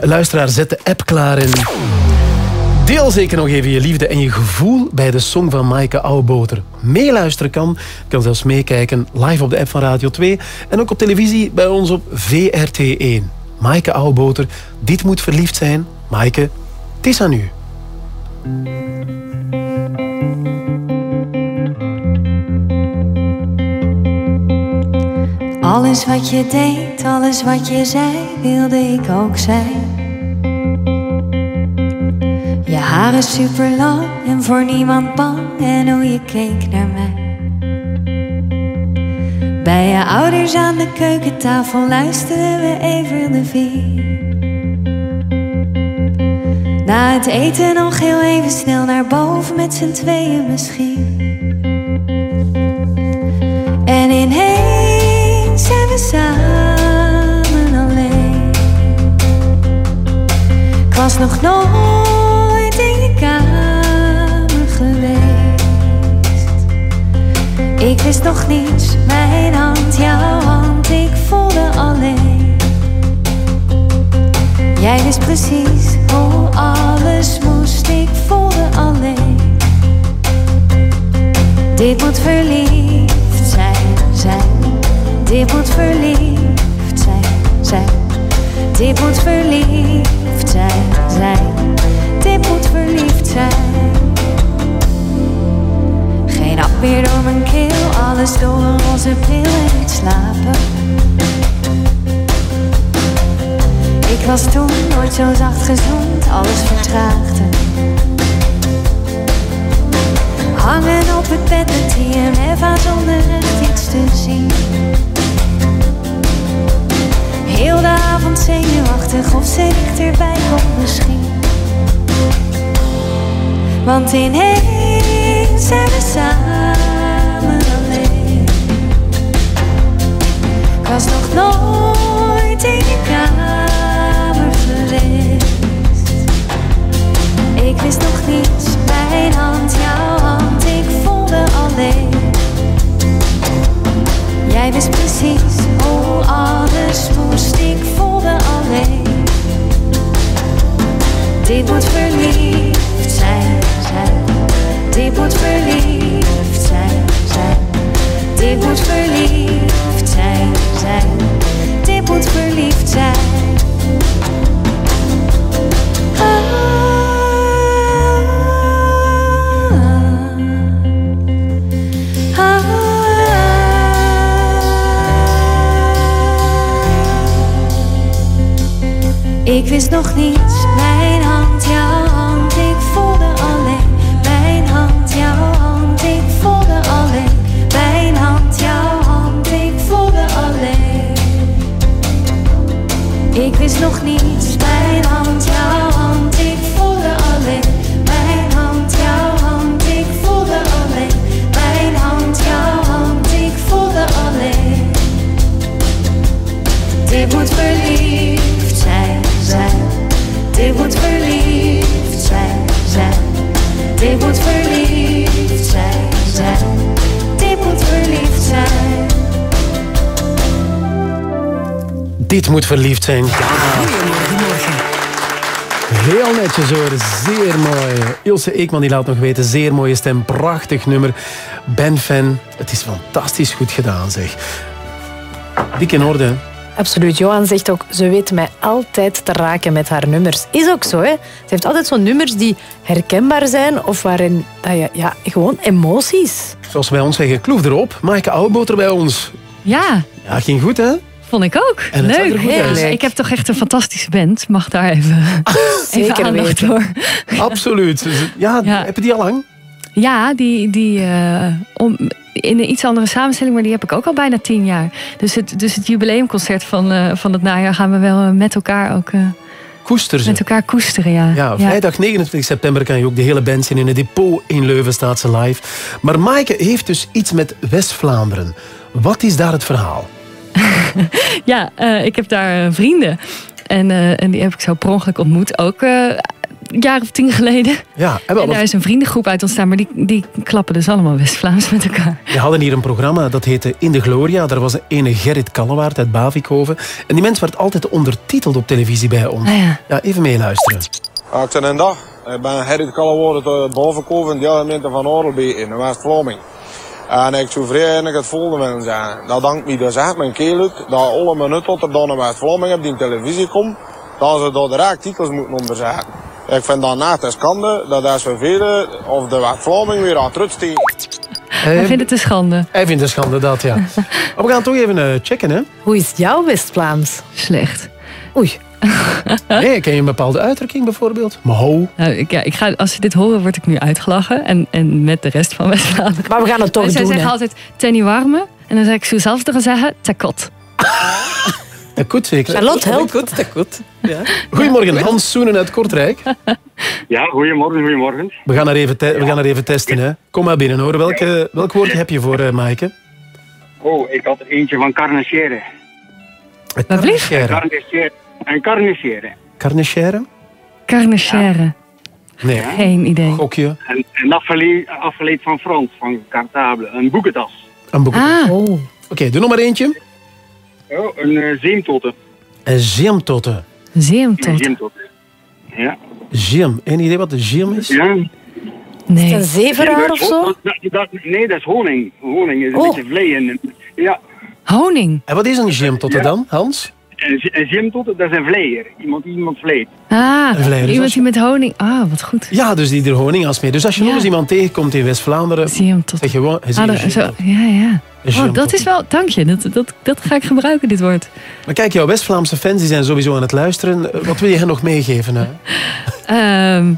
[SPEAKER 6] Luisteraar, zet de app klaar en... Deel zeker nog even je liefde en je gevoel bij de song van Maaike Ouwboter. Meeluisteren kan, kan zelfs meekijken live op de app van Radio 2 en ook op televisie bij ons op VRT1. Maaike Ouwboter, dit moet verliefd zijn. Maaike, het is aan u.
[SPEAKER 64] Alles wat je deed, alles wat je zei, wilde ik ook zijn. Je haren super lang en voor niemand bang en hoe je keek naar mij. Bij je ouders aan de keukentafel luisterden we even de vier. Na het eten nog heel even snel naar boven met z'n tweeën misschien. En ineens zijn we samen alleen. Ik was nog nooit Ik wist nog niets, mijn hand, jouw hand, ik voelde alleen. Jij wist precies hoe alles moest, ik voelde alleen. Dit moet verliefd zijn, zijn. Dit moet verliefd zijn, zijn. Dit moet verliefd zijn, zijn. Dit moet verliefd zijn. Meer door mijn keel, alles door een roze pil en het slapen. Ik was toen nooit zo zacht gezoend, alles vertraagde. Hangen op het bed met TMF aan zonder echt iets te zien. Heel de avond zenuwachtig of ze dichterbij komt misschien. Want ineens zijn we samen was nog nooit in je kamer geweest. Ik wist nog niets, mijn hand, jouw hand, ik voelde alleen. Jij wist precies hoe alles moest, ik voelde alleen. Dit moet verliefd zijn, zijn. Dit moet verliefd zijn, zijn. Dit moet verliefd zijn, zijn. Dit moet verliefd zijn. Ik wist nog niets, nog niets, Dit moet verliefd zijn.
[SPEAKER 6] Ja. Heel netjes hoor, zeer mooi. Ilse Eekman die laat nog weten, zeer mooie stem, prachtig nummer. Ben fan, het is fantastisch goed gedaan zeg. Dik in orde.
[SPEAKER 12] Absoluut. Johan zegt ook, ze weet mij altijd te raken met haar nummers. Is ook zo, hè. Ze heeft altijd zo'n nummers die herkenbaar zijn of waarin dat je, ja, gewoon emoties.
[SPEAKER 6] Zoals wij ons zeggen, kloef erop. Maaike Ouwboter bij ons.
[SPEAKER 65] Ja,
[SPEAKER 6] Ja, ging goed hè?
[SPEAKER 65] Vond ik ook.
[SPEAKER 6] En
[SPEAKER 65] Leuk.
[SPEAKER 6] uit.
[SPEAKER 65] Ik heb toch echt een fantastische band. Mag daar even, even
[SPEAKER 12] Zeker
[SPEAKER 65] aandacht voor.
[SPEAKER 6] Absoluut. Ja,
[SPEAKER 65] Ja.
[SPEAKER 6] heb je die al lang?
[SPEAKER 65] Ja, die, die eh, om, in een iets andere samenstelling, maar die heb ik ook al bijna tien jaar. Dus het, dus het jubileumconcert van, eh, van het najaar gaan we wel eh, met elkaar ook
[SPEAKER 6] koester ze.
[SPEAKER 65] Met elkaar koesteren, ja.
[SPEAKER 6] Ja, vrijdag 29 september kan je ook de hele band zien in het depot in Leuven staat ze live. Maar Maaike heeft dus iets met West-Vlaanderen. Wat is daar het verhaal?
[SPEAKER 65] Ja, eh, ik heb daar eh, vrienden. En, eh, en die heb ik zo per ongeluk ontmoet. Ook eh, een jaar of tien geleden.
[SPEAKER 6] Ja, en wel,
[SPEAKER 65] En daar is een vriendengroep uit ontstaan. Maar die, die klappen dus allemaal West-Vlaams met elkaar.
[SPEAKER 6] We hadden hier een programma dat heette In de Gloria. Daar was een ene Gerrit Kallewaard uit Bavikhoven. En die mens werd altijd ondertiteld op televisie bij ons.
[SPEAKER 65] Ah, ja.
[SPEAKER 6] ja, even meeluisteren.
[SPEAKER 67] Ja, ik ben een dag. Ik ben Gerrit Kallewoord uit Bovenkoven, in de gemeente van Orelbeek in West-Vlaming. En ik zou vrij het volgende willen zeggen. Dat dankt me dus echt mijn keel uit, dat alle minuten tot er dan in West-Vlaming op die televisie komt, dat ze daar direct titels moeten onderzetten. Ik vind dat net een schande, dat velen of de West-Vlaming weer aan het steken.
[SPEAKER 65] Hij vindt het een schande.
[SPEAKER 6] Hij vindt het schande, dat ja. maar we gaan toch even eh, checken, hè?
[SPEAKER 12] Hoe is jouw West-Vlaams?
[SPEAKER 65] Slecht.
[SPEAKER 12] Oei.
[SPEAKER 6] Nee, ken je een bepaalde uitdrukking bijvoorbeeld? Maho.
[SPEAKER 65] Nou, ik, ja, ik ga, als ze dit horen, word ik nu uitgelachen. En, en met de rest van West-Vlaanderen.
[SPEAKER 12] Maar we gaan het toch
[SPEAKER 65] en zij
[SPEAKER 12] doen,
[SPEAKER 65] zeggen
[SPEAKER 12] hè?
[SPEAKER 65] altijd, ten warme. En dan zeg ik zo zelf tegen zeggen, tekot.
[SPEAKER 6] Dat goed zeker.
[SPEAKER 12] Charlotte, help.
[SPEAKER 68] Goed, dat goed. Ja.
[SPEAKER 6] Goedemorgen, Hans Soenen uit Kortrijk.
[SPEAKER 69] Ja, goedemorgen, goedemorgen.
[SPEAKER 6] We gaan er even, te- we gaan er even testen, hè. Kom maar binnen, hoor. Welke, welk woordje heb je voor uh, Maaike?
[SPEAKER 69] Oh, ik had er eentje van carnacheren.
[SPEAKER 6] Carnacheren.
[SPEAKER 69] Carnacheren. En carnacheren.
[SPEAKER 6] Carnacheren?
[SPEAKER 65] Carnachère.
[SPEAKER 6] Nee.
[SPEAKER 65] Geen idee.
[SPEAKER 6] Gokje.
[SPEAKER 69] En, en afgeleid, afgeleid van Frans, van cartable. Een boekentas.
[SPEAKER 6] Een boek.
[SPEAKER 65] Ah.
[SPEAKER 6] Oké, doe nog maar eentje.
[SPEAKER 69] Oh, een uh, zeemtotte.
[SPEAKER 6] Een zeemtotte.
[SPEAKER 69] Een
[SPEAKER 65] Zeemtotte.
[SPEAKER 69] Ja.
[SPEAKER 6] Zeem. Eén idee wat de zeem is?
[SPEAKER 69] Ja.
[SPEAKER 65] Nee.
[SPEAKER 12] Is een zeveraar of zo?
[SPEAKER 69] Dat, dat, dat- nee, dat is honing. Honing is een
[SPEAKER 12] Oh.
[SPEAKER 69] beetje vlee. En, ja.
[SPEAKER 65] Honing.
[SPEAKER 6] En wat is een zeemtotte dan, Hans?
[SPEAKER 69] Een, z- een zeemtotte, dat is een vleer. Iemand die iemand vleet.
[SPEAKER 65] Ah,
[SPEAKER 6] dus
[SPEAKER 65] iemand die met honing... Ah, wat goed.
[SPEAKER 6] Ja, dus die er honing als mee. Dus als je nog eens iemand tegenkomt in West-Vlaanderen, zeg je gewoon...
[SPEAKER 65] Ah, ja, ja. Oh, dat is wel... Dank je. Dat, dat, dat ga ik gebruiken, dit woord.
[SPEAKER 6] Maar kijk, jouw West-Vlaamse fans die zijn sowieso aan het luisteren. Eh, Wat wil je hen nog meegeven? Hè?
[SPEAKER 65] Ehm,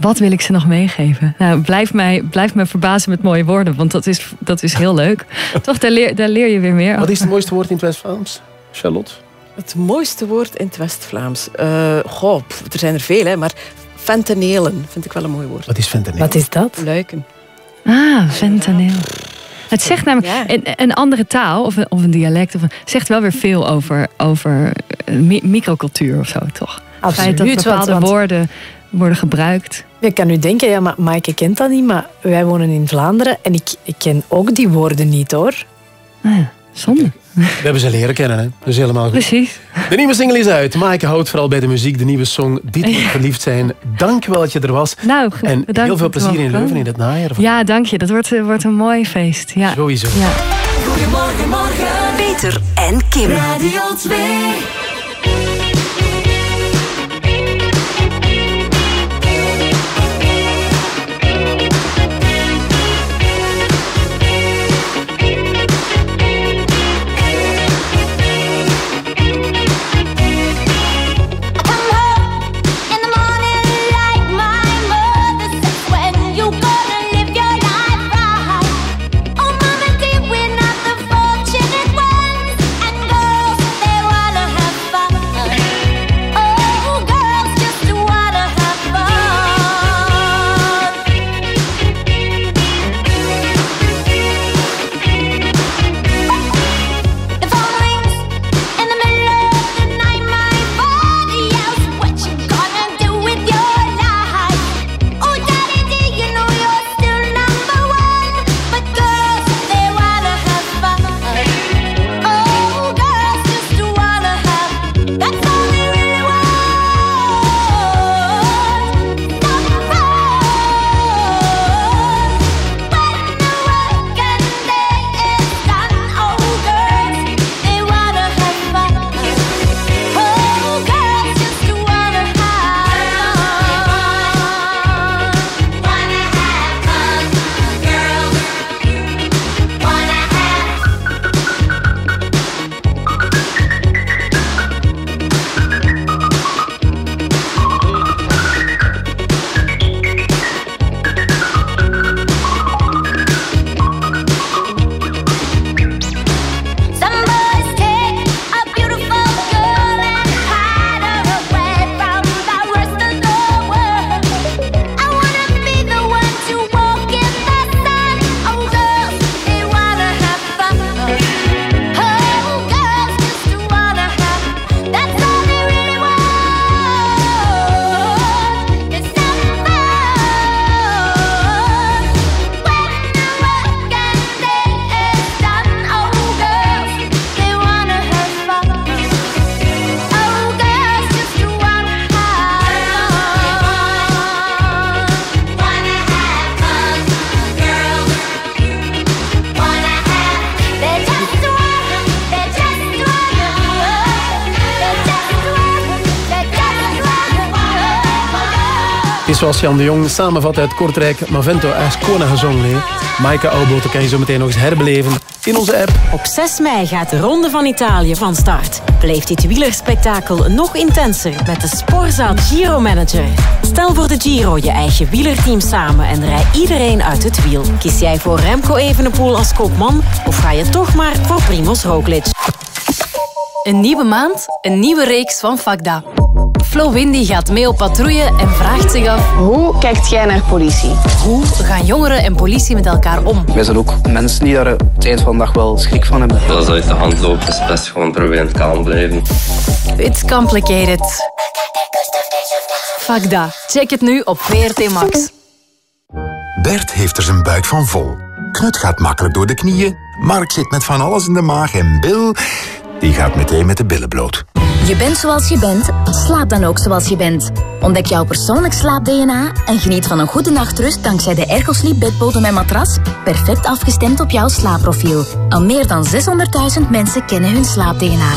[SPEAKER 65] wat wil ik ze nog meegeven? Nou, blijf mij, blijf me verbazen met mooie woorden, want dat is, dat is heel leuk. Toch, daar leer, daar leer je weer meer
[SPEAKER 6] Wat is het
[SPEAKER 65] over.
[SPEAKER 6] mooiste woord in het West-Vlaams? Charlotte?
[SPEAKER 68] Het mooiste woord in het West-Vlaams. Eh, goh, pff, er zijn er veel, hè, maar fentanelen vind ik wel een mooi woord.
[SPEAKER 6] Wat is fentanyl?
[SPEAKER 12] Wat is dat?
[SPEAKER 68] Luiken.
[SPEAKER 65] Ah, fentanyl. Het zegt namelijk, een, een andere taal of een, of een dialect of een, zegt wel weer veel over, over eh, mi- microcultuur of zo, toch? Het feit dat
[SPEAKER 12] Absoluut,
[SPEAKER 65] bepaalde
[SPEAKER 12] want- want-
[SPEAKER 65] woorden worden gebruikt.
[SPEAKER 12] Je kan nu denken, ja, maar Maaike kent dat niet, maar wij wonen in Vlaanderen en ik, ik ken ook die woorden niet, hoor.
[SPEAKER 65] Ah ja, zonde.
[SPEAKER 6] We hebben ze leren kennen, hè? Dat is helemaal goed.
[SPEAKER 65] Precies.
[SPEAKER 6] De nieuwe single is uit. Maaike houdt vooral bij de muziek. De nieuwe song Dit moet verliefd zijn. Dank wel dat je er was.
[SPEAKER 65] Nou,
[SPEAKER 6] En heel veel plezier in Leuven in het najaar.
[SPEAKER 65] Ja, dank je. Dat wordt, eh, wordt een mooi feest. Ja.
[SPEAKER 6] Sowieso.
[SPEAKER 65] Ja.
[SPEAKER 60] Goedemorgen, morgen.
[SPEAKER 53] Peter en Kim.
[SPEAKER 60] Radio 2.
[SPEAKER 6] Zoals Jan de Jong samenvat uit Kortrijk Mavento Ascona gezongen heeft. Maaike kan je zo meteen nog eens herbeleven in onze app.
[SPEAKER 8] Op 6 mei gaat de Ronde van Italië van start. Beleef dit wielerspektakel nog intenser met de Sporza Giro Manager. Stel voor de Giro je eigen wielerteam samen en rij iedereen uit het wiel. Kies jij voor Remco Evenepoel als kopman of ga je toch maar voor Primoz Roglic?
[SPEAKER 70] Een nieuwe maand, een nieuwe reeks van Fakda. Flo Windy gaat mee op patrouille en vraagt zich af... Hoe kijkt jij naar politie? Hoe gaan jongeren en politie met elkaar om?
[SPEAKER 71] Wij zijn ook mensen die daar het eind van de dag wel schrik van hebben.
[SPEAKER 72] Als het uit de hand loopt, is best gewoon proberen kalm blijven.
[SPEAKER 70] It's complicated. Fakda. Check het nu op VRT Max.
[SPEAKER 19] Bert heeft er zijn buik van vol. Knut gaat makkelijk door de knieën. Mark zit met van alles in de maag. En Bill, die gaat meteen met de billen bloot.
[SPEAKER 20] Je bent zoals je bent, slaap dan ook zoals je bent. Ontdek jouw persoonlijk slaap-DNA en geniet van een goede nachtrust dankzij de Ergosleep bedbodem en matras, perfect afgestemd op jouw slaapprofiel. Al meer dan 600.000 mensen kennen hun slaap-DNA.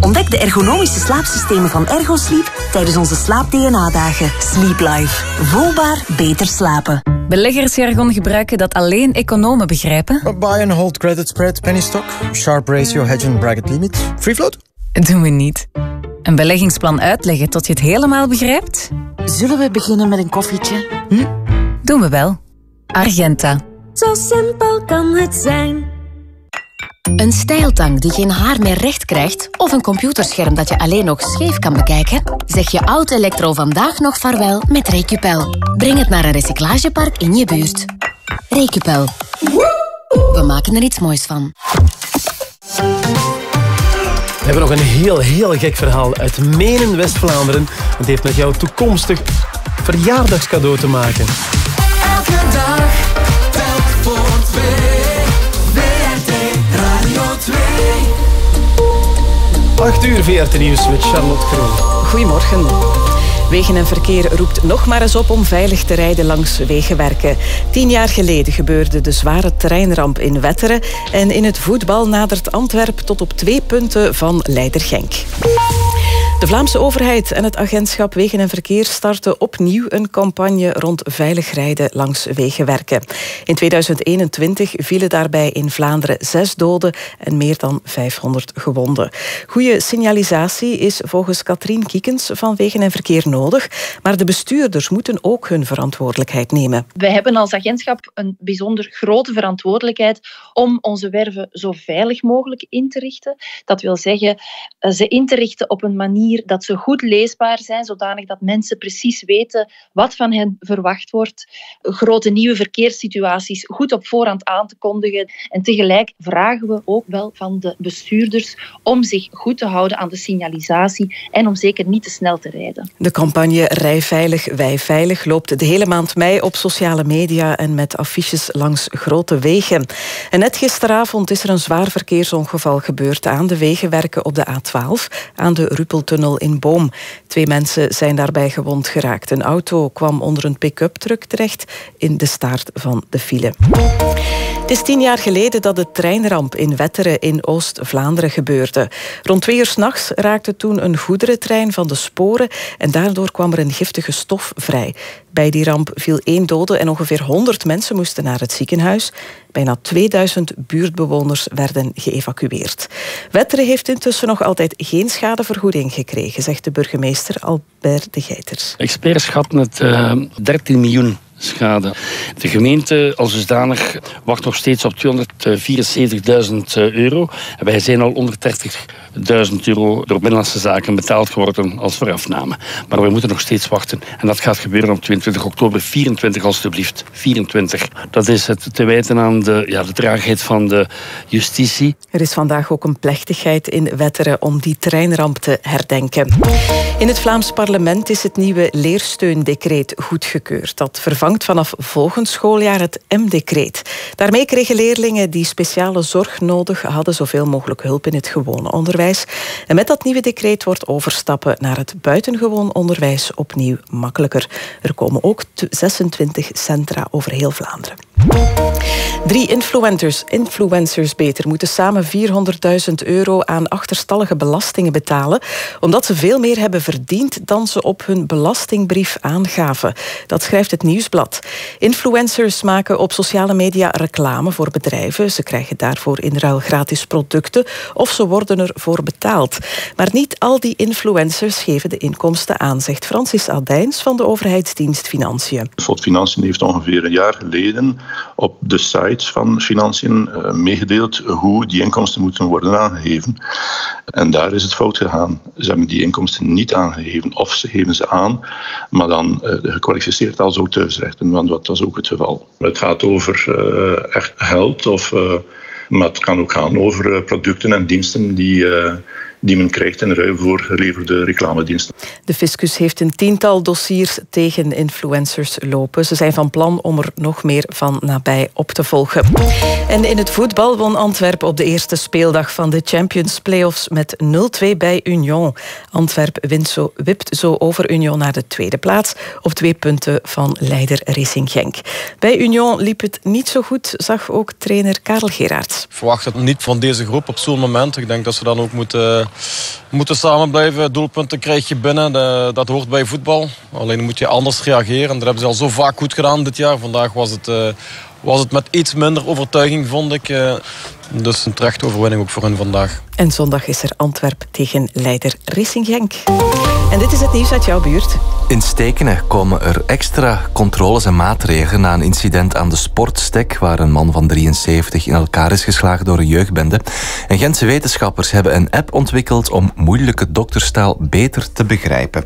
[SPEAKER 73] Ontdek de ergonomische slaapsystemen van Ergosleep tijdens onze slaap-DNA-dagen. Sleep Life. Voelbaar beter slapen.
[SPEAKER 70] Beleggersjargon gebruiken dat alleen economen begrijpen?
[SPEAKER 74] Buy and hold credit spread, penny stock, sharp ratio, hedge and bracket limit, free float.
[SPEAKER 70] Doen we niet. Een beleggingsplan uitleggen tot je het helemaal begrijpt?
[SPEAKER 73] Zullen we beginnen met een koffietje? Hm?
[SPEAKER 70] Doen we wel. Argenta.
[SPEAKER 20] Zo simpel kan het zijn. Een stijltang die geen haar meer recht krijgt of een computerscherm dat je alleen nog scheef kan bekijken? Zeg je oud elektro vandaag nog vaarwel met Recupel. Breng het naar een recyclagepark in je buurt. Recupel. We maken er iets moois van.
[SPEAKER 6] We hebben nog een heel, heel gek verhaal uit Menen, West-Vlaanderen. Het heeft met jouw toekomstig verjaardagscadeau te maken.
[SPEAKER 75] Elke dag, telk voor twee. WRT Radio 2.
[SPEAKER 6] 8 uur VRT Nieuws met Charlotte Kroon.
[SPEAKER 1] Goedemorgen. Wegen en Verkeer roept nog maar eens op om veilig te rijden langs wegenwerken. Tien jaar geleden gebeurde de zware treinramp in Wetteren. En in het voetbal nadert Antwerp tot op twee punten van Leider Genk. De Vlaamse overheid en het agentschap Wegen en Verkeer starten opnieuw een campagne rond veilig rijden langs wegenwerken. In 2021 vielen daarbij in Vlaanderen zes doden en meer dan 500 gewonden. Goede signalisatie is volgens Katrien Kiekens van Wegen en Verkeer nodig, maar de bestuurders moeten ook hun verantwoordelijkheid nemen.
[SPEAKER 76] Wij hebben als agentschap een bijzonder grote verantwoordelijkheid om onze werven zo veilig mogelijk in te richten. Dat wil zeggen, eh, ze in te richten op een manier dat ze goed leesbaar zijn, zodanig dat mensen precies weten wat van hen verwacht wordt. Grote nieuwe verkeerssituaties goed op voorhand aan te kondigen. En tegelijk vragen we ook wel van de bestuurders om zich goed te houden aan de signalisatie en om zeker niet te snel te rijden.
[SPEAKER 1] De campagne Rij veilig, wij veilig loopt de hele maand mei op sociale media en met affiches langs grote wegen. En net gisteravond is er een zwaar verkeersongeval gebeurd aan de wegenwerken op de A12, aan de In Boom. Twee mensen zijn daarbij gewond geraakt. Een auto kwam onder een pick-up truck terecht in de staart van de file. Het is tien jaar geleden dat de treinramp in Wetteren in Oost-Vlaanderen gebeurde. Rond twee uur s'nachts raakte toen een goederentrein van de sporen en daardoor kwam er een giftige stof vrij. Bij die ramp viel één dode en ongeveer 100 mensen moesten naar het ziekenhuis. Bijna 2000 buurtbewoners werden geëvacueerd. Wetteren heeft intussen nog altijd geen schadevergoeding gekregen, zegt de burgemeester Albert de Geiters.
[SPEAKER 48] Experts schatten het uh, 13 miljoen schade. De gemeente als dusdanig wacht nog steeds op 274.000 euro. En wij zijn al 130.000 euro door Binnenlandse Zaken betaald geworden als voorafname. Maar we moeten nog steeds wachten. En dat gaat gebeuren op 22 oktober. 24 alstublieft. 24. Dat is het te wijten aan de, ja, de traagheid van de justitie.
[SPEAKER 1] Er is vandaag ook een plechtigheid in Wetteren om die treinramp te herdenken. In het Vlaams parlement is het nieuwe leersteundecreet goedgekeurd. Dat vervangt vanaf volgend schooljaar het M-decreet. Daarmee kregen leerlingen die speciale zorg nodig hadden zoveel mogelijk hulp in het gewone onderwijs. En met dat nieuwe decreet wordt overstappen naar het buitengewoon onderwijs opnieuw makkelijker. Er komen ook 26 centra over heel Vlaanderen. Drie influencers, influencers beter, moeten samen 400.000 euro aan achterstallige belastingen betalen, omdat ze veel meer hebben verdiend dan ze op hun belastingbrief aangaven. Dat schrijft het Nieuwsblad. Influencers maken op sociale media reclame voor bedrijven. Ze krijgen daarvoor in ruil gratis producten of ze worden ervoor betaald. Maar niet al die influencers geven de inkomsten aan, zegt Francis Adijns van de overheidsdienst Financiën.
[SPEAKER 77] Slot Financiën heeft ongeveer een jaar geleden op de site van Financiën uh, meegedeeld hoe die inkomsten moeten worden aangegeven. En daar is het fout gegaan. Ze hebben die inkomsten niet aangegeven of ze geven ze aan, maar dan uh, gekwalificeerd als auteursrechten, want dat was ook het geval. Het gaat over uh, echt geld, of, maar het kan ook gaan over producten en diensten die die men krijgt in ruil voor geleverde reclamediensten.
[SPEAKER 1] De fiscus heeft een tiental dossiers tegen influencers lopen. Ze zijn van plan om er nog meer van nabij op te volgen. En in het voetbal won Antwerpen op de eerste speeldag van de Champions Playoffs met 0-2 bij Union. Antwerpen wint zo, wipt zo over Union naar de tweede plaats op twee punten van leider Racing Genk. Bij Union liep het niet zo goed, zag ook trainer Karel Gerards.
[SPEAKER 67] Ik verwacht het niet van deze groep op zo'n moment. Ik denk dat ze dan ook moeten moeten samen blijven. Doelpunten krijg je binnen, dat hoort bij voetbal. Alleen moet je anders reageren. Dat hebben ze al zo vaak goed gedaan dit jaar. Vandaag was het, uh, was het met iets minder overtuiging, vond ik. Uh, dus een terechte overwinning ook voor hen vandaag.
[SPEAKER 1] En zondag is er Antwerp tegen leider Racing Genk. En dit is het nieuws uit jouw buurt.
[SPEAKER 28] In Stekenen komen er extra controles en maatregelen na een incident aan de sportstek waar een man van 73 in elkaar is geslagen door een jeugdbende. En Gentse wetenschappers hebben een app ontwikkeld om moeilijke dokterstaal beter te begrijpen.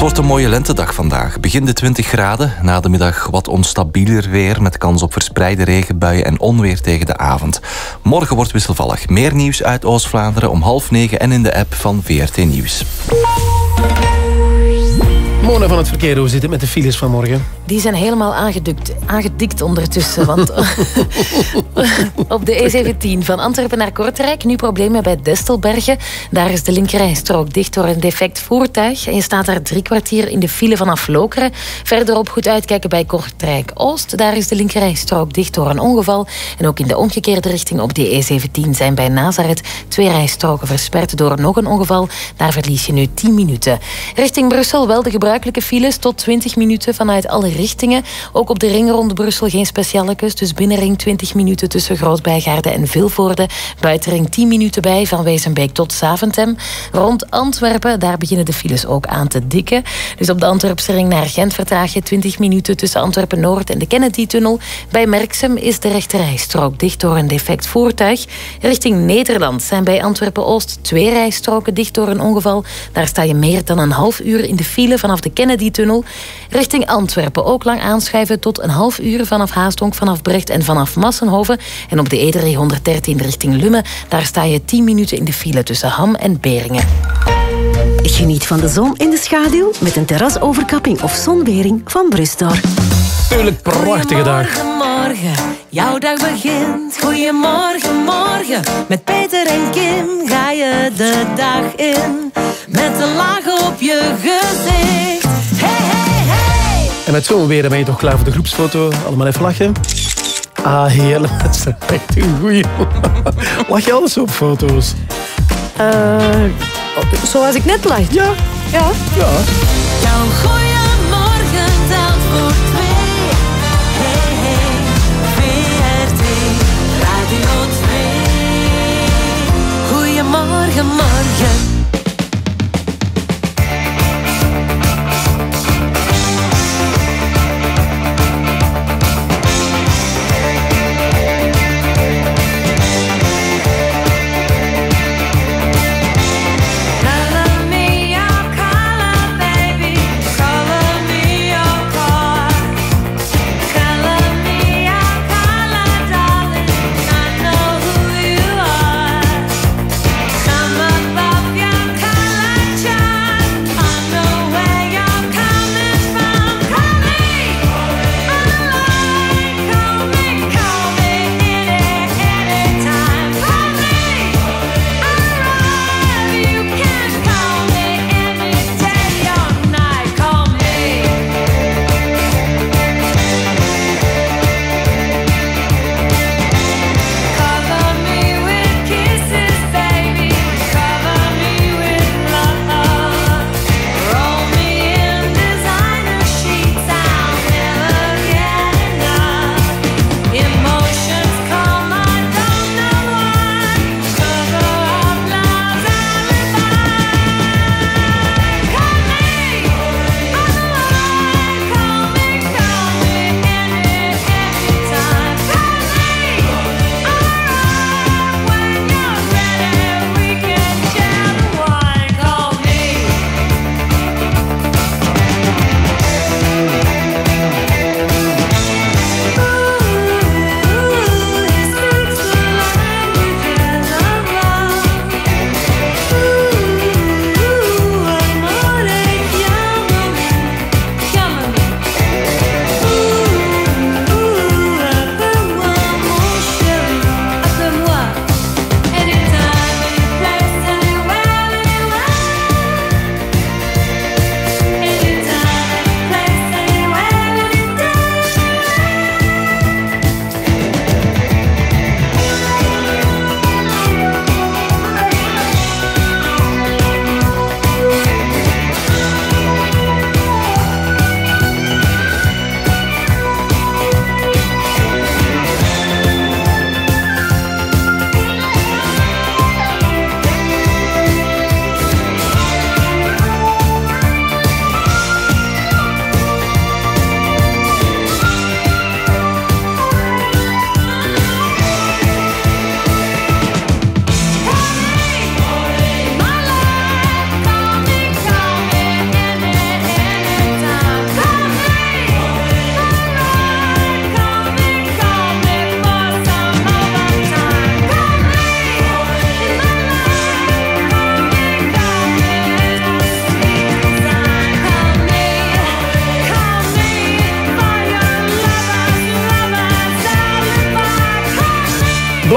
[SPEAKER 28] Het wordt een mooie lentedag vandaag. Begin de 20 graden. Na de middag wat onstabieler weer met kans op verspreide regenbuien en onweer tegen de avond. Morgen wordt wisselvallig. Meer nieuws uit Oost-Vlaanderen om half negen en in de app van VRT Nieuws.
[SPEAKER 6] Van het verkeer, hoe zit het met de files van morgen?
[SPEAKER 31] Die zijn helemaal aangedukt, aangedikt ondertussen. Want op de E17 van Antwerpen naar Kortrijk nu problemen bij Destelbergen. Daar is de linkerrijstrook dicht door een defect voertuig. En je staat daar drie kwartier in de file vanaf Lokeren. Verderop goed uitkijken bij Kortrijk-Oost. Daar is de linkerrijstrook dicht door een ongeval. En ook in de omgekeerde richting op de E17 zijn bij Nazareth twee rijstroken versperd door nog een ongeval. Daar verlies je nu 10 minuten. Richting Brussel wel de files tot 20 minuten vanuit alle richtingen. Ook op de ring rond Brussel geen specialekes. Dus binnenring 20 minuten tussen Grootbijgaarden en Vilvoorde. Buitenring 10 minuten bij van Wezenbeek tot Saventem. Rond Antwerpen, daar beginnen de files ook aan te dikken. Dus op de Antwerpse ring naar Gent vertraag je 20 minuten tussen Antwerpen-Noord en de Kennedy-tunnel. Bij Merksem is de rechterrijstrook dicht door een defect voertuig. Richting Nederland zijn bij Antwerpen-Oost twee rijstroken dicht door een ongeval. Daar sta je meer dan een half uur in de file vanaf de Kennedy-tunnel. Richting Antwerpen ook lang aanschuiven tot een half uur vanaf Haastonk, vanaf Brecht en vanaf Massenhoven. En op de E313 richting Lummen, daar sta je 10 minuten in de file tussen Ham en Beringen.
[SPEAKER 8] Geniet van de zon in de schaduw met een terrasoverkapping of zonwering van Brustor.
[SPEAKER 6] Tuurlijk, prachtige dag.
[SPEAKER 11] Goedemorgen, jouw dag begint. Goedemorgen, morgen. Met Peter en Kim ga je de dag in. Met een laag op je gezicht. Hey, hey, hey.
[SPEAKER 6] En met zo'n weer ben je toch klaar voor de groepsfoto? Allemaal even lachen. Ah, heerlijk. Dat is echt een goeie. Lach je alles op foto's?
[SPEAKER 31] Uh, zoals ik net lag.
[SPEAKER 6] Ja.
[SPEAKER 31] Ja.
[SPEAKER 6] Ja.
[SPEAKER 11] Jouw Goeiemorgen, morgen.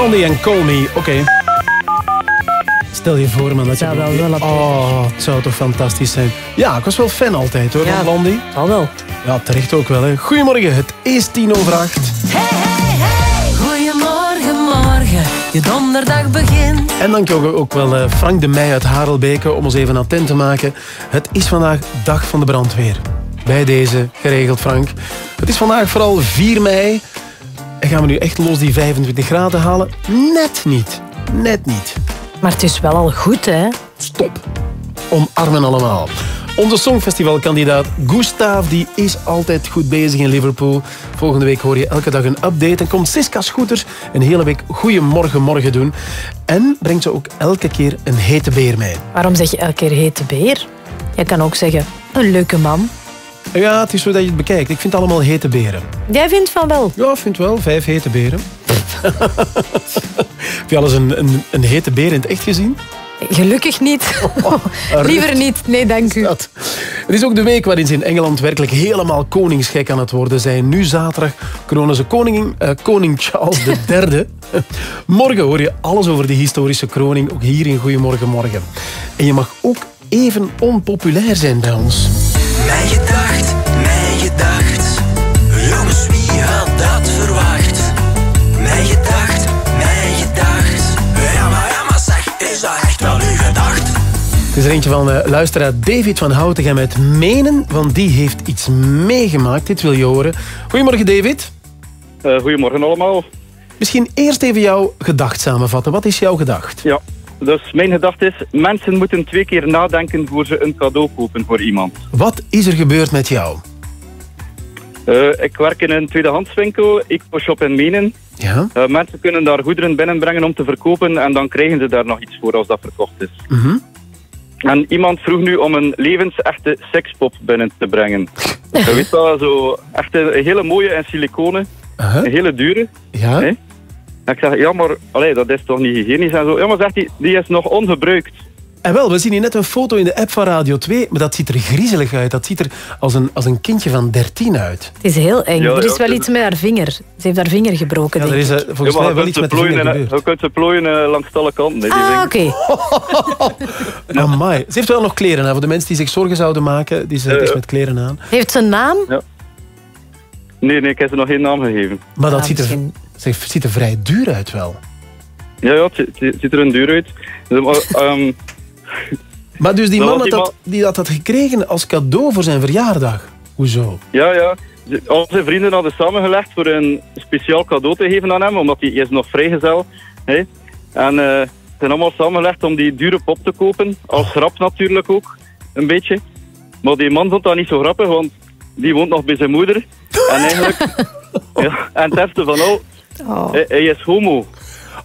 [SPEAKER 6] Blondie en Call Me. Oké. Stel je voor, man. Dat je
[SPEAKER 12] zou wel willen.
[SPEAKER 6] Oh, het zou toch fantastisch zijn. Ja, ik was wel fan altijd, hoor,
[SPEAKER 12] Ja,
[SPEAKER 6] van Blondie.
[SPEAKER 12] Al wel.
[SPEAKER 6] Ja, terecht ook wel, hè. Goedemorgen, het is tien over acht.
[SPEAKER 63] Goedemorgen, morgen, je donderdag begint.
[SPEAKER 6] En dank ook, ook wel eh, Frank de Meij uit Harelbeke om ons even attent te maken. Het is vandaag dag van de brandweer. Bij deze, geregeld Frank. Het is vandaag vooral 4 mei. En gaan we nu echt los die 25 graden halen? Net niet. Net niet.
[SPEAKER 12] Maar het is wel al goed, hè?
[SPEAKER 6] Stop. Omarmen allemaal. Onze Songfestivalkandidaat Gustav die is altijd goed bezig in Liverpool. Volgende week hoor je elke dag een update. En komt Siska Scooters een hele week Goeiemorgen Morgen doen. En brengt ze ook elke keer een hete beer mee.
[SPEAKER 12] Waarom zeg je elke keer hete beer? Je kan ook zeggen, een leuke man.
[SPEAKER 6] Ja, het is zo dat je het bekijkt. Ik vind allemaal hete beren.
[SPEAKER 12] Jij vindt van wel?
[SPEAKER 6] Ja, ik vind wel. Vijf hete beren. Heb je al eens een, een, een hete beer in het echt gezien?
[SPEAKER 12] Gelukkig niet. Liever niet. Nee, dank u.
[SPEAKER 6] Het is ook de week waarin ze in Engeland werkelijk helemaal koningsgek aan het worden zijn. Nu zaterdag kronen ze koning, eh, koning Charles III. Morgen hoor je alles over de historische kroning, ook hier in Goedemorgen Morgen. En je mag ook even onpopulair zijn bij ons.
[SPEAKER 63] Mij gedacht, mij gedacht. Jongens, wie had dat verwacht? Mij gedacht, mij gedacht. Ja, maar, ja, maar zeg, is dat echt wel uw gedacht?
[SPEAKER 6] Het is er eentje van eh, luisteraar David van Houten met Menen, want die heeft iets meegemaakt. Dit wil je horen. Goedemorgen David.
[SPEAKER 78] Eh, goedemorgen allemaal.
[SPEAKER 6] Misschien eerst even jouw gedacht samenvatten. Wat is jouw gedacht?
[SPEAKER 78] Ja, dus mijn gedachte is, mensen moeten twee keer nadenken voor ze een cadeau kopen voor iemand.
[SPEAKER 6] Wat is er gebeurd met jou?
[SPEAKER 78] Eh, ik werk in een tweedehandswinkel, EcoShop in Menen.
[SPEAKER 6] Ja.
[SPEAKER 78] Eh, mensen kunnen daar goederen binnenbrengen om te verkopen en dan krijgen ze daar nog iets voor als dat verkocht is.
[SPEAKER 6] Mhm.
[SPEAKER 78] En iemand vroeg nu om een levensechte sekspop binnen te brengen. Je weet wel, zo echt een, hele mooie en siliconen. Een hele dure.
[SPEAKER 6] Ja.
[SPEAKER 78] En ik zeg, ja maar, allee, dat is toch niet hygiënisch en zo. Ja, maar zegt hij, die is nog ongebruikt.
[SPEAKER 6] En wel, we zien hier net een foto in de app van Radio 2, maar dat ziet er griezelig uit. Dat ziet er als een, als een kindje van 13 uit.
[SPEAKER 12] Het is heel eng.
[SPEAKER 78] Ja,
[SPEAKER 12] er is
[SPEAKER 78] ja,
[SPEAKER 12] wel iets met haar vinger. Ze heeft haar vinger gebroken,
[SPEAKER 6] Ja,
[SPEAKER 12] denk
[SPEAKER 6] er is eh, volgens
[SPEAKER 78] Ja,
[SPEAKER 6] mij wel iets met de vinger gebeurd.
[SPEAKER 78] eh, Je kunt ze plooien eh, langs alle kanten.
[SPEAKER 12] Ah, oké.
[SPEAKER 6] Amai. Ze heeft wel nog kleren aan. Voor de mensen die zich zorgen zouden maken, die ze is
[SPEAKER 78] ja.
[SPEAKER 6] met kleren aan.
[SPEAKER 12] Heeft ze een naam?
[SPEAKER 78] Ja. Nee, nee, ik heb ze nog geen naam gegeven.
[SPEAKER 6] Maar dat
[SPEAKER 12] Ah,
[SPEAKER 6] ziet, er, ze ziet er vrij duur uit wel.
[SPEAKER 78] Ja, ja, het ziet- het ziet er een duur uit. Dus, maar, ehm,
[SPEAKER 6] Maar dus die man had
[SPEAKER 78] die
[SPEAKER 6] dat, die had dat gekregen als cadeau voor zijn verjaardag. Hoezo?
[SPEAKER 78] ja, ja. Al zijn vrienden hadden samengelegd voor een speciaal cadeau te geven aan hem, omdat hij is nog vrijgezel. Hè? En eh, zijn allemaal samengelegd om die dure pop te kopen. Als grap natuurlijk ook, een beetje. Maar die man vond dat niet zo grappig, want die woont nog bij zijn moeder. En eigenlijk... ja, en het van al, hij, hij is homo.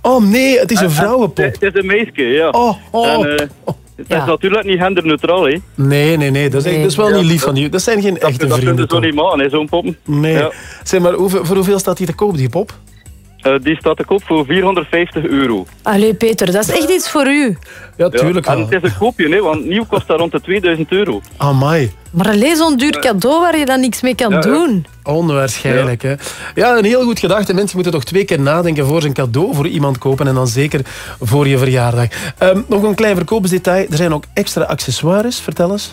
[SPEAKER 6] Oh nee, het is een
[SPEAKER 78] En- en-
[SPEAKER 6] vrouwenpop.
[SPEAKER 78] Het is een meisje, ja.
[SPEAKER 6] Oh, oh.
[SPEAKER 78] En, eh, het is
[SPEAKER 12] Ja.
[SPEAKER 78] natuurlijk niet genderneutraal, hè.
[SPEAKER 6] Nee, nee, nee. Dat is,
[SPEAKER 12] Nee.
[SPEAKER 6] dat is wel
[SPEAKER 78] Ja,
[SPEAKER 6] niet lief
[SPEAKER 78] dat-
[SPEAKER 6] van u. Dat zijn geen echte
[SPEAKER 78] dat
[SPEAKER 6] vrienden.
[SPEAKER 78] kunnen ze zo
[SPEAKER 6] toch?
[SPEAKER 78] niet maken, zo'n poppen.
[SPEAKER 6] Nee.
[SPEAKER 78] Ja.
[SPEAKER 6] Zeg maar, hoeveel, voor hoeveel staat die te koop, die pop?
[SPEAKER 78] Eh, die staat te koop voor 450 euro.
[SPEAKER 12] Allee, Peter, dat is echt iets voor u.
[SPEAKER 6] Ja, tuurlijk
[SPEAKER 78] En
[SPEAKER 6] wel.
[SPEAKER 78] het is een koopje, hè, want nieuw kost dat rond de 2000 euro.
[SPEAKER 6] Amai.
[SPEAKER 12] Maar alleen zo'n duur cadeau waar je dan niks mee kan
[SPEAKER 78] Ja, ja.
[SPEAKER 12] doen.
[SPEAKER 6] Onwaarschijnlijk, hè? Ja, een heel goed gedachte. Mensen moeten toch twee keer nadenken voor ze een cadeau voor iemand kopen. En dan zeker voor je verjaardag. Ehm, nog een klein verkoopsdetail. Er zijn ook extra accessoires. Vertel eens.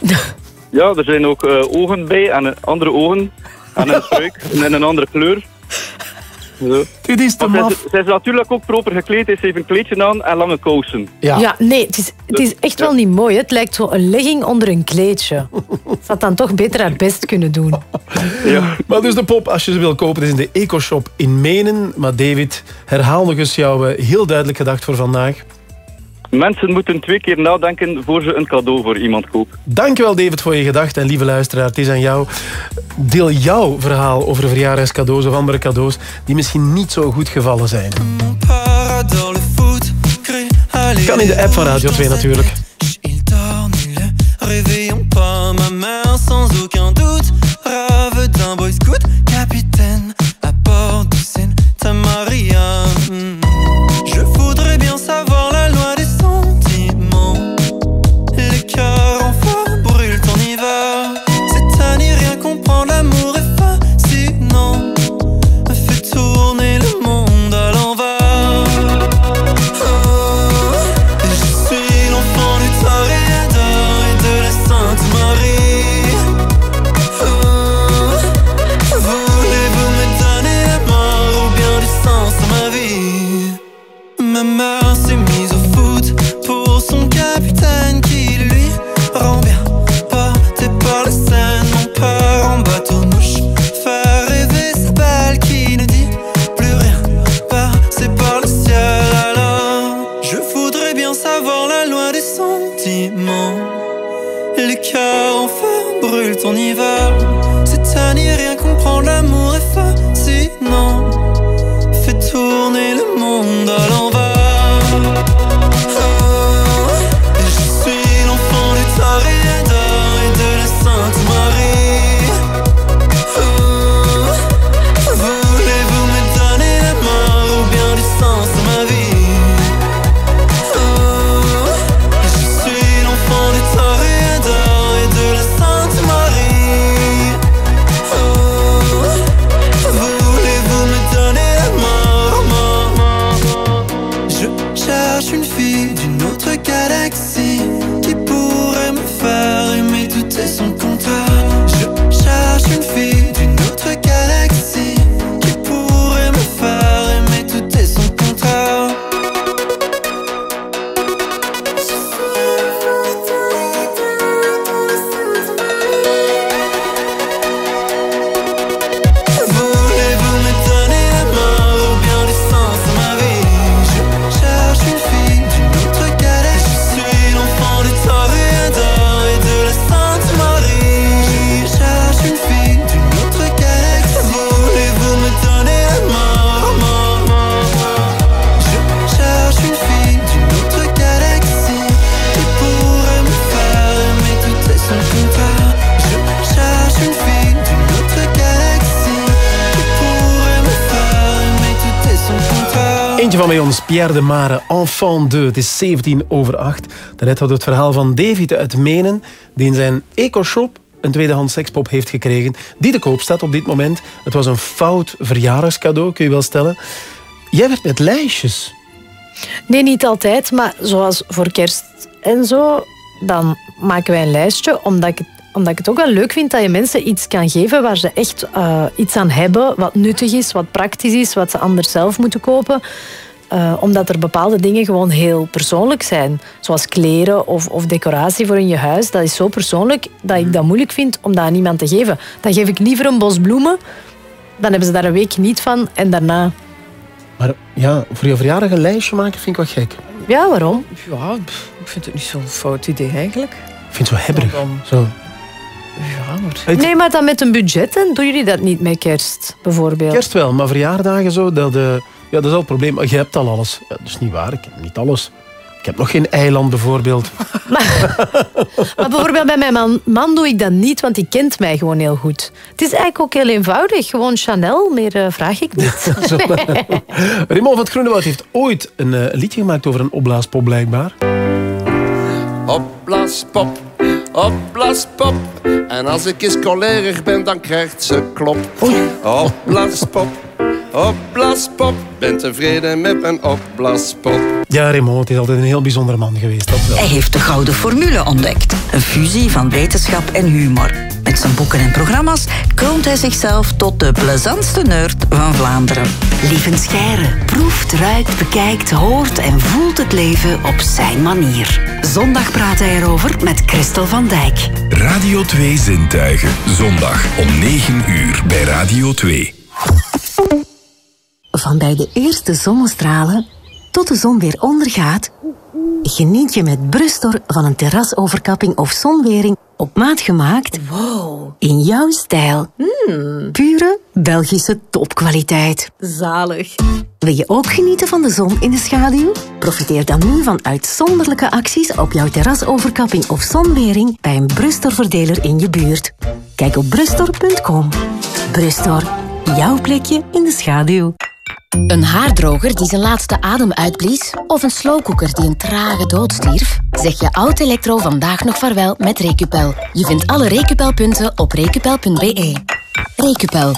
[SPEAKER 78] Ja, er zijn ook eh, ogen bij, en andere ogen, en een pruik, en een andere kleur. Zo.
[SPEAKER 6] Dit is te maf.
[SPEAKER 78] is- zij is natuurlijk ook proper gekleed, heeft ze heeft een kleedje aan en lange kousen.
[SPEAKER 6] Ja.
[SPEAKER 12] Ja, nee, het is, het is echt wel niet mooi. hè. Het lijkt zo een legging onder een kleedje. Ze had dan toch beter haar best kunnen doen.
[SPEAKER 78] Ja.
[SPEAKER 6] Maar dus de pop, als je ze wil kopen, is in de Eco-shop in Menen. Maar David, herhaal nog eens jouw eh, heel duidelijk gedacht voor vandaag.
[SPEAKER 78] Mensen moeten twee keer nadenken voor ze een cadeau voor iemand kopen.
[SPEAKER 6] Dankjewel David voor je gedachten. En lieve luisteraar, het is aan jou. Deel jouw verhaal over verjaardagscadeaus of andere cadeaus die misschien niet zo goed gevallen zijn. Kan in de app van Radio 2 natuurlijk. Pierre de Mare, enfant. Het is 17 over 8. Daarnet hadden we het verhaal van David uit Menen, die in zijn eco-shop een tweedehands sekspop heeft gekregen, die te koop staat op dit moment. Het was een fout verjaardagscadeau, kun je wel stellen. Jij werd met lijstjes.
[SPEAKER 12] Nee, niet altijd, maar zoals voor kerst en zo, dan maken wij een lijstje, omdat ik het, omdat ik het ook wel leuk vind dat je mensen iets kan geven waar ze echt eh, iets aan hebben, wat nuttig is, wat praktisch is, wat ze anders zelf moeten kopen. Eh, omdat er bepaalde dingen gewoon heel persoonlijk zijn. Zoals kleren of, of decoratie voor in je huis. Dat is zo persoonlijk dat ik dat moeilijk vind om dat aan iemand te geven. Dan geef ik liever een bos bloemen. Dan hebben ze daar een week niet van. En daarna...
[SPEAKER 6] Maar ja, voor je verjaardag een lijstje maken vind ik wel gek.
[SPEAKER 12] Ja, waarom?
[SPEAKER 1] Ja, pff, ik vind het niet zo'n fout idee eigenlijk.
[SPEAKER 6] Ik vind het zo hebberig. Zo.
[SPEAKER 1] Ja, maar...
[SPEAKER 12] Nee, maar dan met een budget. En doen jullie dat niet met kerst, bijvoorbeeld?
[SPEAKER 6] Kerst wel, maar verjaardagen zo, dat, eh, ja, dat is al het probleem. Je hebt al alles. Ja, dat is niet waar, ik heb niet alles. Ik heb nog geen eiland bijvoorbeeld.
[SPEAKER 12] Maar bijvoorbeeld bij mijn man, man doe ik dat niet, want die kent mij gewoon heel goed. Het is eigenlijk ook heel eenvoudig. Gewoon Chanel, meer eh, vraag ik niet.
[SPEAKER 6] Raymond van het Groenewoud heeft ooit een eh, liedje gemaakt over een opblaaspop blijkbaar.
[SPEAKER 79] Opblaaspop, opblaaspop. En als ik eens cholerig ben, dan krijgt ze klop. Opblaaspop, opblaaspop. Ben tevreden met mijn opblaaspop.
[SPEAKER 6] Ja, Raymond, het is altijd een heel bijzondere man geweest. Dat wel.
[SPEAKER 8] Hij heeft de gouden formule ontdekt. Een fusie van wetenschap en humor. Met zijn boeken en programma's kroont hij zichzelf tot de plezantste nerd van Vlaanderen. Lieven Scheire proeft, ruikt, bekijkt, hoort en voelt het leven op zijn manier. Zondag praat hij erover met Christel van Dijk.
[SPEAKER 16] Radio 2 Zintuigen. Zondag om 9 uur bij Radio 2.
[SPEAKER 8] Van bij de eerste zonnestralen tot de zon weer ondergaat, geniet je met Brustor van een terrasoverkapping of zonwering op maat gemaakt in jouw stijl. Pure Belgische topkwaliteit.
[SPEAKER 1] Zalig.
[SPEAKER 8] Wil je ook genieten van de zon in de schaduw? Profiteer dan nu van uitzonderlijke acties op jouw terrasoverkapping of zonwering bij een Brustor-verdeler in je buurt. Kijk op brustor.com. Brustor, jouw plekje in de schaduw.
[SPEAKER 20] Een haardroger die zijn laatste adem uitblies of een slowcooker die een trage dood stierf? Zeg je oud elektro vandaag nog vaarwel met Recupel. Je vindt alle Recupel-punten op recupel.be. Recupel.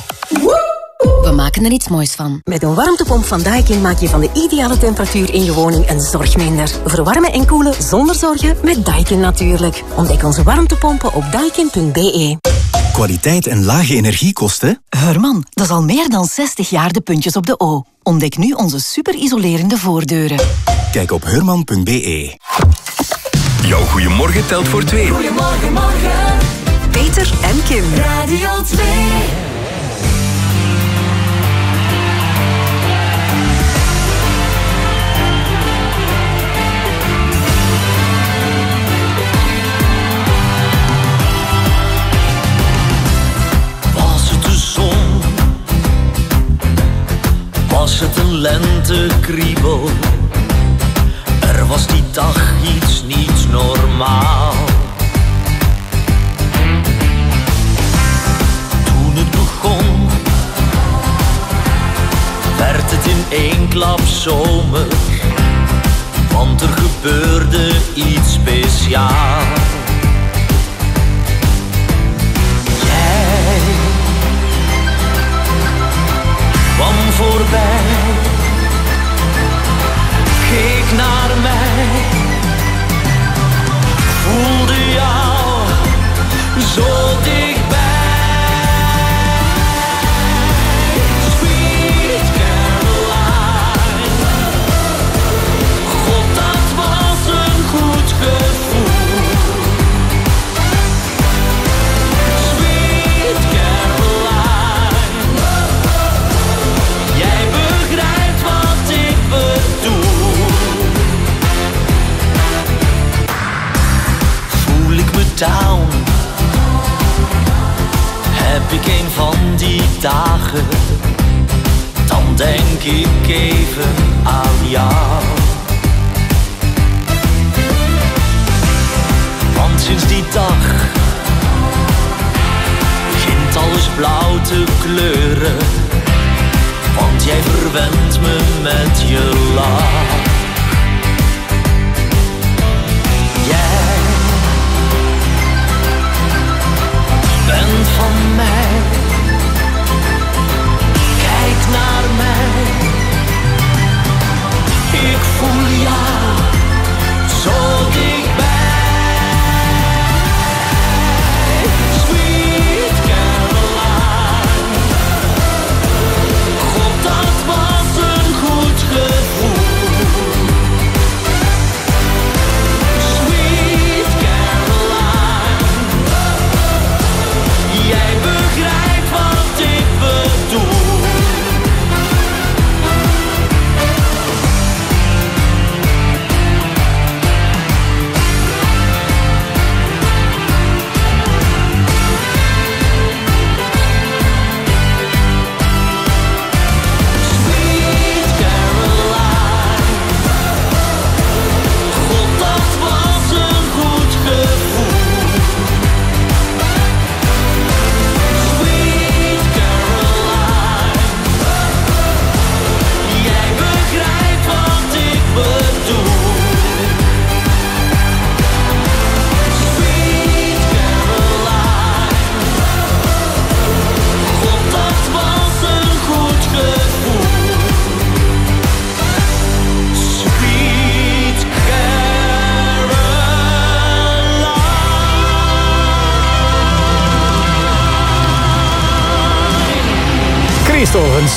[SPEAKER 20] We maken er iets moois van.
[SPEAKER 8] Met een warmtepomp van Daikin maak je van de ideale temperatuur in je woning een zorg minder. Verwarmen en koelen zonder zorgen met Daikin natuurlijk. Ontdek onze warmtepompen op daikin.be.
[SPEAKER 19] Kwaliteit en lage energiekosten?
[SPEAKER 8] Herman, dat is al meer dan 60 jaar de puntjes op de O. Ontdek nu onze super isolerende voordeuren.
[SPEAKER 19] Kijk op herman.be. Jouw goeiemorgen telt voor twee.
[SPEAKER 11] Goedemorgen, morgen.
[SPEAKER 8] Peter en Kim.
[SPEAKER 11] Radio 2.
[SPEAKER 63] Lentekriebel. Er was die dag iets niet normaal. Toen het begon, werd het in één klap zomer. Want er gebeurde iets speciaals. Voelde jou zo Heb ik een van die dagen? Dan denk ik even aan jou. Want sinds die dag begint alles blauw te kleuren. Want jij verwendt me met je lach. Jij bent van mij. Kijk naar mij. Ik voel jou zo dichtbij.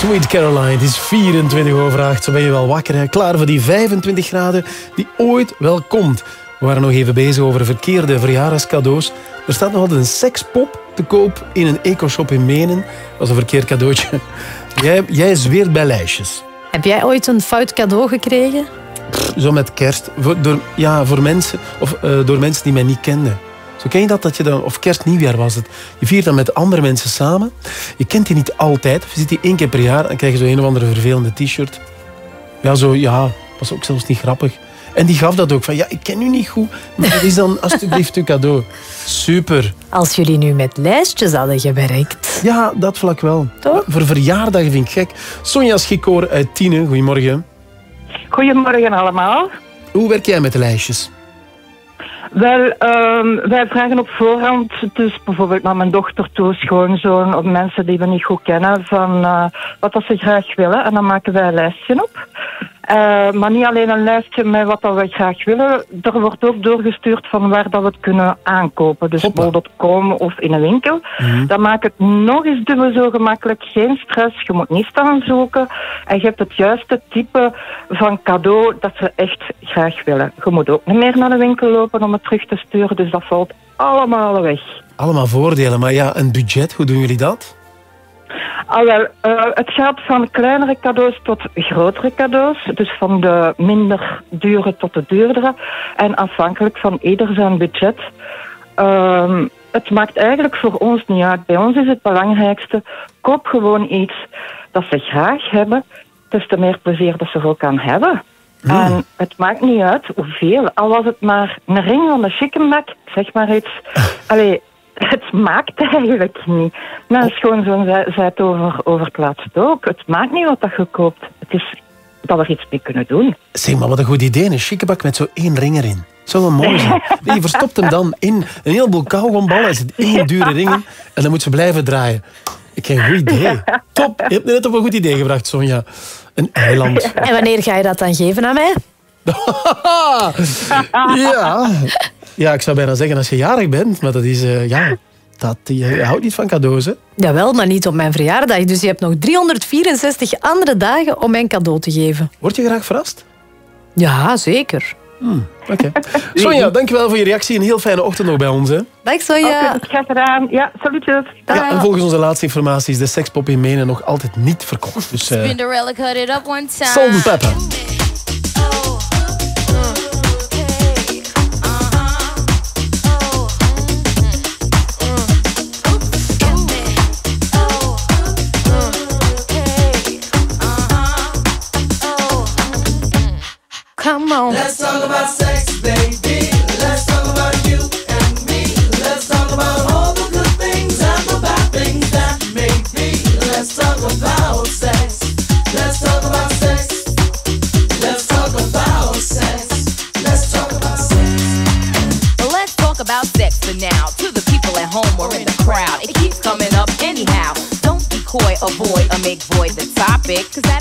[SPEAKER 63] Sweet Caroline.
[SPEAKER 6] Het is 24 over 8. Zo ben je wel wakker. Hè? Klaar voor die 25 graden die ooit wel komt. We waren nog even bezig over verkeerde verjaardagscadeaus. Er staat nog altijd een sekspop te koop in een ecoshop in Menen. Dat was een verkeerd cadeautje. Jij, jij zweert bij lijstjes.
[SPEAKER 12] Heb jij ooit een fout cadeau gekregen?
[SPEAKER 6] Zo met kerst. Voor, door, ja, voor mensen, of, eh, door mensen die mij niet kenden. Zo ken je dat? dat je dan, of kerst, nieuwjaar was het. Je viert dan met andere mensen samen. Je kent die niet altijd. Of je ziet die één keer per jaar. Dan krijg je zo een of andere vervelende t-shirt. Ja, zo, ja. Was ook zelfs niet grappig. En die gaf dat ook. Van, ja, ik ken u niet goed. Maar dat is dan alsjeblieft uw cadeau. Super.
[SPEAKER 12] Als jullie nu met lijstjes hadden gewerkt.
[SPEAKER 6] Ja, dat vlak wel. Voor verjaardagen vind ik gek. Sonja Schikoor uit Tienen. Goedemorgen.
[SPEAKER 80] Goedemorgen allemaal.
[SPEAKER 6] Hoe werk jij met de lijstjes?
[SPEAKER 80] Wel, ehm, wij vragen op voorhand, dus bijvoorbeeld naar mijn dochter toe, schoonzoon, of mensen die we niet goed kennen, van eh, wat dat ze graag willen. En dan maken wij een lijstje op. Eh, maar niet alleen een lijstje met wat dat we graag willen. Er wordt ook doorgestuurd van waar dat we het kunnen aankopen. Dus bol.com of in een winkel. Dat maakt het nog eens dubbel zo gemakkelijk. Geen stress, je moet niet staan zoeken. En je hebt het juiste type van cadeau dat ze echt graag willen. Je moet ook niet meer naar de winkel lopen om het terug te sturen. Dus dat valt allemaal weg.
[SPEAKER 6] Allemaal voordelen. Maar ja, een budget, hoe doen jullie dat?
[SPEAKER 80] Ah, wel, eh, het gaat van kleinere cadeaus tot grotere cadeaus. Dus van de minder dure tot de duurdere. En afhankelijk van ieder zijn budget. Ehm, het maakt eigenlijk voor ons niet uit. Bij ons is het belangrijkste, koop gewoon iets dat ze graag hebben des te meer plezier dat ze er ook aan hebben. En het maakt niet uit hoeveel. Al was het maar een ring van de chickenback, zeg maar iets. Allee, het maakt eigenlijk niet. Maar het is gewoon zo'n het over, over het laatst ook. Het maakt niet wat dat je koopt. Het is dat we er iets mee kunnen doen.
[SPEAKER 6] Zeg maar, wat een goed idee. Een chiquebak met zo één ring erin. Zou wel mooi zijn. Nee, je verstopt hem dan in een heleboel kauwgomballen. Er zit één dure ring in. En dan moet ze blijven draaien. Ik heb een goed idee. Top. Je hebt me net op een goed idee gebracht, Sonja. Een eiland.
[SPEAKER 12] En wanneer ga je dat dan geven aan mij?
[SPEAKER 6] Ja. Ja, ik zou bijna zeggen als je jarig bent. Maar dat is... eh, ja, dat, je, je houdt niet van cadeaus, hè?
[SPEAKER 12] Jawel, maar niet op mijn verjaardag. Dus je hebt nog 364 andere dagen om mijn cadeau te geven.
[SPEAKER 6] Word je graag verrast?
[SPEAKER 12] Ja, zeker.
[SPEAKER 6] Oké. Sonja, dankjewel voor je reactie. Een heel fijne ochtend nog bij ons, hè?
[SPEAKER 12] Dag Sonja.
[SPEAKER 80] Oké, graag gedaan. Ja, salutjes.
[SPEAKER 6] Ja, en volgens onze laatste informatie is de sekspop in Menen nog altijd niet verkocht. Dus eh
[SPEAKER 81] Cinderella cut it up one time.
[SPEAKER 6] salt and pepper.
[SPEAKER 12] Come on.
[SPEAKER 82] Let's talk about sex, baby. Let's talk about you and me. Let's talk about all the good things and the bad things that make me. Let's talk about sex. Let's talk about sex. Let's talk about sex. Let's talk about sex.
[SPEAKER 81] Well, let's talk about sex for now. To the people at home or in the crowd, it keeps coming up anyhow. Don't be coy, avoid, or make void the topic, cause that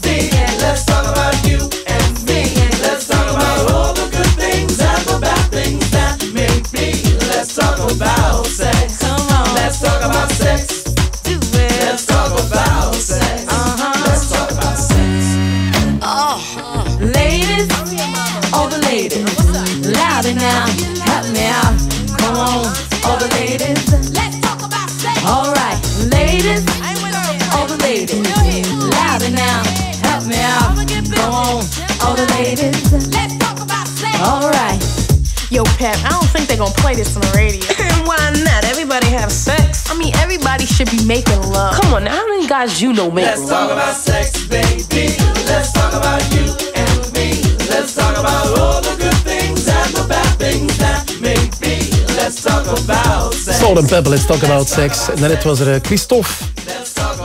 [SPEAKER 83] Gonna play this on the radio.
[SPEAKER 84] And why not? Everybody have sex.
[SPEAKER 83] I mean, everybody should be making love.
[SPEAKER 84] Come on, now, how many guys you know make
[SPEAKER 82] Let's
[SPEAKER 84] love?
[SPEAKER 82] talk about sex, baby. Let's talk about you and me. Let's talk about all the good things and the bad things that make me. Let's talk about sex.
[SPEAKER 6] Salt and Pepper, let's talk about sex. En Net was er eh, Christophe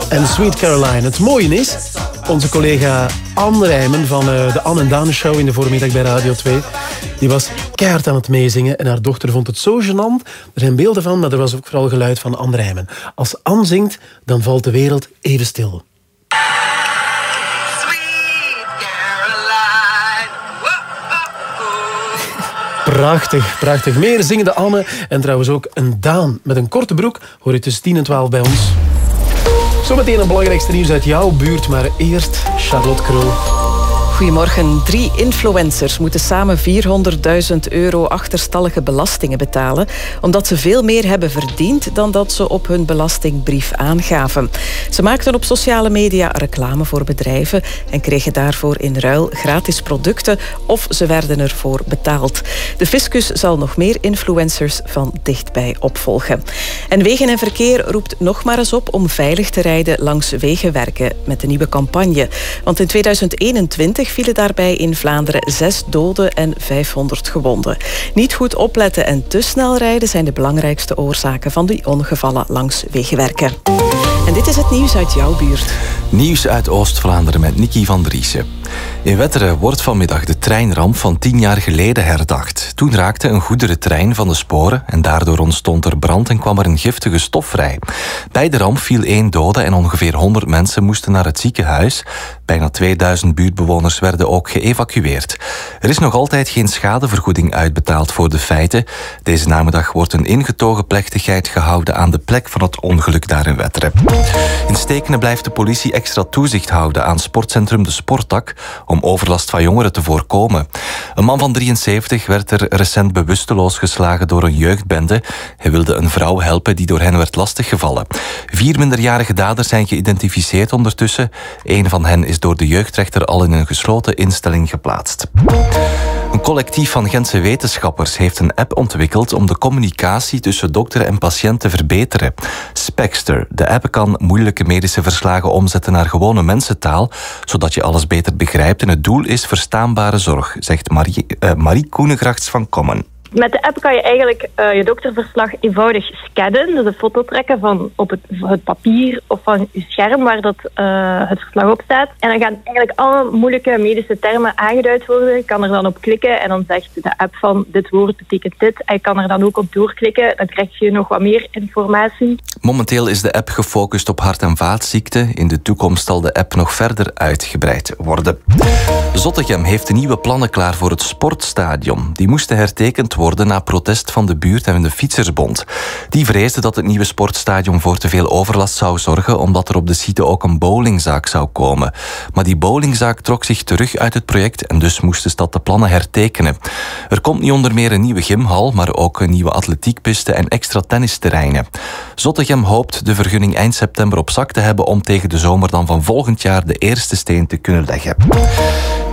[SPEAKER 6] en Sweet Caroline. Het mooie is, onze collega Anne Rijmen van eh, de Anne en Daan Show in de voormiddag bij Radio 2, die was keihard aan het meezingen en haar dochter vond het zo gênant. Er zijn beelden van, maar er was ook vooral geluid van Anne Rijmen. Als Anne zingt, dan valt de wereld even stil. Prachtig, prachtig. Meer zingende Anne en trouwens ook een Daan met een korte broek hoor je tussen 10 en 12 bij ons. Zometeen een belangrijkste nieuws uit jouw buurt, maar eerst Charlotte Krul.
[SPEAKER 1] Goedemorgen. Drie influencers moeten samen 400.000 euro achterstallige belastingen betalen, omdat ze veel meer hebben verdiend dan dat ze op hun belastingbrief aangaven. Ze maakten op sociale media reclame voor bedrijven en kregen daarvoor in ruil gratis producten of ze werden ervoor betaald. De fiscus zal nog meer influencers van dichtbij opvolgen. En Wegen en Verkeer roept nog maar eens op om veilig te rijden langs wegenwerken met de nieuwe campagne. Want in 2021 vielen daarbij in Vlaanderen zes doden en 500 gewonden. Niet goed opletten en te snel rijden zijn de belangrijkste oorzaken van die ongevallen langs wegenwerken. En dit is het nieuws uit jouw buurt.
[SPEAKER 28] Nieuws uit Oost-Vlaanderen met Nicky van Driessen. In Wetteren wordt vanmiddag de treinramp van tien jaar geleden herdacht. Toen raakte een goederentrein van de sporen en daardoor ontstond er brand en kwam er een giftige stof vrij. Bij de ramp viel één dode en ongeveer 100 mensen moesten naar het ziekenhuis. Bijna 2000 buurtbewoners werden ook geëvacueerd. Er is nog altijd geen schadevergoeding uitbetaald voor de feiten. Deze namiddag wordt een ingetogen plechtigheid gehouden aan de plek van het ongeluk daar in Wetteren. In Stekenen blijft de politie extra toezicht houden aan sportcentrum De Sporttak om overlast van jongeren te voorkomen. Een man van 73 werd er recent bewusteloos geslagen door een jeugdbende. Hij wilde een vrouw helpen die door hen werd lastiggevallen. Vier minderjarige daders zijn geïdentificeerd ondertussen. Een van hen is door de jeugdrechter al in een gesloten instelling geplaatst. Een collectief van Gentse wetenschappers heeft een app ontwikkeld om de communicatie tussen dokter en patiënt te verbeteren. Spexter. De app kan moeilijke medische verslagen omzetten naar gewone mensentaal, zodat je alles beter begrijpt. En het doel is verstaanbare zorg, zegt Marie, uh, Marie Koenegrachts van Common.
[SPEAKER 38] Met de app kan je eigenlijk uh, je dokterverslag eenvoudig scannen, dus een foto trekken van op het, het papier of van je scherm waar dat, uh, het verslag op staat. En dan gaan eigenlijk alle moeilijke medische termen aangeduid worden. Je kan er dan op klikken en dan zegt de app van dit woord betekent dit. En je kan er dan ook op doorklikken, dan krijg je nog wat meer informatie.
[SPEAKER 28] Momenteel is de app gefocust op hart- en vaatziekten. In de toekomst zal de app nog verder uitgebreid worden. Zottegem heeft nieuwe plannen klaar voor het sportstadion. Die moesten hertekend worden na protest van de buurt en de Fietsersbond. Die vreesden dat het nieuwe sportstadion voor te veel overlast zou zorgen, omdat er op de site ook een bowlingzaak zou komen. Maar die bowlingzaak trok zich terug uit het project en dus moest de stad de plannen hertekenen. Er komt niet onder meer een nieuwe gymhal, maar ook een nieuwe atletiekpiste en extra tennisterreinen. Zottegem hoopt de vergunning eind september op zak te hebben om tegen de zomer dan van volgend jaar de eerste steen te kunnen leggen.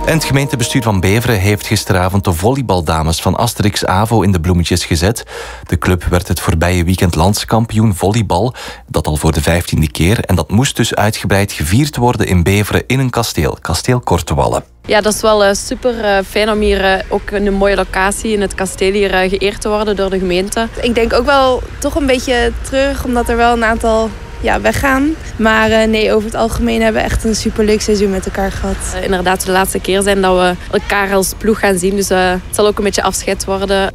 [SPEAKER 28] En het gemeentebestuur van Beveren heeft gisteravond de volleybaldames van Asterix AVO in de bloemetjes gezet. De club werd het voorbije weekend landskampioen volleybal, dat al voor de vijftiende keer. En dat moest dus uitgebreid gevierd worden in Beveren in een kasteel, kasteel Kortewallen.
[SPEAKER 85] Ja, dat is wel uh, super uh, fijn om hier uh, ook in een mooie locatie in het kasteel hier geëerd te worden door de gemeente.
[SPEAKER 86] Ik denk ook wel toch een beetje terug, omdat er wel een aantal ja, weggaan. Maar uh, nee, over het algemeen hebben we echt een superleuk seizoen met elkaar gehad.
[SPEAKER 85] Uh, inderdaad, de laatste keer zijn dat we elkaar als ploeg gaan zien. Dus uh, het zal ook een beetje afscheid worden.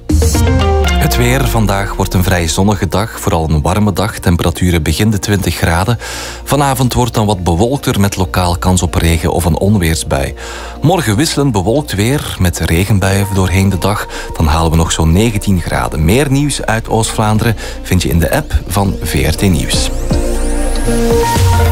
[SPEAKER 28] Het weer vandaag wordt een vrij zonnige dag, vooral een warme dag. Temperaturen begin de 20 graden. Vanavond wordt dan wat bewolkter met lokaal kans op regen of een onweersbui. Morgen wisselend bewolkt weer met regenbuien doorheen de dag. Dan halen we nog zo'n 19 graden. Meer nieuws uit Oost-Vlaanderen vind je in de app van VRT Nieuws.
[SPEAKER 6] Música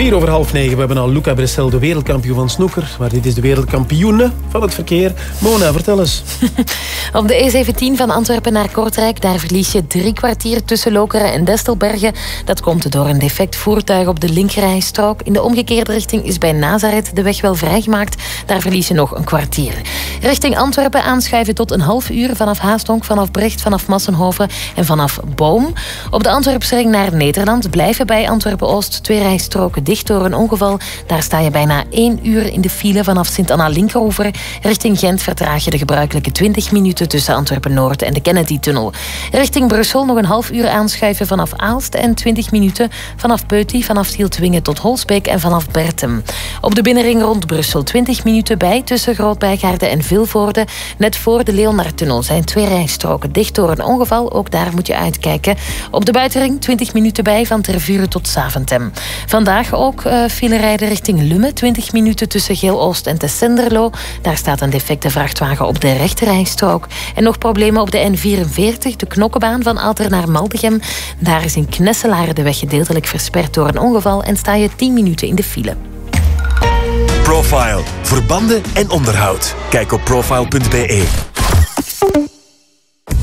[SPEAKER 6] Vier over half negen. We hebben al Luca Bressel, de wereldkampioen van snoeker. Maar dit is de wereldkampioene van het verkeer. Mona, vertel eens.
[SPEAKER 31] Op de E17 van Antwerpen naar Kortrijk, daar verlies je drie kwartier tussen Lokeren en Destelbergen. Dat komt door een defect voertuig op de linkerrijstrook. In de omgekeerde richting is bij Nazareth de weg wel vrijgemaakt. Daar verlies je nog een kwartier. Richting Antwerpen aanschuiven tot een half uur vanaf Haastonk, vanaf Brecht, vanaf Massenhoven en vanaf Boom. Op de Antwerpsring naar Nederland blijven bij Antwerpen-Oost twee rijstroken dicht door een ongeval. Daar sta je bijna één uur in de file vanaf Sint-Anna-Linkeroever. Richting Gent vertraag je de gebruikelijke 20 minuten tussen Antwerpen-Noord en de Kennedy-tunnel. Richting Brussel nog een half uur aanschuiven vanaf Aalst en 20 minuten vanaf Peuty, vanaf Tieltwingen tot Holsbeek en vanaf Bertem. Op de binnenring rond Brussel 20 minuten bij tussen Grootbijgaarden en Vilvoorde. Net voor de Leonardtunnel zijn twee rijstroken dicht door een ongeval. Ook daar moet je uitkijken. Op de buitenring 20 minuten bij van Tervuren tot Saventem. Vandaag ook uh, file rijden richting Lumme. 20 minuten tussen Geel-Oost en Tessenderlo. Daar staat een defecte vrachtwagen op de rechterrijstrook. En nog problemen op de N44, de knokkenbaan van Alter naar Maldegem. Daar is in Knesselaren de weg gedeeltelijk versperd door een ongeval en sta je 10 minuten in de file.
[SPEAKER 19] Pro Profile. Voor banden en onderhoud. Kijk op profile.be.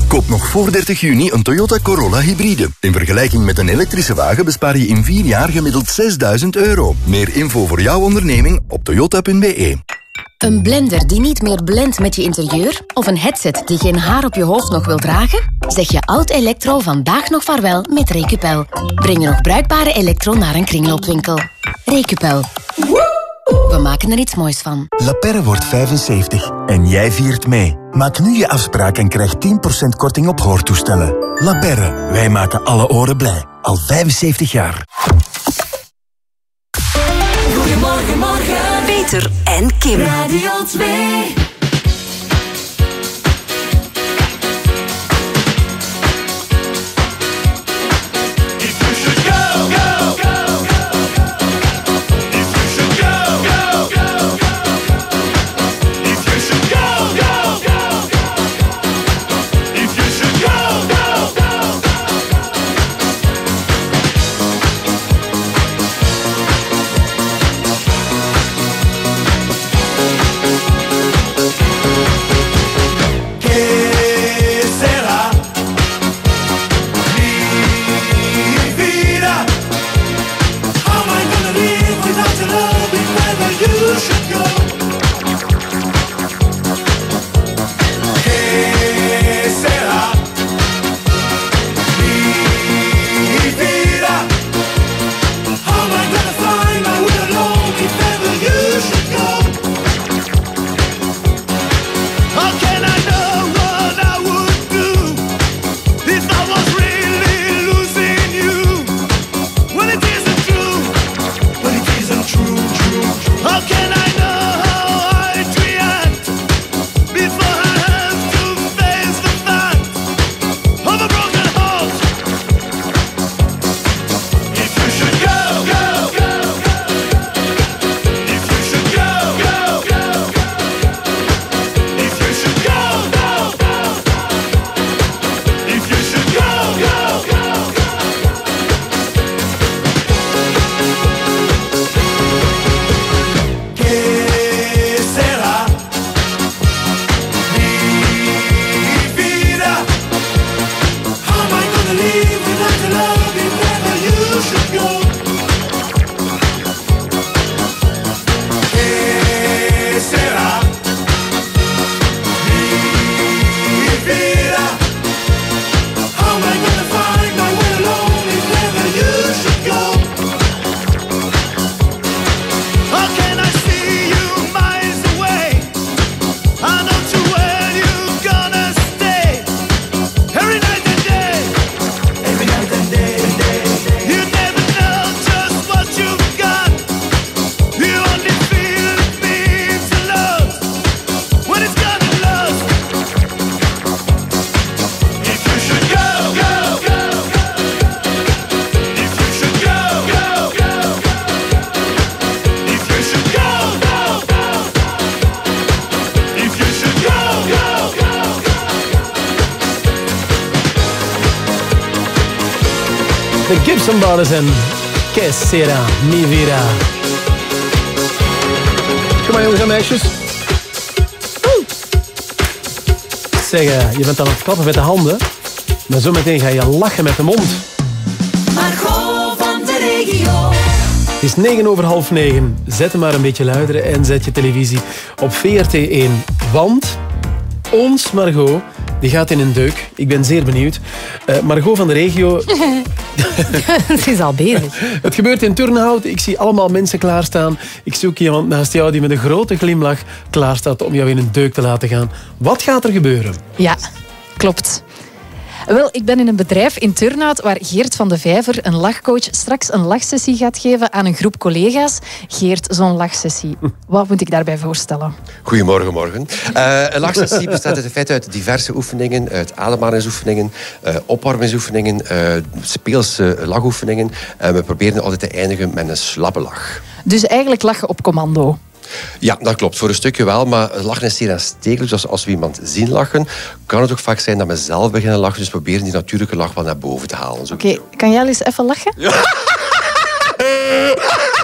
[SPEAKER 16] Koop nog voor 30 juni een Toyota Corolla hybride. In vergelijking met een elektrische wagen bespaar je in 4 jaar gemiddeld 6000 euro. Meer info voor jouw onderneming op toyota.be.
[SPEAKER 20] Een blender die niet meer blendt met je interieur? Of een headset die geen haar op je hoofd nog wil dragen? Zeg je oud elektro vandaag nog vaarwel met Recupel. Breng je nog bruikbare elektro naar een kringloopwinkel. Recupel. We maken er iets moois van.
[SPEAKER 18] La Perre wordt 75 en jij viert mee. Maak nu je afspraak en krijg 10% korting op hoortoestellen. La Perre, wij maken alle oren blij. Al 75 jaar.
[SPEAKER 11] Goedemorgen, morgen.
[SPEAKER 87] Peter en Kim.
[SPEAKER 11] Radio 2.
[SPEAKER 6] Brothers en Que Sera Mi Vida. Kom maar jongens en meisjes. Woe! Zeg, eh, je bent aan het klappen met de handen. Maar zometeen ga je lachen met de mond.
[SPEAKER 11] Margot van de regio.
[SPEAKER 6] Het is negen over half negen. Zet hem maar een beetje luider en zet je televisie op VRT1. Want ons Margot, die gaat in een deuk. Ik ben zeer benieuwd. Eh, Margot van de regio,
[SPEAKER 12] Het is al bezig.
[SPEAKER 6] het gebeurt in Turnhout. Ik zie allemaal mensen klaarstaan. Ik zoek iemand naast jou die met een grote glimlach klaarstaat om jou in een deuk te laten gaan. Wat gaat er gebeuren?
[SPEAKER 65] Ja, klopt. Wel, ik ben in een bedrijf in Turnhout waar Geert van de Vijver, een lachcoach, straks een lachsessie gaat geven aan een groep collega's. Geert, zo'n lachsessie. Wat moet ik daarbij voorstellen?
[SPEAKER 88] Goedemorgen, morgen. Eh, een lachsessie bestaat uit in feite uit diverse oefeningen, uit ademhalingsoefeningen, eh, opwarmingsoefeningen, eh, speelse lachoefeningen. En we proberen altijd te eindigen met een slappe lach.
[SPEAKER 65] Dus eigenlijk lachen op commando.
[SPEAKER 88] Ja, dat klopt. Voor een stukje wel, maar lachen is zeer aanstekelijk. Dus als we iemand zien lachen, kan het ook vaak zijn dat we zelf beginnen lachen. Dus proberen die natuurlijke lach wel naar boven te halen.
[SPEAKER 65] Oké, kan jij eens even lachen?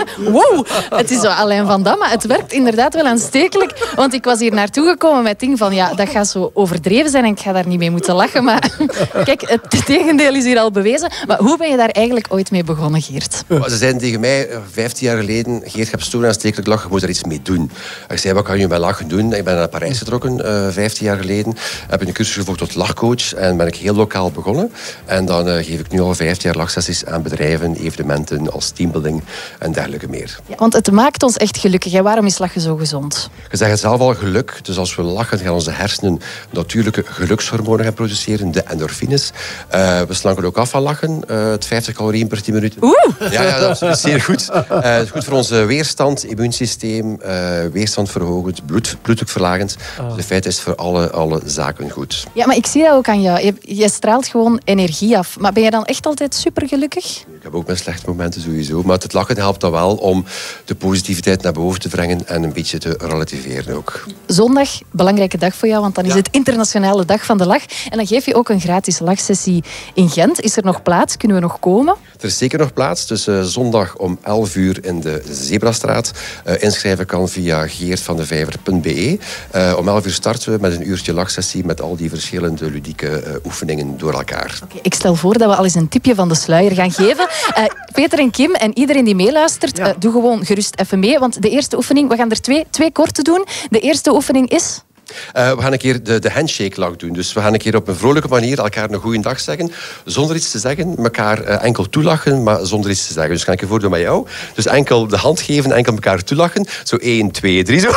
[SPEAKER 65] wow, het is zo Alain van Damme. Het werkt inderdaad wel aanstekelijk. Want ik was hier naartoe gekomen met ding van, ja, dat gaat zo overdreven zijn en ik ga daar niet mee moeten lachen. Maar kijk, het tegendeel is hier al bewezen. Maar hoe ben je daar eigenlijk ooit mee begonnen, Geert?
[SPEAKER 88] Ze zeiden tegen mij, eh, 15 jaar geleden, Geert, je hebt aanstekelijk lachen, je moet er iets mee doen. Ik zei, wat kan je met lachen doen? Ik ben naar Parijs getrokken, eh 15 jaar geleden. Heb een cursus gevolgd tot lachcoach en ben ik heel lokaal begonnen. En dan eh, geef ik nu al 15 jaar lachsessies aan bedrijven, evenementen als teambuilding en dergelijke meer.
[SPEAKER 65] Ja, want het maakt ons echt gelukkig. En waarom is lachen zo gezond?
[SPEAKER 88] Je zegt het zelf al, geluk. Dus als we lachen, gaan onze hersenen natuurlijke gelukshormonen gaan produceren, de endorfines. Eh, we slanken ook af van lachen, eh, het 50 calorieën per 10 minuten.
[SPEAKER 65] Oeh!
[SPEAKER 88] Ja, ja, dat is zeer goed. Eh, het is goed voor onze weerstand, immuunsysteem, eh, weerstand verhogend, bloed, bloeddrukverlagend. Dus in feite is het voor alle, alle zaken goed.
[SPEAKER 65] Ja, maar ik zie dat ook aan jou. Je, je straalt gewoon energie af. Maar ben je dan echt altijd supergelukkig?
[SPEAKER 88] Ik heb ook mijn slechte momenten sowieso. Maar het lachen helpt dan wel om de positiviteit naar boven te brengen en een beetje te relativeren ook.
[SPEAKER 65] Zondag, belangrijke dag voor jou, want dan is het Internationale Dag van de Lach. En dan geef je ook een gratis lachsessie in Gent. Is er nog plaats? Kunnen we nog komen?
[SPEAKER 88] Er is zeker nog plaats. Dus zondag om 11 uur in de Zebrastraat. Eh, inschrijven kan via geertvandevijver.be. Eh om 11 uur starten we met een uurtje lachsessie met al die verschillende ludieke eh, oefeningen door elkaar.
[SPEAKER 65] Ik stel voor dat we al eens een tipje van de sluier gaan geven. Peter en Kim en iedereen die meeluistert, doe gewoon gerust even mee. Want de eerste oefening, we gaan er twee, twee korte doen. De eerste oefening is...
[SPEAKER 88] Eh, we gaan een keer de, de handshake lach doen. Dus we gaan een keer op een vrolijke manier elkaar een goede dag zeggen. Zonder iets te zeggen. Elkaar eh, enkel toelachen, maar zonder iets te zeggen. Dus ga ik je voordoen met jou. Dus enkel de hand geven, enkel elkaar toelachen. Zo 1, 2, 3. Zo.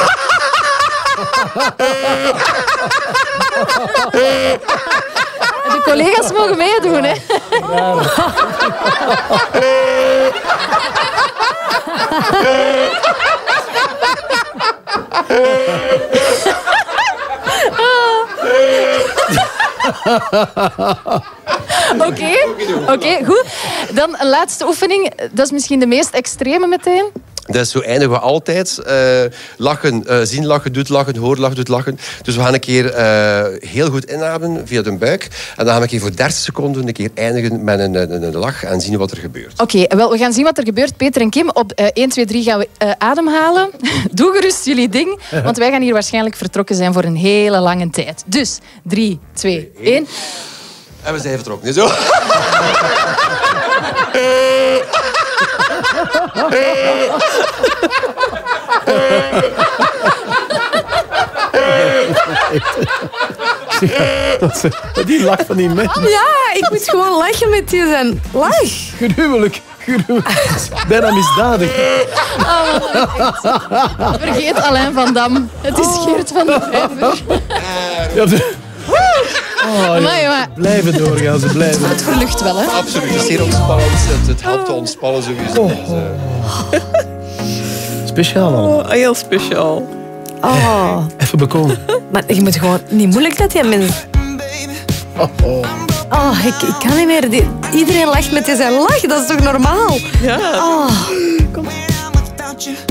[SPEAKER 65] De collega's mogen meedoen, hè? Oké, oké, goed. Dan een laatste oefening. Dat is misschien de meest extreme meteen.
[SPEAKER 88] Dus zo eindigen we altijd. Eh, lachen, eh, zien lachen doet lachen, horen lachen doet lachen. Dus we gaan een keer eh, heel goed inademen via de buik. En dan gaan we een keer voor 30 seconden een keer eindigen met een, een, een lach en zien wat er gebeurt.
[SPEAKER 65] Oké, wel, we gaan zien wat er gebeurt. Peter en Kim, op eh 1, 2, 3 gaan we eh, ademhalen. Doe gerust jullie ding, want wij gaan hier waarschijnlijk vertrokken zijn voor een hele lange tijd. Dus 3, 2, 1.
[SPEAKER 88] En we zijn vertrokken. Zo.
[SPEAKER 6] Dat is- Die lach van die mensen.
[SPEAKER 12] Ja, ik moet gewoon lachen met die zijn lach.
[SPEAKER 6] Gruwelijk. Bijna misdadig.
[SPEAKER 65] Vergeet Alain van Dam. Het is Geert van de Vijver.
[SPEAKER 6] Ja, de- Oh, ja.
[SPEAKER 65] Amai, maar-
[SPEAKER 6] Blijven doorgaan, ze blijven.
[SPEAKER 65] Het verlucht wel, hè?
[SPEAKER 88] Absoluut. Het is zeer ontspannend. Het, het helpt te ontspannen sowieso. Dus, eh,
[SPEAKER 6] Speciaal allemaal.
[SPEAKER 12] Oh, heel speciaal. Oh.
[SPEAKER 6] Even bekomen.
[SPEAKER 12] Maar je moet gewoon niet moeilijk dat die mens. Oh, ik, ik kan niet meer. Die- iedereen lacht met zijn lach. Dat is toch normaal? Ja. Oh.
[SPEAKER 82] something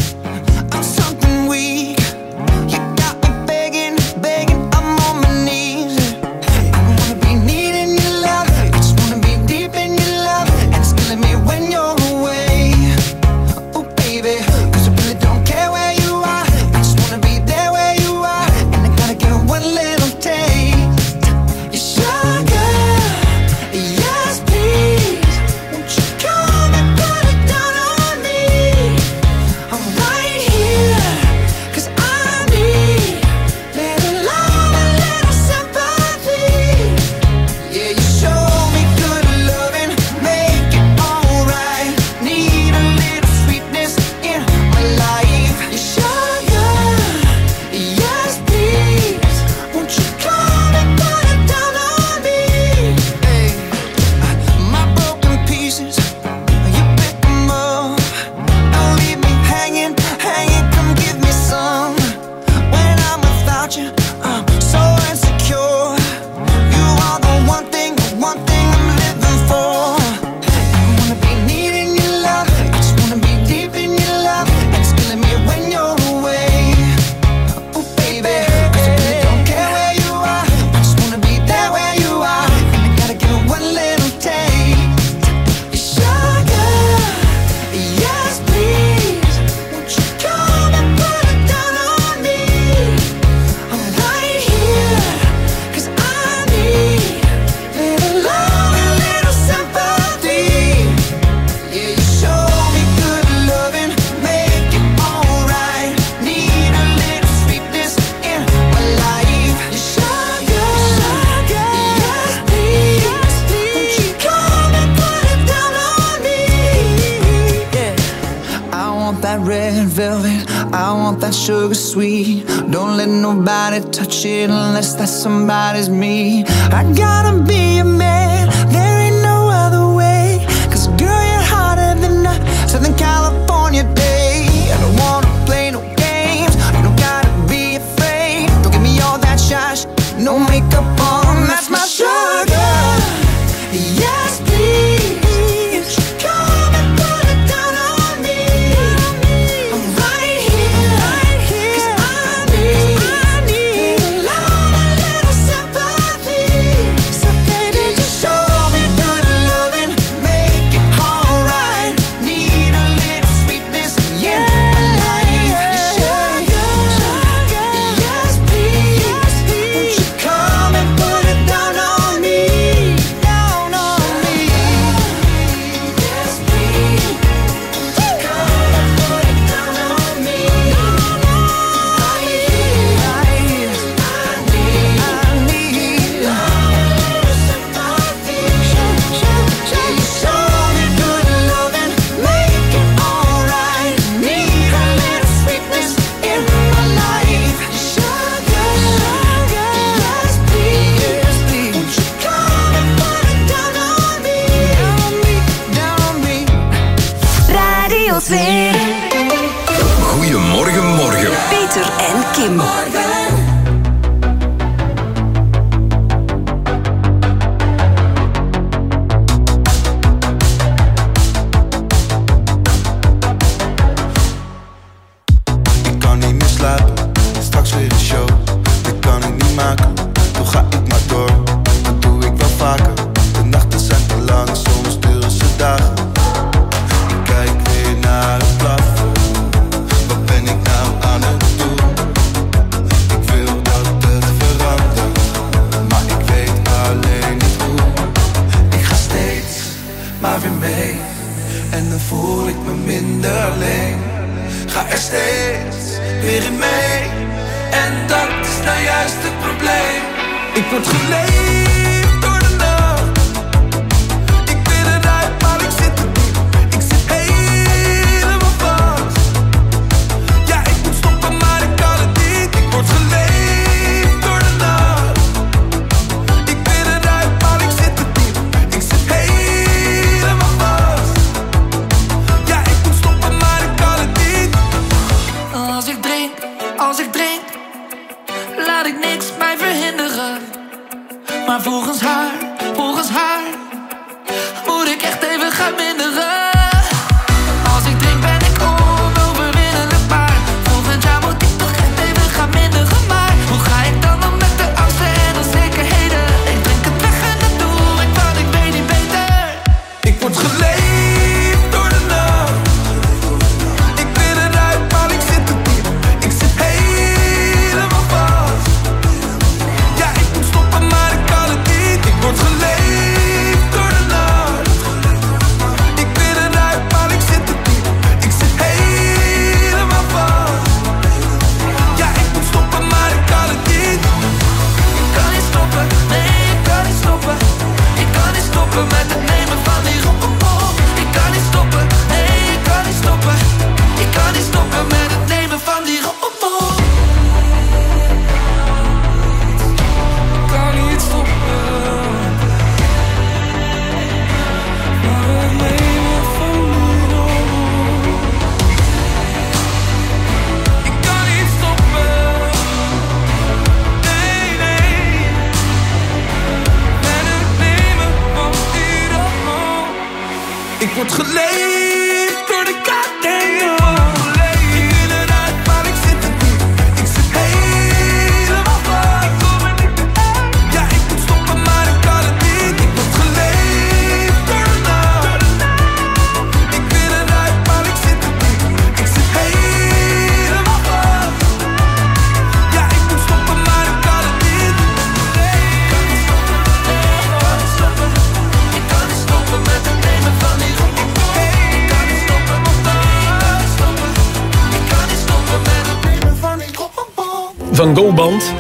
[SPEAKER 6] band.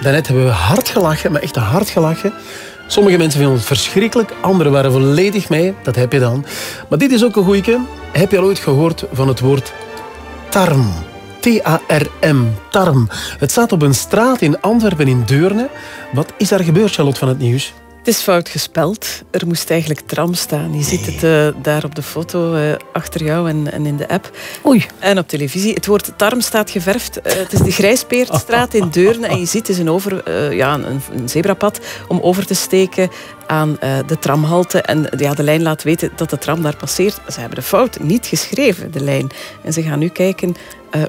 [SPEAKER 6] Daarnet hebben we hard gelachen, maar echt hard gelachen. Sommige mensen vinden het verschrikkelijk, anderen waren volledig mee. Dat heb je dan. Maar dit is ook een goeieke. Heb je al ooit gehoord van het woord tarm? T-A-R-M, tarm. Het staat op een straat in Antwerpen in Deurne. Wat is daar gebeurd, Charlotte van het Nieuws?
[SPEAKER 68] Het is fout gespeld. Er moest eigenlijk tram staan. Je ziet het eh, daar op de foto eh, achter jou en, en in de app.
[SPEAKER 12] Oei.
[SPEAKER 68] En op televisie. Het woord tarm staat geverfd. Eh, het is de Grijspeertstraat in Deurne. En je ziet, het is een, over, ja, een, een zebrapad om over te steken aan de tramhalte. En ja, de lijn laat weten dat de tram daar passeert. Ze hebben de fout niet geschreven, de lijn. En ze gaan nu kijken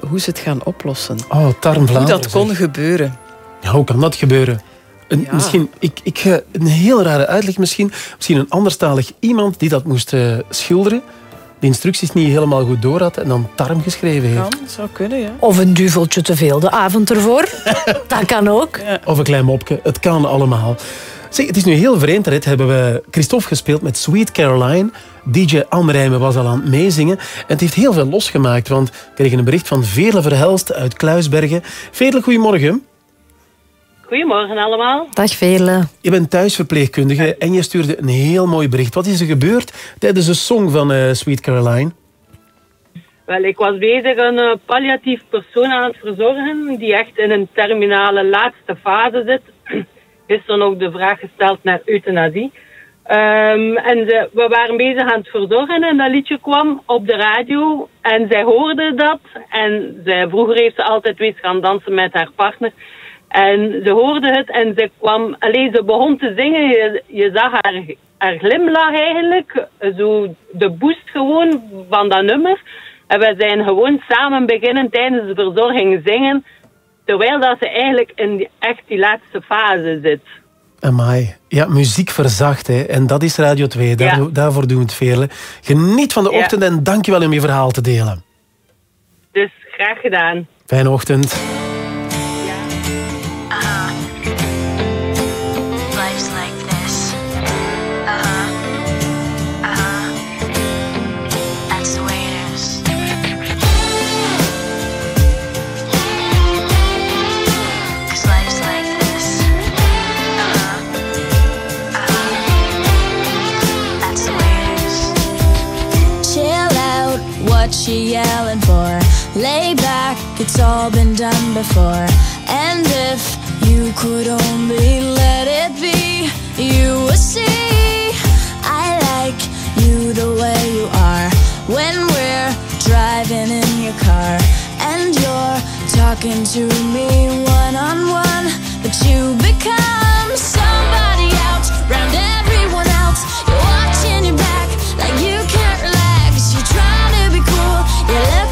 [SPEAKER 68] hoe ze het gaan oplossen.
[SPEAKER 6] Oh, Tarm
[SPEAKER 68] hoe dat kon gebeuren.
[SPEAKER 6] Ja, hoe kan dat gebeuren? Een, Misschien, ik, ik een heel rare uitleg misschien. Misschien een anderstalig iemand die dat moest eh, schilderen. De instructies niet helemaal goed door had en dan tarm geschreven heeft.
[SPEAKER 68] Kan, zou kunnen, ja.
[SPEAKER 12] Of een duveltje te veel de avond ervoor. dat kan ook.
[SPEAKER 6] Of een klein mopje. Het kan allemaal. Zeg, het is nu heel vreemd. Daarnet hebben we Christophe gespeeld met Sweet Caroline. DJ Anne was al aan het meezingen. En het heeft heel veel losgemaakt. Want we kregen een bericht van Veerle Verhelst uit Kluisbergen. Veerle, goedemorgen.
[SPEAKER 89] Goedemorgen allemaal.
[SPEAKER 12] Dag Veerle.
[SPEAKER 6] Je bent thuisverpleegkundige en je stuurde een heel mooi bericht. Wat is er gebeurd tijdens de song van eh, Sweet Caroline?
[SPEAKER 89] Wel, ik was bezig een eh, palliatief persoon aan het verzorgen die echt in een terminale laatste fase zit. Gisteren ook de vraag gesteld naar euthanasie. Ehm, en ze, we waren bezig aan het verzorgen en dat liedje kwam op de radio en zij hoorde dat. En zij, vroeger heeft ze altijd wees gaan dansen met haar partner. En ze hoorde het en ze kwam, alleen ze begon te zingen. Je, je zag haar, haar glimlach eigenlijk, zo de boost gewoon van dat nummer. En we zijn gewoon samen beginnen tijdens de verzorging zingen, terwijl dat ze eigenlijk in die, echt die laatste fase zit.
[SPEAKER 6] Amai. Ja, muziek verzacht. Hè. En dat is Radio 2. Daar,
[SPEAKER 89] Ja.
[SPEAKER 6] Daarvoor doen we het Veerle. Geniet van de
[SPEAKER 89] Ja.
[SPEAKER 6] ochtend en dankjewel om je verhaal te delen.
[SPEAKER 89] Dus graag gedaan.
[SPEAKER 6] Fijne ochtend.
[SPEAKER 35] It's all been done before. And if you could only let it be, you would see. I like you the way you are. When we're driving in your car, and you're talking to me one on one, but you become somebody else, round everyone else. You're watching your back like you can't relax. You're trying to be cool, you look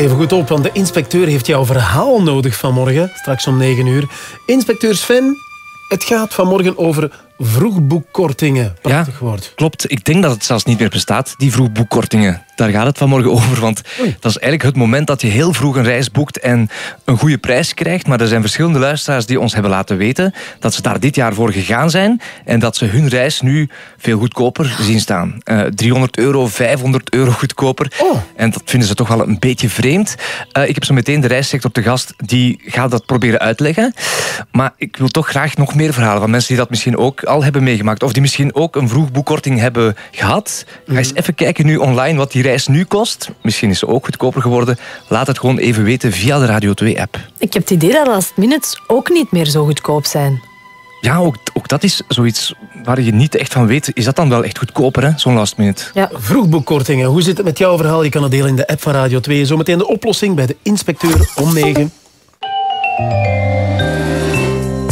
[SPEAKER 6] even goed op, want de inspecteur heeft jouw verhaal nodig vanmorgen. Straks om 9 uur. Inspecteur Sven, het gaat vanmorgen over vroegboekkortingen. Prachtig woord.
[SPEAKER 28] Klopt, ik denk dat het zelfs niet meer bestaat, die vroegboekkortingen. Daar gaat het vanmorgen over, want dat is eigenlijk het moment dat je heel vroeg een reis boekt en een goede prijs krijgt. Maar er zijn verschillende luisteraars die ons hebben laten weten dat ze daar dit jaar voor gegaan zijn en dat ze hun reis nu veel goedkoper zien staan. Eh 300 euro, 500 euro goedkoper. En dat vinden ze toch wel een beetje vreemd. Eh, ik heb zo meteen de reissector te gast, die gaat dat proberen uitleggen. Maar ik wil toch graag nog meer verhalen van mensen die dat misschien ook al hebben meegemaakt. Of die misschien ook een vroegboekkorting hebben gehad. Ga eens even kijken nu online wat die reis nu kost. Misschien is ze ook goedkoper geworden. Laat het gewoon even weten via de Radio 2-app.
[SPEAKER 12] Ik heb het idee dat last minutes ook niet meer zo goedkoop zijn.
[SPEAKER 28] Ja, ook, ook dat is zoiets waar je niet echt van weet. Is dat dan wel echt goedkoper, hè, zo'n last minute?
[SPEAKER 12] Ja.
[SPEAKER 6] Vroegboekkortingen. Hoe zit het met jouw verhaal? Je kan het delen in de app van Radio 2. Zometeen de oplossing bij de inspecteur om 9.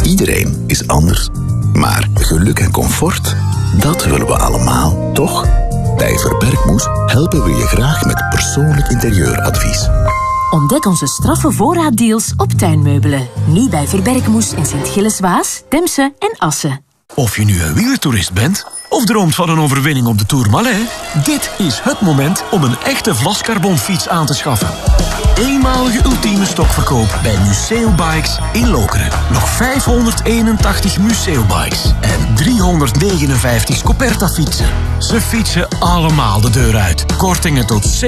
[SPEAKER 90] Iedereen is anders. Maar geluk en comfort, dat willen we allemaal, toch? Bij Verbergmoes helpen we je graag met persoonlijk interieuradvies.
[SPEAKER 8] Ontdek onze straffe voorraaddeals op tuinmeubelen. Nu bij Verbergmoes in Sint-Gilles-Waas, Temse en Assen.
[SPEAKER 18] Of je nu een wielertoerist bent of droomt van een overwinning op de Tourmalet, dit is het moment om een echte vlascarbonfiets aan te schaffen. Eenmalige ultieme stokverkoop bij Museo Bikes in Lokeren. Nog 581 Museo Bikes en 359 Scoperta fietsen. Ze fietsen allemaal de deur uit. Kortingen tot 70%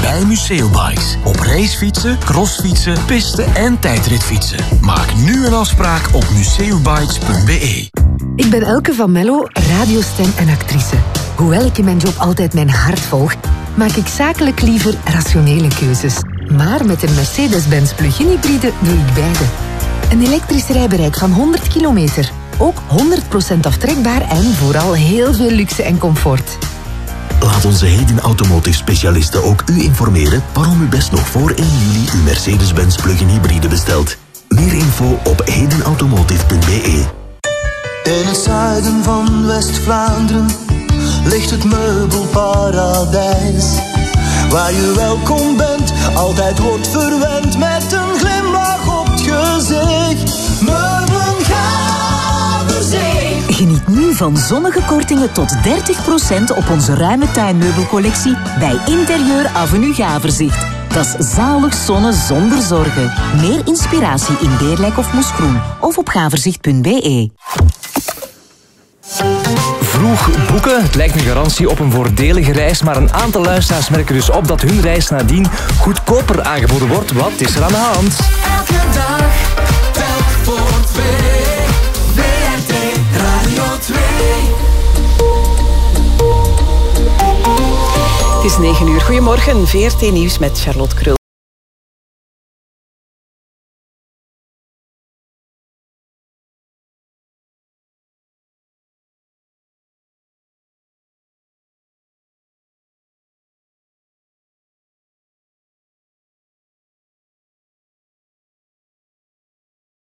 [SPEAKER 18] bij Museo Bikes. Op racefietsen, crossfietsen, piste en tijdritfietsen. Maak nu een afspraak op museobikes.be.
[SPEAKER 91] Ik ben Elke van Mello, radiostem en actrice. Hoewel ik in mijn job altijd mijn hart volg, maak ik zakelijk liever rationele keuzes. Maar met een Mercedes-Benz plug-in hybride doe ik beide. Een elektrisch rijbereik van 100 kilometer. Ook 100% aftrekbaar en vooral heel veel luxe en comfort.
[SPEAKER 90] Laat onze Heden Automotive specialisten ook u informeren waarom u best nog voor 1 juli uw Mercedes-Benz plug-in hybride bestelt. Meer info op hedenautomotive.be.
[SPEAKER 82] In het zuiden van West-Vlaanderen ligt het meubelparadijs. Waar je welkom bent, altijd wordt verwend met een glimlach op het gezicht. Meubelen.
[SPEAKER 8] Geniet nu van zonnige kortingen tot 30% op onze ruime tuinmeubelcollectie bij Interieur Avenue Gaverzicht. Dat is zalig zonnen zonder zorgen. Meer inspiratie in Beerlijk of Moesgroen of op gaverzicht.be.
[SPEAKER 28] Vroeg boeken. Het lijkt een garantie op een voordelige reis, maar een aantal luisteraars merken dus op dat hun reis nadien goedkoper aangeboden wordt. Wat is er aan de hand?
[SPEAKER 82] Elke dag, telk voor twee. WRT Radio 2.
[SPEAKER 1] Het is 9 uur. Goedemorgen, VRT Nieuws met Charlotte Krul.